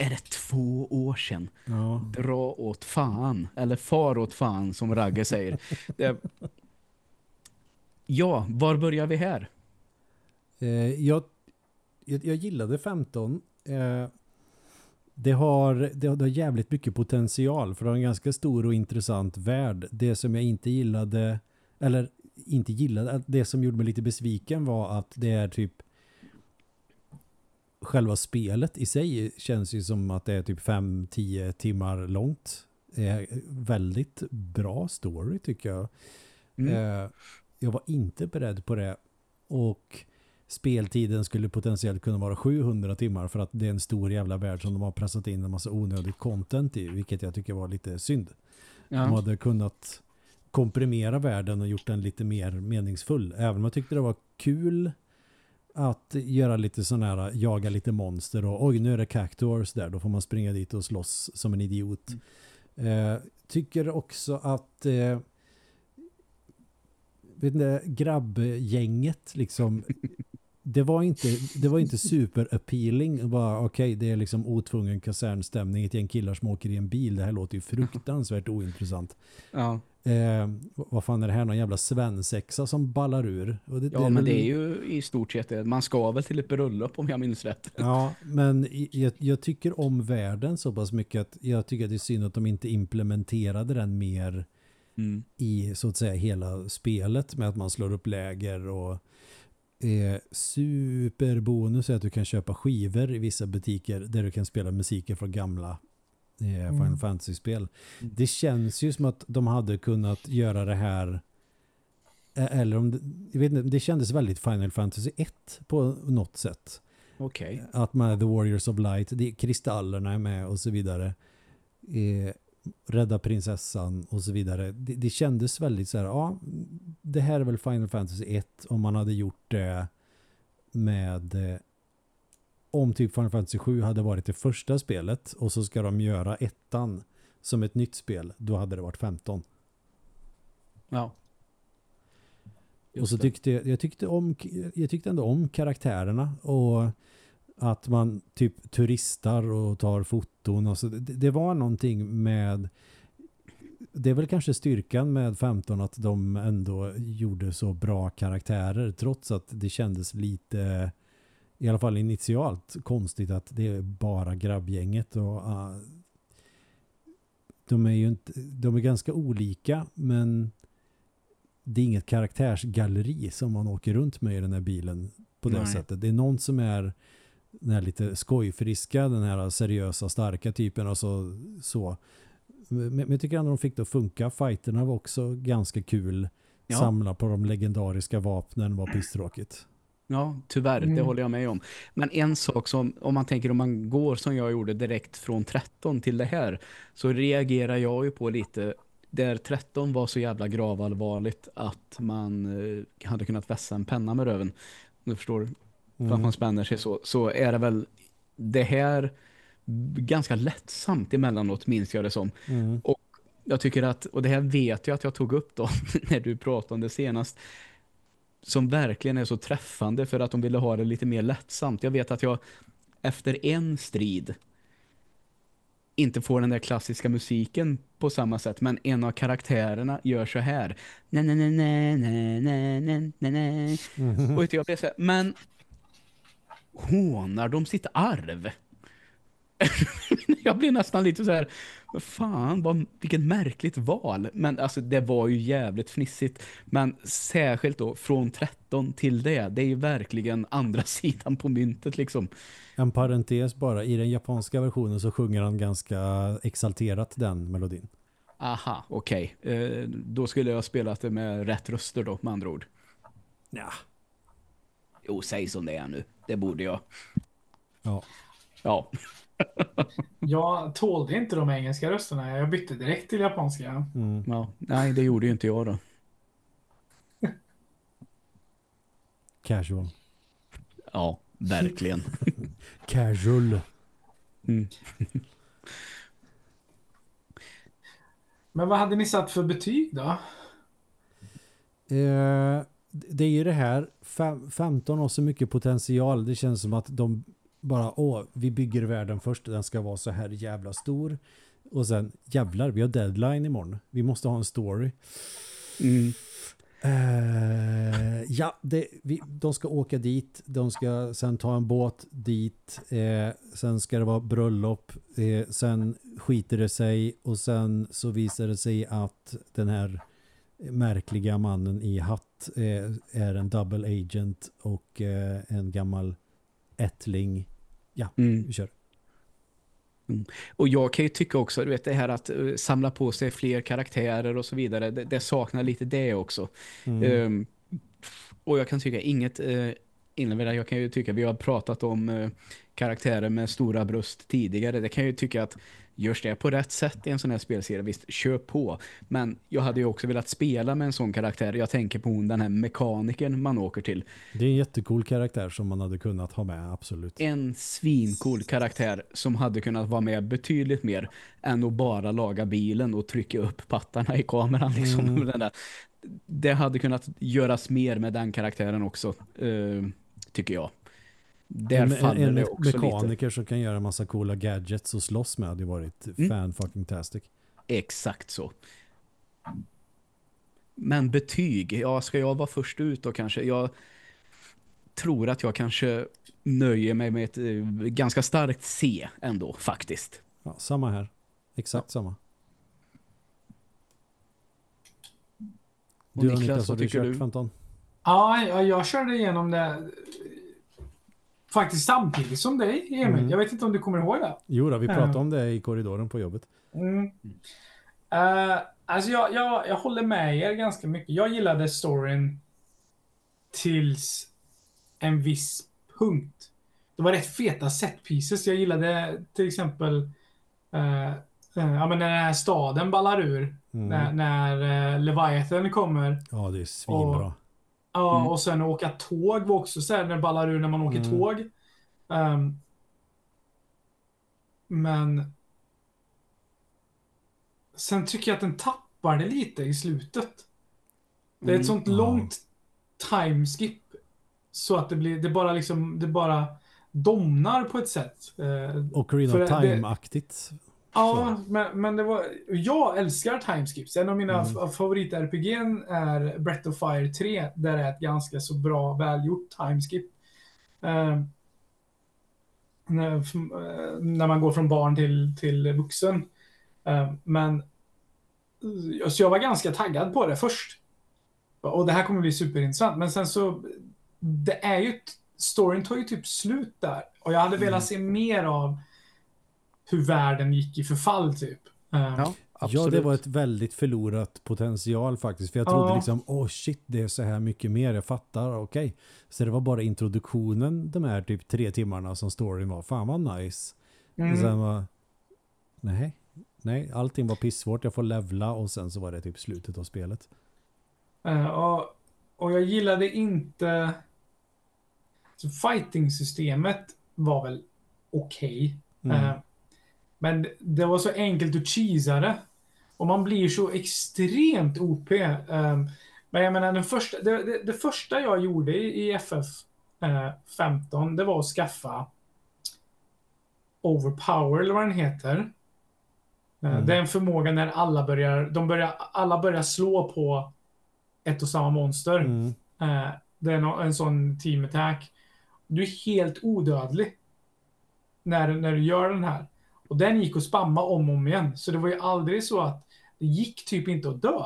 [SPEAKER 2] Är det två år sedan?
[SPEAKER 1] Ja.
[SPEAKER 2] Dra åt fan. Eller far åt fan som Ragge säger. det... Ja, var börjar vi här?
[SPEAKER 1] Eh, jag, jag, jag, gillade 15. Eh, det har, det, har, det har jävligt mycket potential för det har en ganska stor och intressant värld. Det som jag inte gillade, eller inte gillade, det som gjorde mig lite besviken var att det är typ själva spelet i sig känns ju som att det är typ 5-10 timmar långt. Eh, väldigt bra story tycker jag.
[SPEAKER 2] Mm.
[SPEAKER 1] Eh, jag var inte beredd på det. Och speltiden skulle potentiellt kunna vara 700 timmar för att det är en stor jävla värld som de har pressat in en massa onödig content i, vilket jag tycker var lite synd. De
[SPEAKER 2] Ja.
[SPEAKER 1] hade kunnat komprimera världen och gjort den lite mer meningsfull. Även om jag tyckte det var kul att göra lite sån här, jaga lite monster och oj nu är det cactuars där, då får man springa dit och slåss som en idiot. Eh, tycker också att eh, vet inte, grabbgänget liksom det var inte, det var inte super appealing bara okej det är liksom otvungen kasernstämning ett gäng killar som åker i en bil det här låter ju fruktansvärt ointressant
[SPEAKER 2] Ja.
[SPEAKER 1] eh, vad fan är det här någon jävla svensexa som ballar ur det,
[SPEAKER 2] ja, men
[SPEAKER 1] väl-
[SPEAKER 2] det är ju i stort sett det. Man ska väl till ett bröllop om jag minns rätt.
[SPEAKER 1] Ja, men jag, jag tycker om världen så pass mycket att jag tycker att det är synd att de inte implementerade den mer
[SPEAKER 2] Mm.
[SPEAKER 1] i så att säga hela spelet med att man slår upp läger och eh, superbonus är att du kan köpa skivor i vissa butiker där du kan spela musiker från gamla eh, Final
[SPEAKER 3] Mm.
[SPEAKER 1] Fantasy-spel. Det känns ju som att de hade kunnat göra det här eh, eller om det, jag vet inte, det kändes väldigt Final Fantasy 1 på något sätt
[SPEAKER 2] Okej.
[SPEAKER 1] att man är The Warriors of Light, det, kristallerna är med och så vidare. Eh, rädda prinsessan och så vidare. Det, det kändes väldigt så här, ja, det här är väl Final Fantasy 1 om man hade gjort det med eh, om typ Final Fantasy 7 hade varit det första spelet och så ska de göra ettan som ett nytt spel, då hade det varit 15.
[SPEAKER 2] Ja.
[SPEAKER 1] och
[SPEAKER 2] Just
[SPEAKER 1] så
[SPEAKER 2] det.
[SPEAKER 1] tyckte jag tyckte om jag tyckte ändå om karaktärerna och att man typ turistar och tar foton och så det, det var någonting med det är väl kanske styrkan med 15 att de ändå gjorde så bra karaktärer trots att det kändes lite i alla fall initialt konstigt att det är bara grabbgänget och ah, de är ju inte de är ganska olika men det är inget karaktärsgalleri som man åker runt med i den här bilen på det
[SPEAKER 2] Nej.
[SPEAKER 1] sättet. Det är någon som är den här lite skojfriska, den här seriösa, starka typen och så. så. Men, men jag tycker ändå de fick det att funka. Fighterna var också ganska kul.
[SPEAKER 2] Ja.
[SPEAKER 1] Samla på de legendariska vapnen var pisstråkigt.
[SPEAKER 2] Ja, tyvärr, det
[SPEAKER 3] Mm.
[SPEAKER 2] håller jag med om. Men en sak som, om man tänker om man går som jag gjorde direkt från 13 till det här, så reagerar jag ju på lite, där 13 var så jävla gravallvarligt att man eh, hade kunnat vässa en penna med röven. Du förstår, för att man spänner sig så, så är det väl det här ganska lättsamt emellanåt minns jag det som.
[SPEAKER 1] Mm.
[SPEAKER 2] Och jag tycker att, och det här vet jag att jag tog upp då när du pratade om det senast som verkligen är så träffande för att de ville ha det lite mer lättsamt. Jag vet att jag efter en strid inte får den där klassiska musiken på samma sätt, men en av karaktärerna gör så här. Nej, nej, nej, nej, nej, nej, nej, nej. Och jag blev så här, men hånar de sitt arv? jag blir nästan lite så här, fan, vad, vilket märkligt val. Men alltså det var ju jävligt fnissigt. Men särskilt då från 13 till det, det är ju verkligen andra sidan på myntet liksom.
[SPEAKER 1] En parentes bara, i den japanska versionen så sjunger han ganska exalterat den melodin.
[SPEAKER 2] Aha, okej. Eh, då skulle jag ha spelat det med rätt röster då, med andra ord.
[SPEAKER 1] Ja.
[SPEAKER 2] Jo, säg som det är nu. Det borde jag.
[SPEAKER 1] Ja.
[SPEAKER 2] Ja.
[SPEAKER 3] Jag tålde inte de engelska rösterna. Jag bytte direkt till japanska.
[SPEAKER 1] Mm.
[SPEAKER 2] ja. Nej, det gjorde ju inte jag då.
[SPEAKER 1] Casual.
[SPEAKER 2] Ja, verkligen.
[SPEAKER 1] Casual.
[SPEAKER 2] Mm.
[SPEAKER 3] Men vad hade ni satt för betyg då?
[SPEAKER 1] Eh, det är ju det här, fem, 15 har så mycket potential. Det känns som att de bara, åh, vi bygger världen först. Den ska vara så här jävla stor. Och sen, jävlar, vi har deadline imorgon. Vi måste ha en story.
[SPEAKER 2] Mm.
[SPEAKER 1] Eh, ja, det, vi, de ska åka dit. De ska sen ta en båt dit. Eh, sen ska det vara bröllop. Eh, sen skiter det sig. Och sen så visar det sig att den här märkliga mannen i hatt eh, är en double agent och eh, en gammal ättling
[SPEAKER 2] Mm.
[SPEAKER 1] Vi kör.
[SPEAKER 2] Och jag kan ju tycka också, du vet det här att eh, samla på sig fler karaktärer och så vidare, det, det saknar lite det också.
[SPEAKER 1] Mm.
[SPEAKER 2] Ehm, och jag kan tycka inget uh, innebär jag kan ju tycka vi har pratat om eh, karaktärer med stora bröst tidigare. Det kan jag ju tycka att görs det på rätt sätt i en sån här spelserie, visst, kör på. Men jag hade ju också velat spela med en sån karaktär. Jag tänker på hon, den här mekaniken man åker till.
[SPEAKER 1] Det är en jättecool karaktär som man hade kunnat ha med, absolut.
[SPEAKER 2] En svincool karaktär som hade kunnat vara med betydligt mer än att bara laga bilen och trycka upp pattarna i kameran. Liksom.
[SPEAKER 1] Mm.
[SPEAKER 2] Den där. Det hade kunnat göras mer med den karaktären också, eh, tycker jag. Där
[SPEAKER 1] en,
[SPEAKER 2] faller
[SPEAKER 1] en
[SPEAKER 2] det också lite.
[SPEAKER 1] mekaniker som kan göra en massa coola gadgets och slåss med hade varit
[SPEAKER 2] Mm.
[SPEAKER 1] fan fucking tastic.
[SPEAKER 2] Exakt så. Men betyg, ja ska jag vara först ut då kanske? Jag tror att jag kanske nöjer mig med ett eh, ganska starkt C ändå, faktiskt.
[SPEAKER 1] Ja, samma här. Exakt samma.
[SPEAKER 2] Och
[SPEAKER 1] Du
[SPEAKER 2] Niklas,
[SPEAKER 1] Niklas, har
[SPEAKER 2] vad tycker du?
[SPEAKER 1] 15?
[SPEAKER 3] Ja, jag, jag körde igenom det faktiskt samtidigt som dig, Emil.
[SPEAKER 1] Mm.
[SPEAKER 3] Jag vet inte om du kommer ihåg det.
[SPEAKER 1] Jo då, vi
[SPEAKER 3] Ja.
[SPEAKER 1] pratade om det i korridoren på jobbet.
[SPEAKER 3] Mm. Eh, alltså jag, jag, jag håller med er ganska mycket. Jag gillade storyn tills en viss punkt. Det var rätt feta set pieces. Jag gillade till exempel eh, eh, ja, men när den här staden ballar ur.
[SPEAKER 1] Mm.
[SPEAKER 3] När, när eh, Leviathan kommer.
[SPEAKER 1] Ja, det är svinbra.
[SPEAKER 3] Ja,
[SPEAKER 2] Mm.
[SPEAKER 3] och sen åka tåg var också så här när det ballar ur när man åker
[SPEAKER 1] Mm.
[SPEAKER 3] tåg. Ehm, men sen tycker jag att den tappar det lite i slutet. Det är ett
[SPEAKER 2] Mm.
[SPEAKER 3] sånt långt timeskip så att det blir, det bara liksom, det bara domnar på ett sätt. Eh,
[SPEAKER 1] Ocarina
[SPEAKER 3] För
[SPEAKER 1] of Time-aktigt.
[SPEAKER 3] Ja, men, men det var... Jag älskar timeskips. En av mina
[SPEAKER 1] Mm.
[SPEAKER 3] mm. favorit-RPG är Breath of Fire 3, där det är ett ganska så bra, välgjort timeskip. Eh, när, man går från barn till, till vuxen. Eh, men... eh, Så jag var ganska taggad på det först. Och det här kommer bli superintressant. Men sen så... Det är ju... Storyn tar ju typ slut där. Och jag hade
[SPEAKER 2] Mm.
[SPEAKER 3] velat se mer av hur världen gick i förfall typ. Eh,
[SPEAKER 2] Ja, absolut.
[SPEAKER 1] Ja, det var ett väldigt förlorat potential faktiskt. För jag trodde
[SPEAKER 3] Ja.
[SPEAKER 1] liksom, åh oh shit, det är så här mycket mer, jag fattar, okej. Så det var bara introduktionen de här typ tre timmarna som storyn var. Fan vad nice.
[SPEAKER 3] mm.
[SPEAKER 1] Och sen var, nej, nej, allting var pissvårt, jag får levla och sen så var det typ slutet av spelet.
[SPEAKER 3] Eh, och, och jag gillade inte... Så fighting-systemet var väl okej.
[SPEAKER 1] Mm.
[SPEAKER 3] Eh, men det var så enkelt att cheesa det. Och man blir så extremt OP. Eh, men jag menar, den första, det, det, det första jag gjorde i, i FF eh, 15, det var att skaffa Overpower, eller vad den heter. Eh,
[SPEAKER 1] Mm.
[SPEAKER 3] Det är en förmåga när alla börjar, de börjar, alla börjar slå på ett och samma monster.
[SPEAKER 1] Mm.
[SPEAKER 3] Eh, det är nå- en sån team attack. Du är helt odödlig när, när du gör den här. Och den gick att spamma om och om igen. Så det var ju aldrig så att det gick typ inte att dö.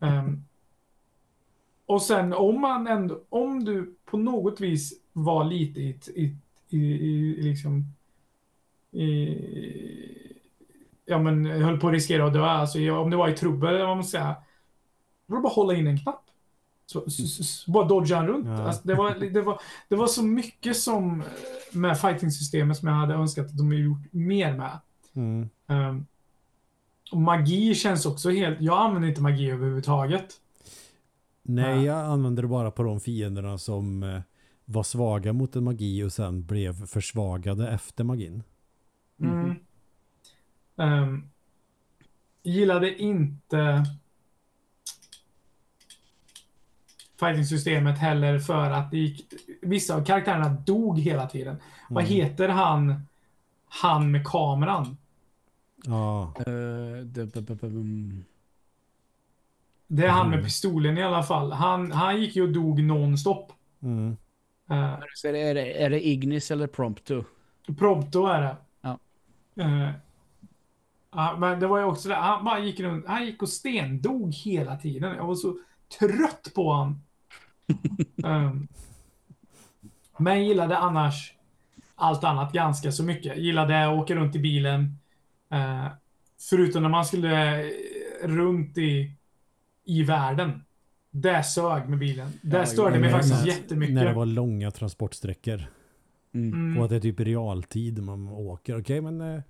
[SPEAKER 3] Ehm, och sen om man ändå, om du på något vis var lite i, i, i, i liksom i, ja men höll på att riskera att dö, alltså om det var i trubbel eller vad man ska säga. Då var det bara att hålla in en knapp. Så, så, så, så bara dodga runt.
[SPEAKER 1] Ja.
[SPEAKER 3] Alltså, det, var, det, var, det var så mycket som med fighting-systemet som jag hade önskat att de hade gjort mer med.
[SPEAKER 1] Mm.
[SPEAKER 3] Ehm, och magi känns också helt... Jag använder inte magi överhuvudtaget.
[SPEAKER 1] Nej,
[SPEAKER 3] Ja.
[SPEAKER 1] jag använde det bara på de fienderna som eh, var svaga mot en magi och sen blev försvagade efter magin.
[SPEAKER 3] Mm. Ehm, gillade inte fighting-systemet heller för att det gick, vissa av karaktärerna dog hela tiden. Vad
[SPEAKER 1] Mm.
[SPEAKER 3] heter han, han med kameran?
[SPEAKER 1] Ja,
[SPEAKER 2] Eh, det-
[SPEAKER 3] är han med
[SPEAKER 1] Mm.
[SPEAKER 3] pistolen i alla fall. Han, han gick ju och dog nonstop.
[SPEAKER 1] mm.
[SPEAKER 3] Uh,
[SPEAKER 2] Så är, det, är, det, är det Ignis eller Prompto?
[SPEAKER 3] Prompto är det.
[SPEAKER 2] Ja.
[SPEAKER 3] Eh, ja, men det var ju också det. Han bara gick runt. Han gick och stendog hela tiden. Jag var så trött på han. Um, men gillade annars allt annat ganska så mycket. Gillade att åka runt i bilen. Eh, förutom när man skulle eh, runt i, i världen. Det sög med bilen. Det
[SPEAKER 2] Ja,
[SPEAKER 3] störde
[SPEAKER 1] Ja,
[SPEAKER 3] mig faktiskt
[SPEAKER 1] när-
[SPEAKER 3] jättemycket.
[SPEAKER 1] När det var långa transportsträckor.
[SPEAKER 2] Mm.
[SPEAKER 3] Mm.
[SPEAKER 1] Och att det är typ realtid man åker. Okej, men eh,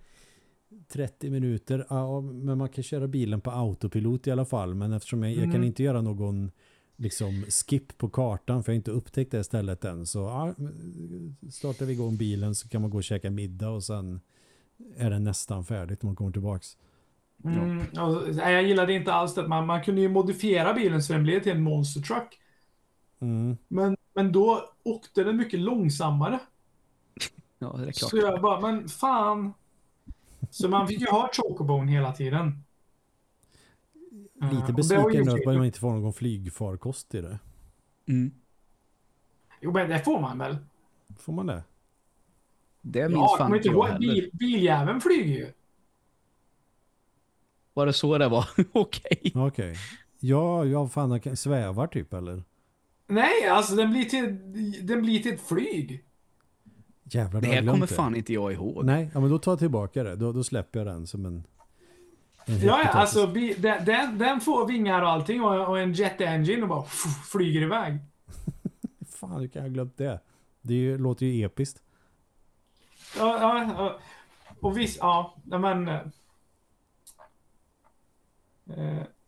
[SPEAKER 1] 30 minuter. Ja, men man kan köra bilen på autopilot i alla fall. Men eftersom jag, jag kan
[SPEAKER 3] Mm.
[SPEAKER 1] inte göra någon liksom skip på kartan för jag har inte upptäckt det stället än. Så ja, startar vi igång bilen så kan man gå och käka middag och sen är det nästan färdigt när man kommer tillbaks.
[SPEAKER 3] Mm, nej, jag gillade inte alls det. Man, man kunde ju modifiera bilen så den blev till en monster truck.
[SPEAKER 1] Mm.
[SPEAKER 3] Men, men då åkte den mycket långsammare.
[SPEAKER 2] Ja, det är klart.
[SPEAKER 3] Så jag bara, men fan. Så man fick ju ha chocobone hela tiden.
[SPEAKER 1] Lite besviken att man inte får någon flygfarkost i det.
[SPEAKER 2] Mm.
[SPEAKER 3] Jo, men det får man väl?
[SPEAKER 1] Får man det?
[SPEAKER 2] Det minns
[SPEAKER 3] Ja,
[SPEAKER 2] fan inte jag heller.
[SPEAKER 3] Bil, biljäveln flyger ju.
[SPEAKER 2] Var det så det var? Okej.
[SPEAKER 1] Okej. Ja, ja, fan, den svävar typ eller?
[SPEAKER 3] Nej, alltså den blir till, den blir till ett flyg.
[SPEAKER 1] Jävlar,
[SPEAKER 2] Det här kommer fan inte jag ihåg.
[SPEAKER 1] Nej, ja, men då tar jag tillbaka det. Då, då släpper jag den som en... het
[SPEAKER 3] Ja, ja alltså bi- den, den, får vingar och allting och, och en jet engine och bara flyger iväg.
[SPEAKER 1] Fan, hur kan jag ha glömt det? Det ju, låter ju episkt.
[SPEAKER 3] Ja, ja, ja. och visst, ja, men... eh,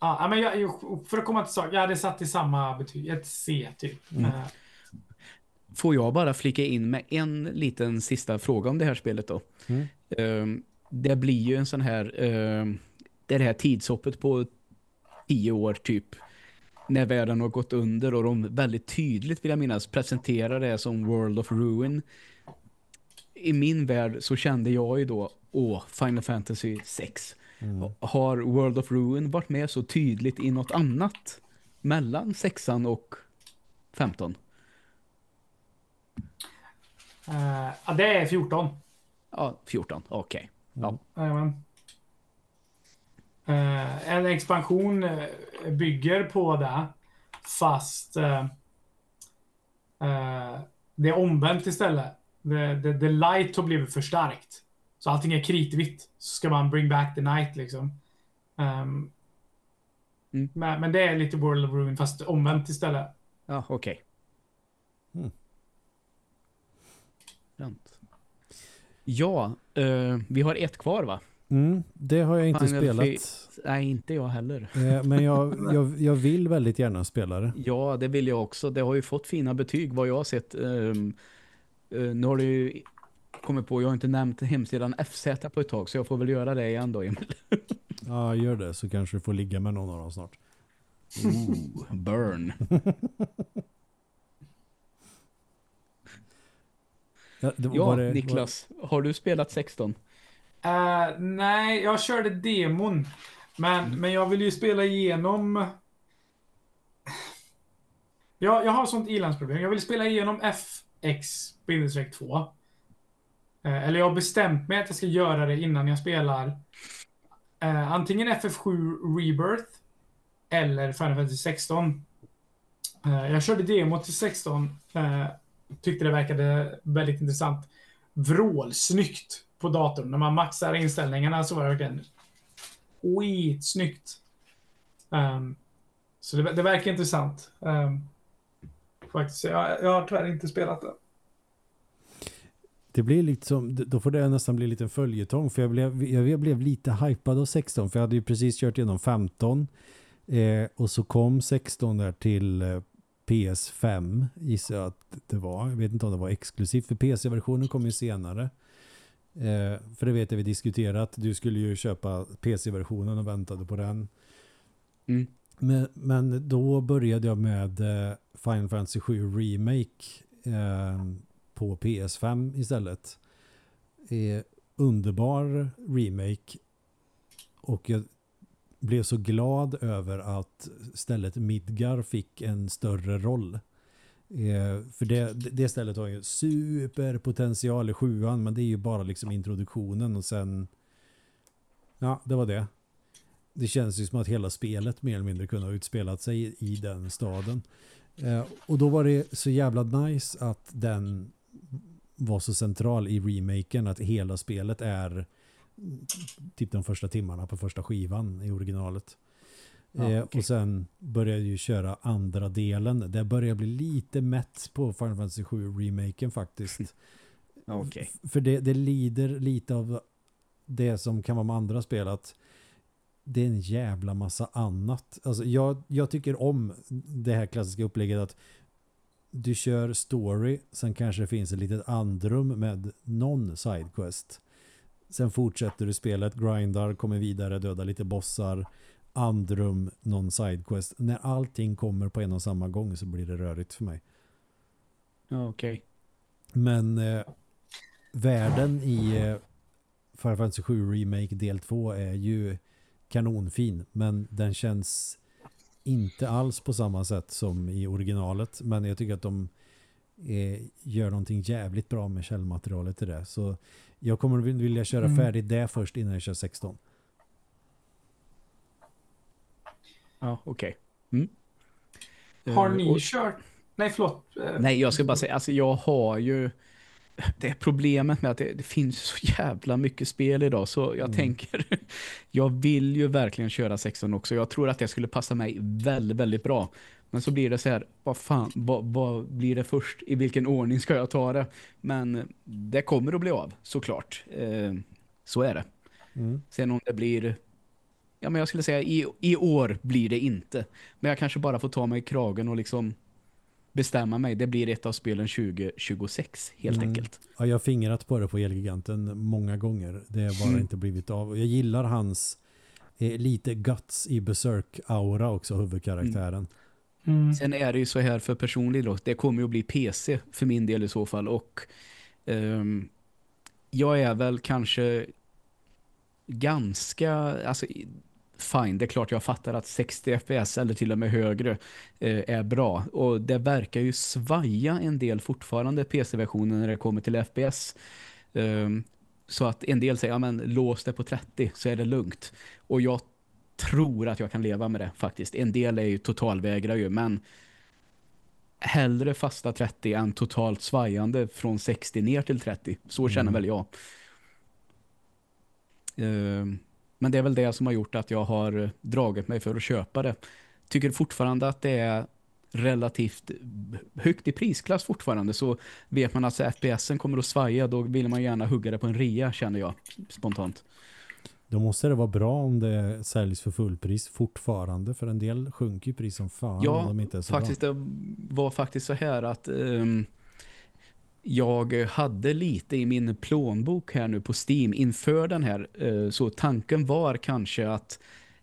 [SPEAKER 3] ja, men jag, för att komma till sak, jag hade satt i samma betyg, ett C typ.
[SPEAKER 1] Mm.
[SPEAKER 3] Eh,
[SPEAKER 2] Får jag bara flika in med en liten sista fråga om det här spelet då?
[SPEAKER 1] Mm.
[SPEAKER 2] Ehm, det blir ju en sån här, ehm, det här tidshoppet på tio år typ, när världen har gått under och de väldigt tydligt vill jag minnas presenterar det som World of Ruin. I min värld så kände jag ju då, åh, Final Fantasy 6.
[SPEAKER 1] Mm.
[SPEAKER 2] Har World of Ruin varit med så tydligt i något annat mellan sexan och 15?
[SPEAKER 3] eh, ja, det är 14.
[SPEAKER 2] Ja, 14, okej. Ja.
[SPEAKER 3] Jajamän. Eh, en expansion eh, bygger på det. Fast eh, eh, det är omvänt istället. The, the, the light har blivit förstärkt. Så allting är kritvitt. Så ska man bring back the night liksom. Ehm,
[SPEAKER 2] Mm.
[SPEAKER 3] men, men det är lite World of Ruin fast omvänt istället.
[SPEAKER 2] Ja, okej.
[SPEAKER 1] Mm.
[SPEAKER 2] Skönt. Ja, eh, vi har ett kvar va?
[SPEAKER 1] Mm, det har jag inte
[SPEAKER 2] Final
[SPEAKER 1] spelat.
[SPEAKER 2] Nej, inte jag heller.
[SPEAKER 1] Eh, Men jag, jag, jag vill väldigt gärna spela det.
[SPEAKER 2] Ja, det vill jag också. Det har ju fått fina betyg vad jag har sett. Ehm, eh, nu har du ju kommit på, jag har inte nämnt hemsidan FZ på ett tag så jag får väl göra det igen då Emil.
[SPEAKER 1] Ja, gör det så kanske du får ligga med någon av dem snart.
[SPEAKER 2] Ooh, burn.
[SPEAKER 1] Ja, det,
[SPEAKER 2] Ja,
[SPEAKER 1] var det,
[SPEAKER 2] Niklas, har du spelat 16?
[SPEAKER 3] Eh, nej, jag körde demon. Men, men jag vill ju spela igenom... Jag, jag har sånt ilandsproblem. Jag vill spela igenom FX-2. Eh, eller jag har bestämt mig att jag ska göra det innan jag spelar eh, antingen FF7 Rebirth eller Final Fantasy 16. Eh, jag körde demo till 16. Eh, tyckte det verkade väldigt intressant. Vrålsnyggt på datorn. När man maxar inställningarna så var det verkligen skitsnyggt. Um, så det, det verkar intressant. Um, faktiskt. Jag, jag har tyvärr inte spelat det.
[SPEAKER 1] Det blir liksom, då får det nästan bli en liten följetong för jag blev, jag blev lite hypad av 16 för jag hade ju precis kört igenom 15 eh, och så kom 16 där till eh, PS5 gissar jag att det var. Jag vet inte om det var exklusivt för PC-versionen kom ju senare. Eh, för det vet jag vi diskuterat. Du skulle ju köpa PC-versionen och väntade på den.
[SPEAKER 2] Mm.
[SPEAKER 1] Men, men då började jag med eh, Final Fantasy 7 Remake eh, på PS5 istället. Eh, underbar remake och jag blev så glad över att stället Midgar fick en större roll. Eh, för det, det stället har ju superpotential i sjuan men det är ju bara liksom introduktionen och sen ja, det var det. Det känns ju som att hela spelet mer eller mindre kunde ha utspelat sig i, i den staden. Eh, och då var det så jävla nice att den var så central i remaken att hela spelet är typ de första timmarna på första skivan i originalet.
[SPEAKER 2] Ja,
[SPEAKER 1] eh,
[SPEAKER 2] okej.
[SPEAKER 1] Och sen började jag ju köra andra delen. Det börjar bli lite mätt på Final Fantasy 7 remaken faktiskt. F- För det, det lider lite av det som kan vara med andra spel att det är en jävla massa annat. Alltså jag, jag tycker om det här klassiska upplägget att du kör story, sen kanske det finns ett litet andrum med någon sidequest. Sen fortsätter du spelet, grindar, kommer vidare, dödar lite bossar, andrum, någon sidequest. När allting kommer på en och samma gång så blir det rörigt för mig.
[SPEAKER 2] Okej.
[SPEAKER 1] Men eh, världen i eh, Final Fantasy 7 Remake del 2 är ju kanonfin. Men den känns inte alls på samma sätt som i originalet. Men jag tycker att de eh, gör någonting jävligt bra med källmaterialet till det. Så jag kommer vilja köra
[SPEAKER 3] Mm.
[SPEAKER 1] färdigt det först innan jag kör 16.
[SPEAKER 2] Ja, okej. Mm.
[SPEAKER 3] Har
[SPEAKER 2] Eh,
[SPEAKER 3] ni
[SPEAKER 2] och-
[SPEAKER 3] kört? Nej, förlåt. Eh,
[SPEAKER 2] Nej, jag ska bara säga, alltså jag har ju det är problemet med att det, det finns så jävla mycket spel idag så jag
[SPEAKER 1] Mm.
[SPEAKER 2] tänker jag vill ju verkligen köra 16 också. Jag tror att det skulle passa mig väldigt, väldigt bra. Men så blir det så här, vad fan, vad, vad blir det först? I vilken ordning ska jag ta det? Men det kommer att bli av, såklart. Eh, så är det.
[SPEAKER 1] Mm.
[SPEAKER 2] Sen om det blir ja men jag skulle säga i, i år blir det inte. Men jag kanske bara får ta mig i kragen och liksom bestämma mig. Det blir ett av spelen 2026 helt
[SPEAKER 1] Mm.
[SPEAKER 2] enkelt.
[SPEAKER 1] Ja, jag har fingrat på det på Elgiganten många gånger. Det har bara
[SPEAKER 2] Mm.
[SPEAKER 1] inte blivit av. Och Jag gillar hans eh, lite guts i Berserk-aura också, huvudkaraktären.
[SPEAKER 3] Mm.
[SPEAKER 2] Sen är det ju så här för personlig då. Det kommer ju att bli PC för min del i så fall. Och ehm, jag är väl kanske ganska, alltså fine, det är klart jag fattar att 60 fps eller till och med högre eh, är bra. Och det verkar ju svaja en del fortfarande PC-versionen när det kommer till FPS. Ehm, så att en del säger, ja men lås det på 30 så är det lugnt. Och jag tror att jag kan leva med det faktiskt. En del är ju totalvägrar ju, men hellre fasta 30 än totalt svajande från 60 ner till 30. Så känner
[SPEAKER 1] Mm.
[SPEAKER 2] väl jag. Ehm, Men det är väl det som har gjort att jag har dragit mig för att köpa det. Tycker fortfarande att det är relativt högt i prisklass fortfarande så vet man att FPSen kommer att svaja då vill man gärna hugga det på en rea känner jag spontant.
[SPEAKER 1] Då måste det vara bra om det säljs för fullpris fortfarande. För en del sjunker ju pris som fan
[SPEAKER 2] Ja,
[SPEAKER 1] om de inte är så
[SPEAKER 2] faktiskt
[SPEAKER 1] bra.
[SPEAKER 2] det var faktiskt så här att ehm, jag hade lite i min plånbok här nu på Steam inför den här eh, så tanken var kanske att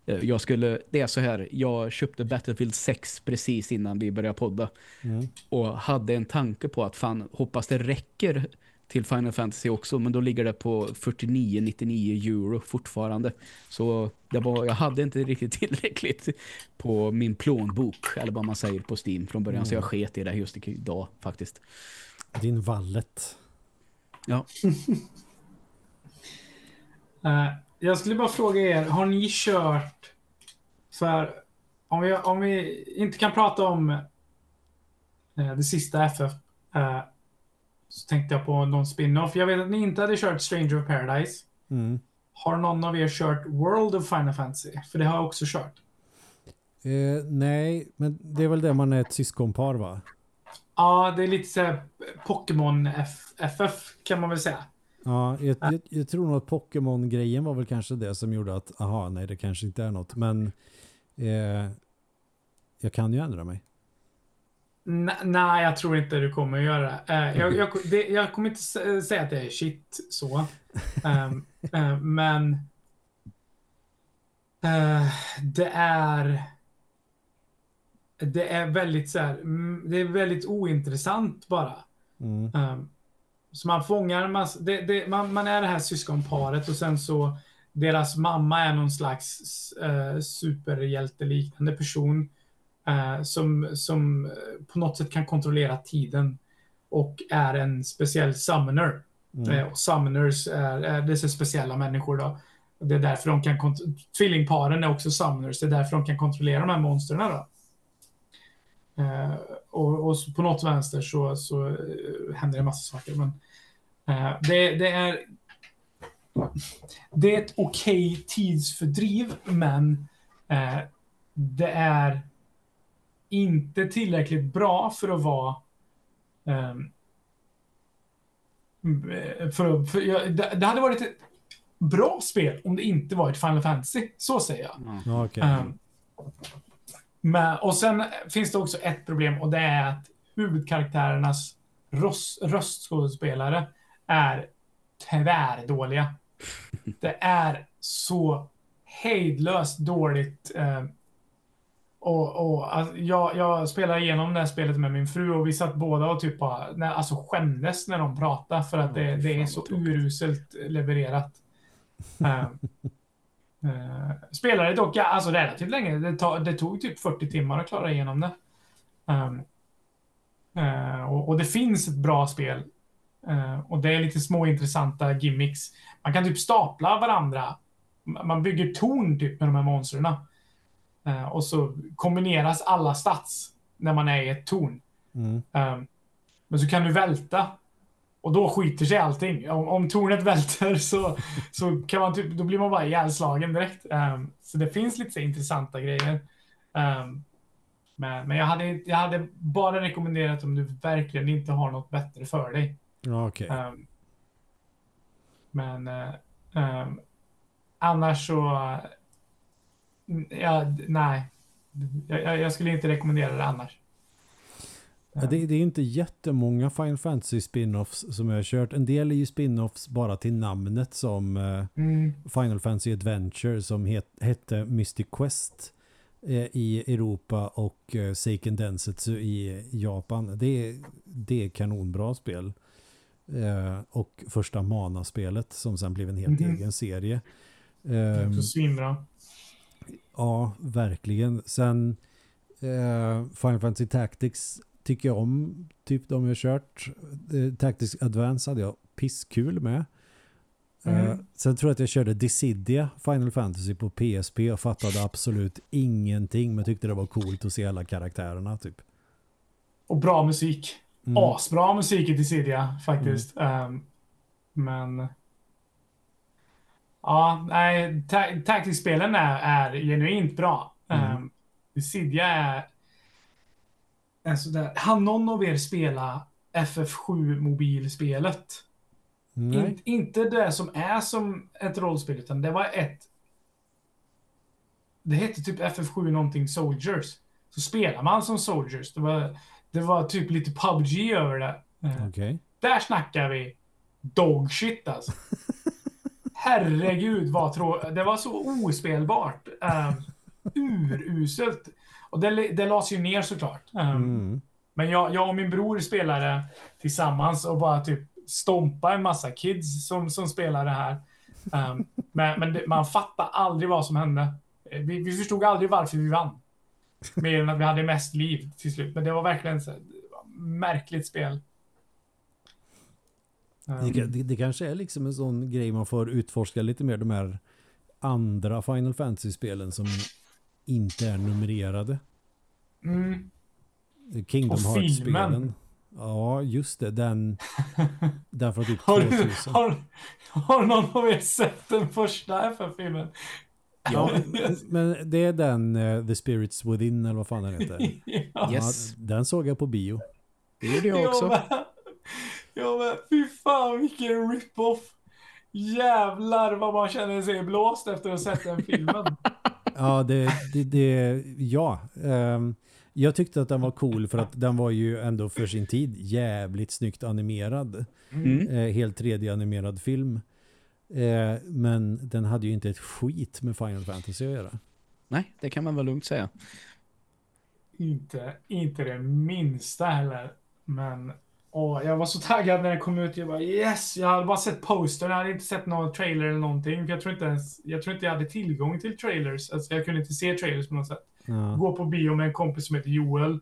[SPEAKER 2] eh, jag skulle, det är så här, jag köpte Battlefield 6 precis innan vi började podda
[SPEAKER 1] Mm.
[SPEAKER 2] och hade en tanke på att fan, hoppas det räcker till Final Fantasy också, men då ligger det på 49,99 euro fortfarande. Så det var, jag hade inte riktigt tillräckligt på min plånbok, eller vad man säger på Steam från början, så jag sket i det just idag faktiskt.
[SPEAKER 1] Din vallet.
[SPEAKER 2] Ja,
[SPEAKER 3] Eh, jag skulle bara fråga er, har ni kört för om vi, om vi inte kan prata om eh, det sista FF eh, så tänkte jag på någon spin-off. Jag vet att ni inte hade kört Stranger of Paradise.
[SPEAKER 1] Mm.
[SPEAKER 3] Har någon av er kört World of Final Fantasy? För det har jag också kört.
[SPEAKER 1] Eh, nej, men det är väl det man är ett syskonpar va?
[SPEAKER 3] Ja, det är lite så Pokémon FF kan man väl säga.
[SPEAKER 1] Ja, jag, jag, jag tror nog att Pokémon-grejen var väl kanske det som gjorde att, aha, nej det kanske inte är något. Men eh, jag kan ju ändra mig.
[SPEAKER 3] N- Nej, jag tror inte du kommer att göra. Eh, jag, jag, det. jag kommer inte säga att det är shit så. Ehm, eh, men eh, det är det är väldigt så här, mm, det är väldigt ointressant bara.
[SPEAKER 1] Mm.
[SPEAKER 3] Ehm, så man fångar mass, det, det, man, man är det här syskonparet och sen så deras mamma är någon slags uh, superhjälteliknande person eh, som, som eh, på något sätt kan kontrollera tiden och är en speciell summoner.
[SPEAKER 1] Mm.
[SPEAKER 3] Eh, och summoners är, är så speciella människor då. Det är därför de kan tvillingparen är också summoners. Det är därför de kan kontrollera de här monstren då. Eh, och, och på något vänster så, så eh, händer det massa saker. Men Eh, det, det är... Det är ett okej tidsfördriv, men eh, det är inte tillräckligt bra för att vara... ehm, för, för, jag, det, det hade varit ett bra spel om det inte var ett Final Fantasy, så säger jag.
[SPEAKER 1] Ja, okej.
[SPEAKER 3] Men, och sen finns det också ett problem och det är att huvudkaraktärernas röst, röstskådespelare är tvärdåliga. Det är så hejdlöst dåligt. ehm, och, och alltså, jag, jag spelade igenom det här spelet med min fru och vi satt båda och typ bara, när, alltså skämdes när de pratade för att det, det är så uruselt levererat. Ehm, eh, spelade dock alltså relativt länge. Det, ta, det tog typ 40 timmar att klara igenom det. Ehm, eh, och, och det finns ett bra spel. Eh, och det är lite små intressanta gimmicks. Man kan typ stapla varandra. Man bygger torn typ med de här monstren. Eh, och så kombineras alla stats när man är i ett torn.
[SPEAKER 1] Mm.
[SPEAKER 3] Ehm, men så kan du välta. Och då skiter sig allting. Om, om tornet välter så, så kan man typ, då blir man bara ihjälslagen direkt. Ehm, så det finns lite intressanta grejer. Ehm, men men jag, hade, jag hade bara rekommenderat om du verkligen inte har något bättre för dig.
[SPEAKER 1] Ja, okej.
[SPEAKER 3] Ehm, men ehm, annars så... ja, nej. Jag- jag skulle inte rekommendera det annars.
[SPEAKER 1] Ja, det, det är inte jättemånga Final Fantasy spin-offs som jag har kört. En del är ju spin-offs bara till namnet som eh,
[SPEAKER 3] Mm.
[SPEAKER 1] Final Fantasy Adventure som het, hette Mystic Quest eh, i Europa och eh, Seiken Densetsu i Japan. Det är, det är kanonbra spel. Eh, och första Mana-spelet som sen blev en helt
[SPEAKER 3] Mhm.
[SPEAKER 1] egen serie.
[SPEAKER 3] Också svinbra.
[SPEAKER 1] Ja, verkligen. Sen eh, Final Fantasy Tactics tycker jag om. Typ de jag kört. Eh, Tactics Advance hade jag pisskul med. Eh,
[SPEAKER 3] Mm.
[SPEAKER 1] sen tror jag att jag körde Dissidia Final Fantasy på PSP och fattade absolut ingenting men tyckte det var coolt att se alla karaktärerna typ.
[SPEAKER 3] Och bra musik.
[SPEAKER 1] Mm.
[SPEAKER 3] Asbra musik i Dissidia faktiskt. Ehm, men... Ja, nej, ta- Tactics-spelen är, är genuint bra.
[SPEAKER 1] Mm.
[SPEAKER 3] Um, Dissidia är... är sådär. Har någon av er spela FF7-mobilspelet?
[SPEAKER 1] Nej.
[SPEAKER 3] In, inte det som är som ett rollspel, utan det var ett... Det hette typ FF7 någonting Soldiers. Så spelar man som Soldiers. Det var, det var typ lite PubG över det. Eh,
[SPEAKER 1] Okej.
[SPEAKER 3] Där snackar vi dog shit alltså. Herregud vad trå... Det var så ospelbart. Um, uruselt. Och det, det lades ju ner såklart. Um,
[SPEAKER 1] Mm.
[SPEAKER 3] men jag, jag och min bror spelade tillsammans och bara typ stompa en massa kids som, som spelar det här. Um, men men det, man fattar aldrig vad som hände. Eh, Vi, vi förstod aldrig varför vi vann. Mer än att vi hade mest liv till slut. Men det var verkligen så, det märkligt spel.
[SPEAKER 1] Det,
[SPEAKER 3] Um,
[SPEAKER 1] ka- det, det kanske är liksom en sån grej man får utforska lite mer de här andra Final Fantasy-spelen som inte är numrerade.
[SPEAKER 3] mm,
[SPEAKER 1] Kingdom
[SPEAKER 3] Och filmen.
[SPEAKER 1] Hearts-spelen. Ja, just det. Den, den från typ
[SPEAKER 3] har, du,
[SPEAKER 1] 2000.
[SPEAKER 3] har, har någon av er sett den första FF-filmen?
[SPEAKER 1] Ja, men det är den eh, The Spirits Within eller vad fan den heter.
[SPEAKER 3] ja.
[SPEAKER 2] Yes.
[SPEAKER 1] Ja, den såg jag på bio.
[SPEAKER 2] Det gjorde jag också.
[SPEAKER 3] med. Jag med. Fy fan vilken rip-off. Jävlar vad man känner sig blåst efter att ha sett den filmen.
[SPEAKER 1] Ja, det, det, det ja. Ehm, jag tyckte att den var cool för att den var ju ändå för sin tid jävligt snyggt animerad.
[SPEAKER 2] Mm.
[SPEAKER 1] Eh, helt 3D-animerad film. Eh, men den hade ju inte ett skit med Final Fantasy att göra.
[SPEAKER 2] Nej, det kan man väl lugnt säga.
[SPEAKER 3] inte, inte det minsta heller. Men åh, jag var så taggad när den kom ut. Jag bara yes! Jag hade bara sett postern. Jag hade inte sett någon trailer eller någonting. För jag tror inte ens, jag tror inte jag hade tillgång till trailers. Alltså jag kunde inte se trailers på något sätt.
[SPEAKER 1] Ja.
[SPEAKER 3] Gå på bio med en kompis som heter Joel.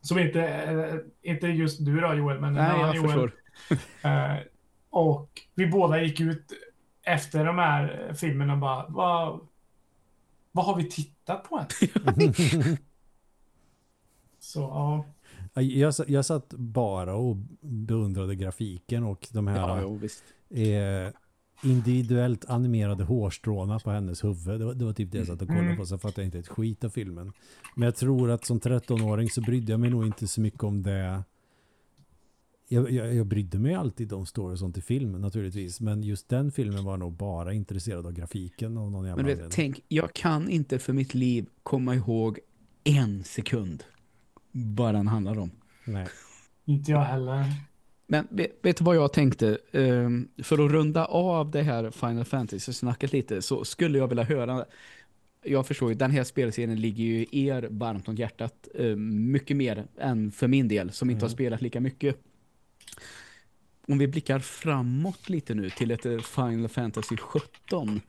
[SPEAKER 3] Som inte, eh, inte just du då Joel, men en
[SPEAKER 2] Nej, jag
[SPEAKER 3] Joel.
[SPEAKER 2] förstår.
[SPEAKER 3] Eh, och vi båda gick ut efter de här filmerna och bara, vad, vad har vi tittat på? Så ja.
[SPEAKER 1] Jag, jag satt bara och beundrade grafiken och de här
[SPEAKER 2] Ja, jo, visst.
[SPEAKER 1] eh, individuellt animerade hårstråna på hennes huvud. Det var, det var typ det jag satt och kollade
[SPEAKER 3] Mm.
[SPEAKER 1] på, så fattade jag inte ett skit av filmen. Men jag tror att som 13-åring så brydde jag mig nog inte så mycket om det. Jag, jag, jag brydde mig alltid om story och sånt i film naturligtvis, men just den filmen var nog bara intresserad av grafiken av någon jävla
[SPEAKER 2] Men vet, tänk, jag kan inte för mitt liv komma ihåg en sekund vad den handlar om.
[SPEAKER 1] Nej.
[SPEAKER 3] Inte jag heller.
[SPEAKER 2] Men vet, vet du vad jag tänkte? Ehm, för att runda av det här Final Fantasy-snacket lite så skulle jag vilja höra jag förstår ju, den här spelserien ligger ju er varmt om hjärtat. eh, mycket mer än för min del, som inte har
[SPEAKER 1] Mm.
[SPEAKER 2] spelat lika mycket. Om vi blickar framåt lite nu till ett eh, Final Fantasy 17.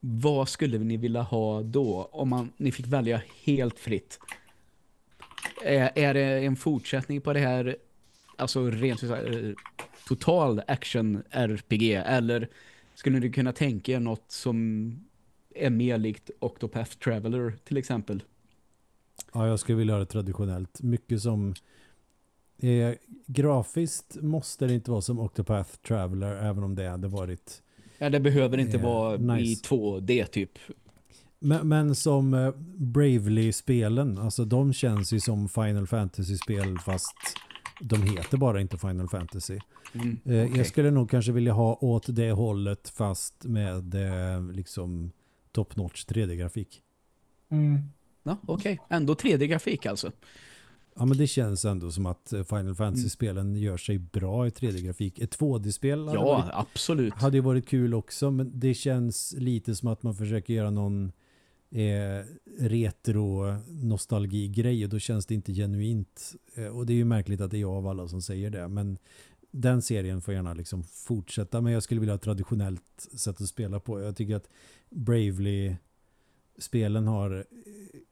[SPEAKER 2] Vad skulle ni vilja ha då? Om man, ni fick välja helt fritt. Är, är det en fortsättning på det här, alltså rent eh, total action-RPG? Eller skulle ni kunna tänka er något som är mer likt Octopath Traveler till exempel?
[SPEAKER 1] Ja, jag skulle vilja ha det traditionellt. Mycket som eh, grafiskt måste det inte vara som Octopath Traveler även om det hade varit
[SPEAKER 2] Ja, det behöver inte
[SPEAKER 1] Eh,
[SPEAKER 2] vara i
[SPEAKER 1] nice.
[SPEAKER 2] 2D typ.
[SPEAKER 1] Men, men som eh, Bravely-spelen, alltså de känns ju som Final Fantasy-spel fast de heter bara inte Final Fantasy.
[SPEAKER 2] Mm,
[SPEAKER 1] Eh,
[SPEAKER 2] okej.
[SPEAKER 1] Jag skulle nog kanske vilja ha åt det hållet fast med eh, liksom top-notch 3D-grafik.
[SPEAKER 3] Mm.
[SPEAKER 2] Ja, okej. Ändå 3D-grafik alltså.
[SPEAKER 1] Ja men det känns ändå som att eh, Final
[SPEAKER 2] Mm.
[SPEAKER 1] Fantasy-spelen gör sig bra i 3D-grafik. Ett 2D-spel hade,
[SPEAKER 2] Ja,
[SPEAKER 1] varit,
[SPEAKER 2] absolut.
[SPEAKER 1] hade ju varit kul också men det känns lite som att man försöker göra någon eh, retro-nostalgi-grej och då känns det inte genuint. Eh, och det är ju märkligt att det är jag av alla som säger det men den serien får gärna liksom fortsätta men jag skulle vilja ha ett traditionellt sätt att spela på. Jag tycker att Bravely-spelen har eh,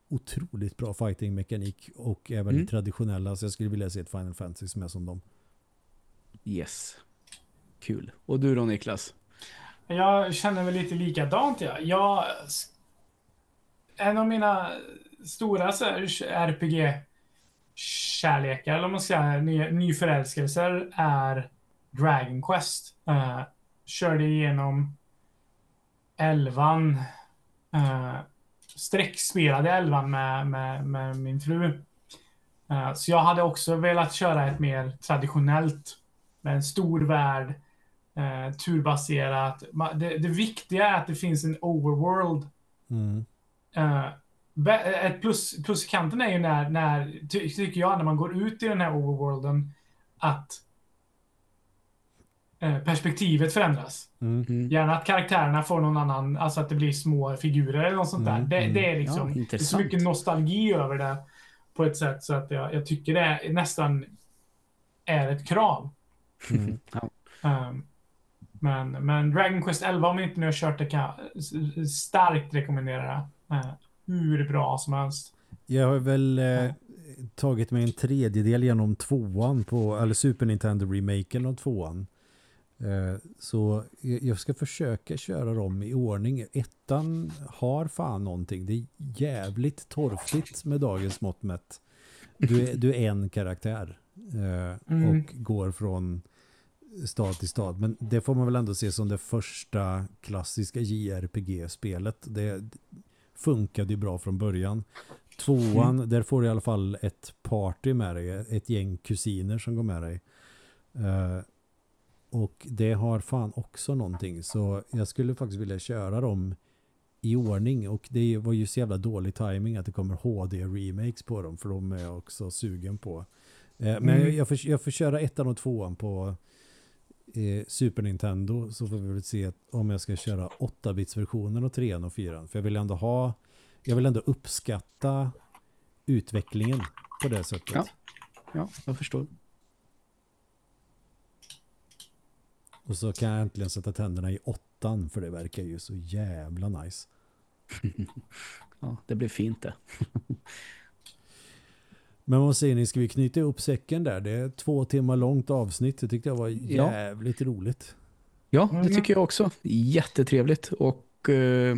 [SPEAKER 1] otroligt bra fighting-mekanik och är väldigt
[SPEAKER 2] Mm.
[SPEAKER 1] traditionella så jag skulle vilja se ett Final Fantasy som är som dem.
[SPEAKER 2] Yes. Kul. Och du då Niklas?
[SPEAKER 3] Jag känner väl lite likadant. Ja. Jag, en av mina stora RPG-kärlekar, eller om man ska säga ny, nyförälskelser, är Dragon Quest. Uh, körde igenom elvan. Uh, streckspelade elvan med, med, med min fru. Uh, så jag hade också velat köra ett mer traditionellt, med en stor värld, uh, turbaserat. Det, det viktiga är att det finns en overworld.
[SPEAKER 1] Mm.
[SPEAKER 3] Eh, be- ett plus, plus i kanten är ju när, när, ty, tycker jag, när man går ut i den här overworlden, att eh, perspektivet förändras.
[SPEAKER 1] Mm.
[SPEAKER 2] Mm.
[SPEAKER 3] Gärna att karaktärerna får någon annan, alltså att det blir små figurer eller något sånt där.
[SPEAKER 1] Mm,
[SPEAKER 3] Det,
[SPEAKER 1] mm.
[SPEAKER 3] det är liksom,
[SPEAKER 2] Ja,
[SPEAKER 3] det är så mycket nostalgi över det på ett sätt så att jag, jag tycker det är, nästan är ett krav.
[SPEAKER 1] Mm.
[SPEAKER 2] Ja.
[SPEAKER 3] Um, men, men Dragon Quest 11, om inte ni har kört det, kan jag starkt rekommendera Uh, hur bra som helst.
[SPEAKER 1] Jag har väl eh, tagit mig en tredjedel genom tvåan på, eller Super Nintendo remaken av tvåan. Eh, så jag jag ska försöka köra dem i ordning. Ettan har fan någonting. Det är jävligt torftigt med dagens mått mätt. Du är, du är en karaktär eh,
[SPEAKER 3] Mm.
[SPEAKER 1] och går från stad till stad. Men det får man väl ändå se som det första klassiska JRPG-spelet. Det funkade ju bra från början. Tvåan, där får du i alla fall ett party med dig, ett gäng kusiner som går med dig. Eh, och det har fan också någonting, så jag skulle faktiskt vilja köra dem i ordning och det var ju så jävla dålig timing att det kommer HD-remakes på dem för de är jag också sugen på. Eh, men
[SPEAKER 3] Mm.
[SPEAKER 1] jag, får, jag får köra ettan och tvåan på eh, Super Nintendo så får vi väl se om jag ska köra 8-bits-versionen och 3 och 4 för jag vill ändå ha jag vill ändå uppskatta utvecklingen på det sättet.
[SPEAKER 2] Ja. Ja, jag förstår.
[SPEAKER 1] Och så kan jag äntligen sätta tänderna i åttan för det verkar ju så jävla nice.
[SPEAKER 2] Ja, det blir fint det.
[SPEAKER 1] Men vad säger ni, ska vi knyta ihop säcken där? Det är två timmar långt avsnitt. Det tyckte jag var
[SPEAKER 2] Ja.
[SPEAKER 1] jävligt roligt.
[SPEAKER 2] Ja, det
[SPEAKER 3] Mm.
[SPEAKER 2] tycker jag också. Jättetrevligt och eh,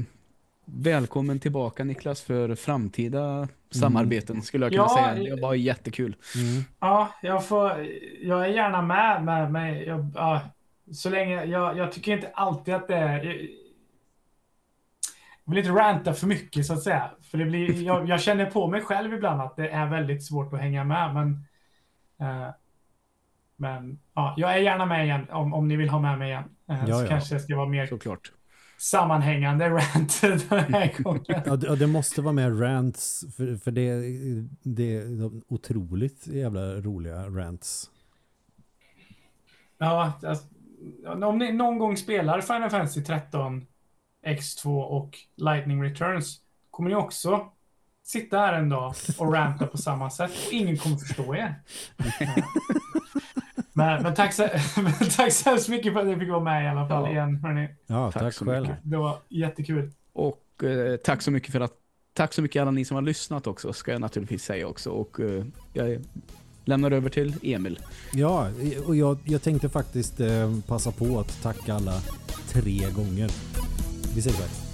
[SPEAKER 2] välkommen tillbaka Niklas för framtida samarbeten skulle jag kunna
[SPEAKER 3] Ja,
[SPEAKER 2] säga. Det var jättekul.
[SPEAKER 1] Mm.
[SPEAKER 3] Ja, jag, får, jag är gärna med. med, med jag, ja, så länge, jag, jag tycker inte alltid att det är... Jag, jag vill inte ranta för mycket så att säga. För det blir, jag, jag känner på mig själv ibland att det är väldigt svårt att hänga med. Men, eh, men ja, jag är gärna med igen om, om ni vill ha med mig igen. Eh,
[SPEAKER 1] Ja,
[SPEAKER 3] så
[SPEAKER 1] ja.
[SPEAKER 3] kanske det ska vara mer
[SPEAKER 2] Såklart.
[SPEAKER 3] sammanhängande rant den här gången.
[SPEAKER 1] Ja, det, ja, det måste vara med rants för, för det, det är otroligt jävla roliga rants.
[SPEAKER 3] Ja, alltså, om ni någon gång spelar Final Fantasy 13, X2 och Lightning Returns kommer ni också sitta här en dag och ranta på samma sätt och ingen kommer förstå er. Men, men, tack, så, men tack så hemskt mycket för att jag fick vara med i alla fall
[SPEAKER 2] Ja.
[SPEAKER 3] igen. Hörni.
[SPEAKER 1] Ja,
[SPEAKER 2] Tack
[SPEAKER 1] tack,
[SPEAKER 2] så
[SPEAKER 1] själv.
[SPEAKER 2] mycket.
[SPEAKER 3] Det var jättekul.
[SPEAKER 2] Och eh, tack så mycket för att Tack så mycket alla ni som har lyssnat också, ska jag naturligtvis säga också. Och eh, jag lämnar över till Emil.
[SPEAKER 1] Ja, och jag, jag tänkte faktiskt eh, passa på att tacka alla tre gånger. Vi ses väl.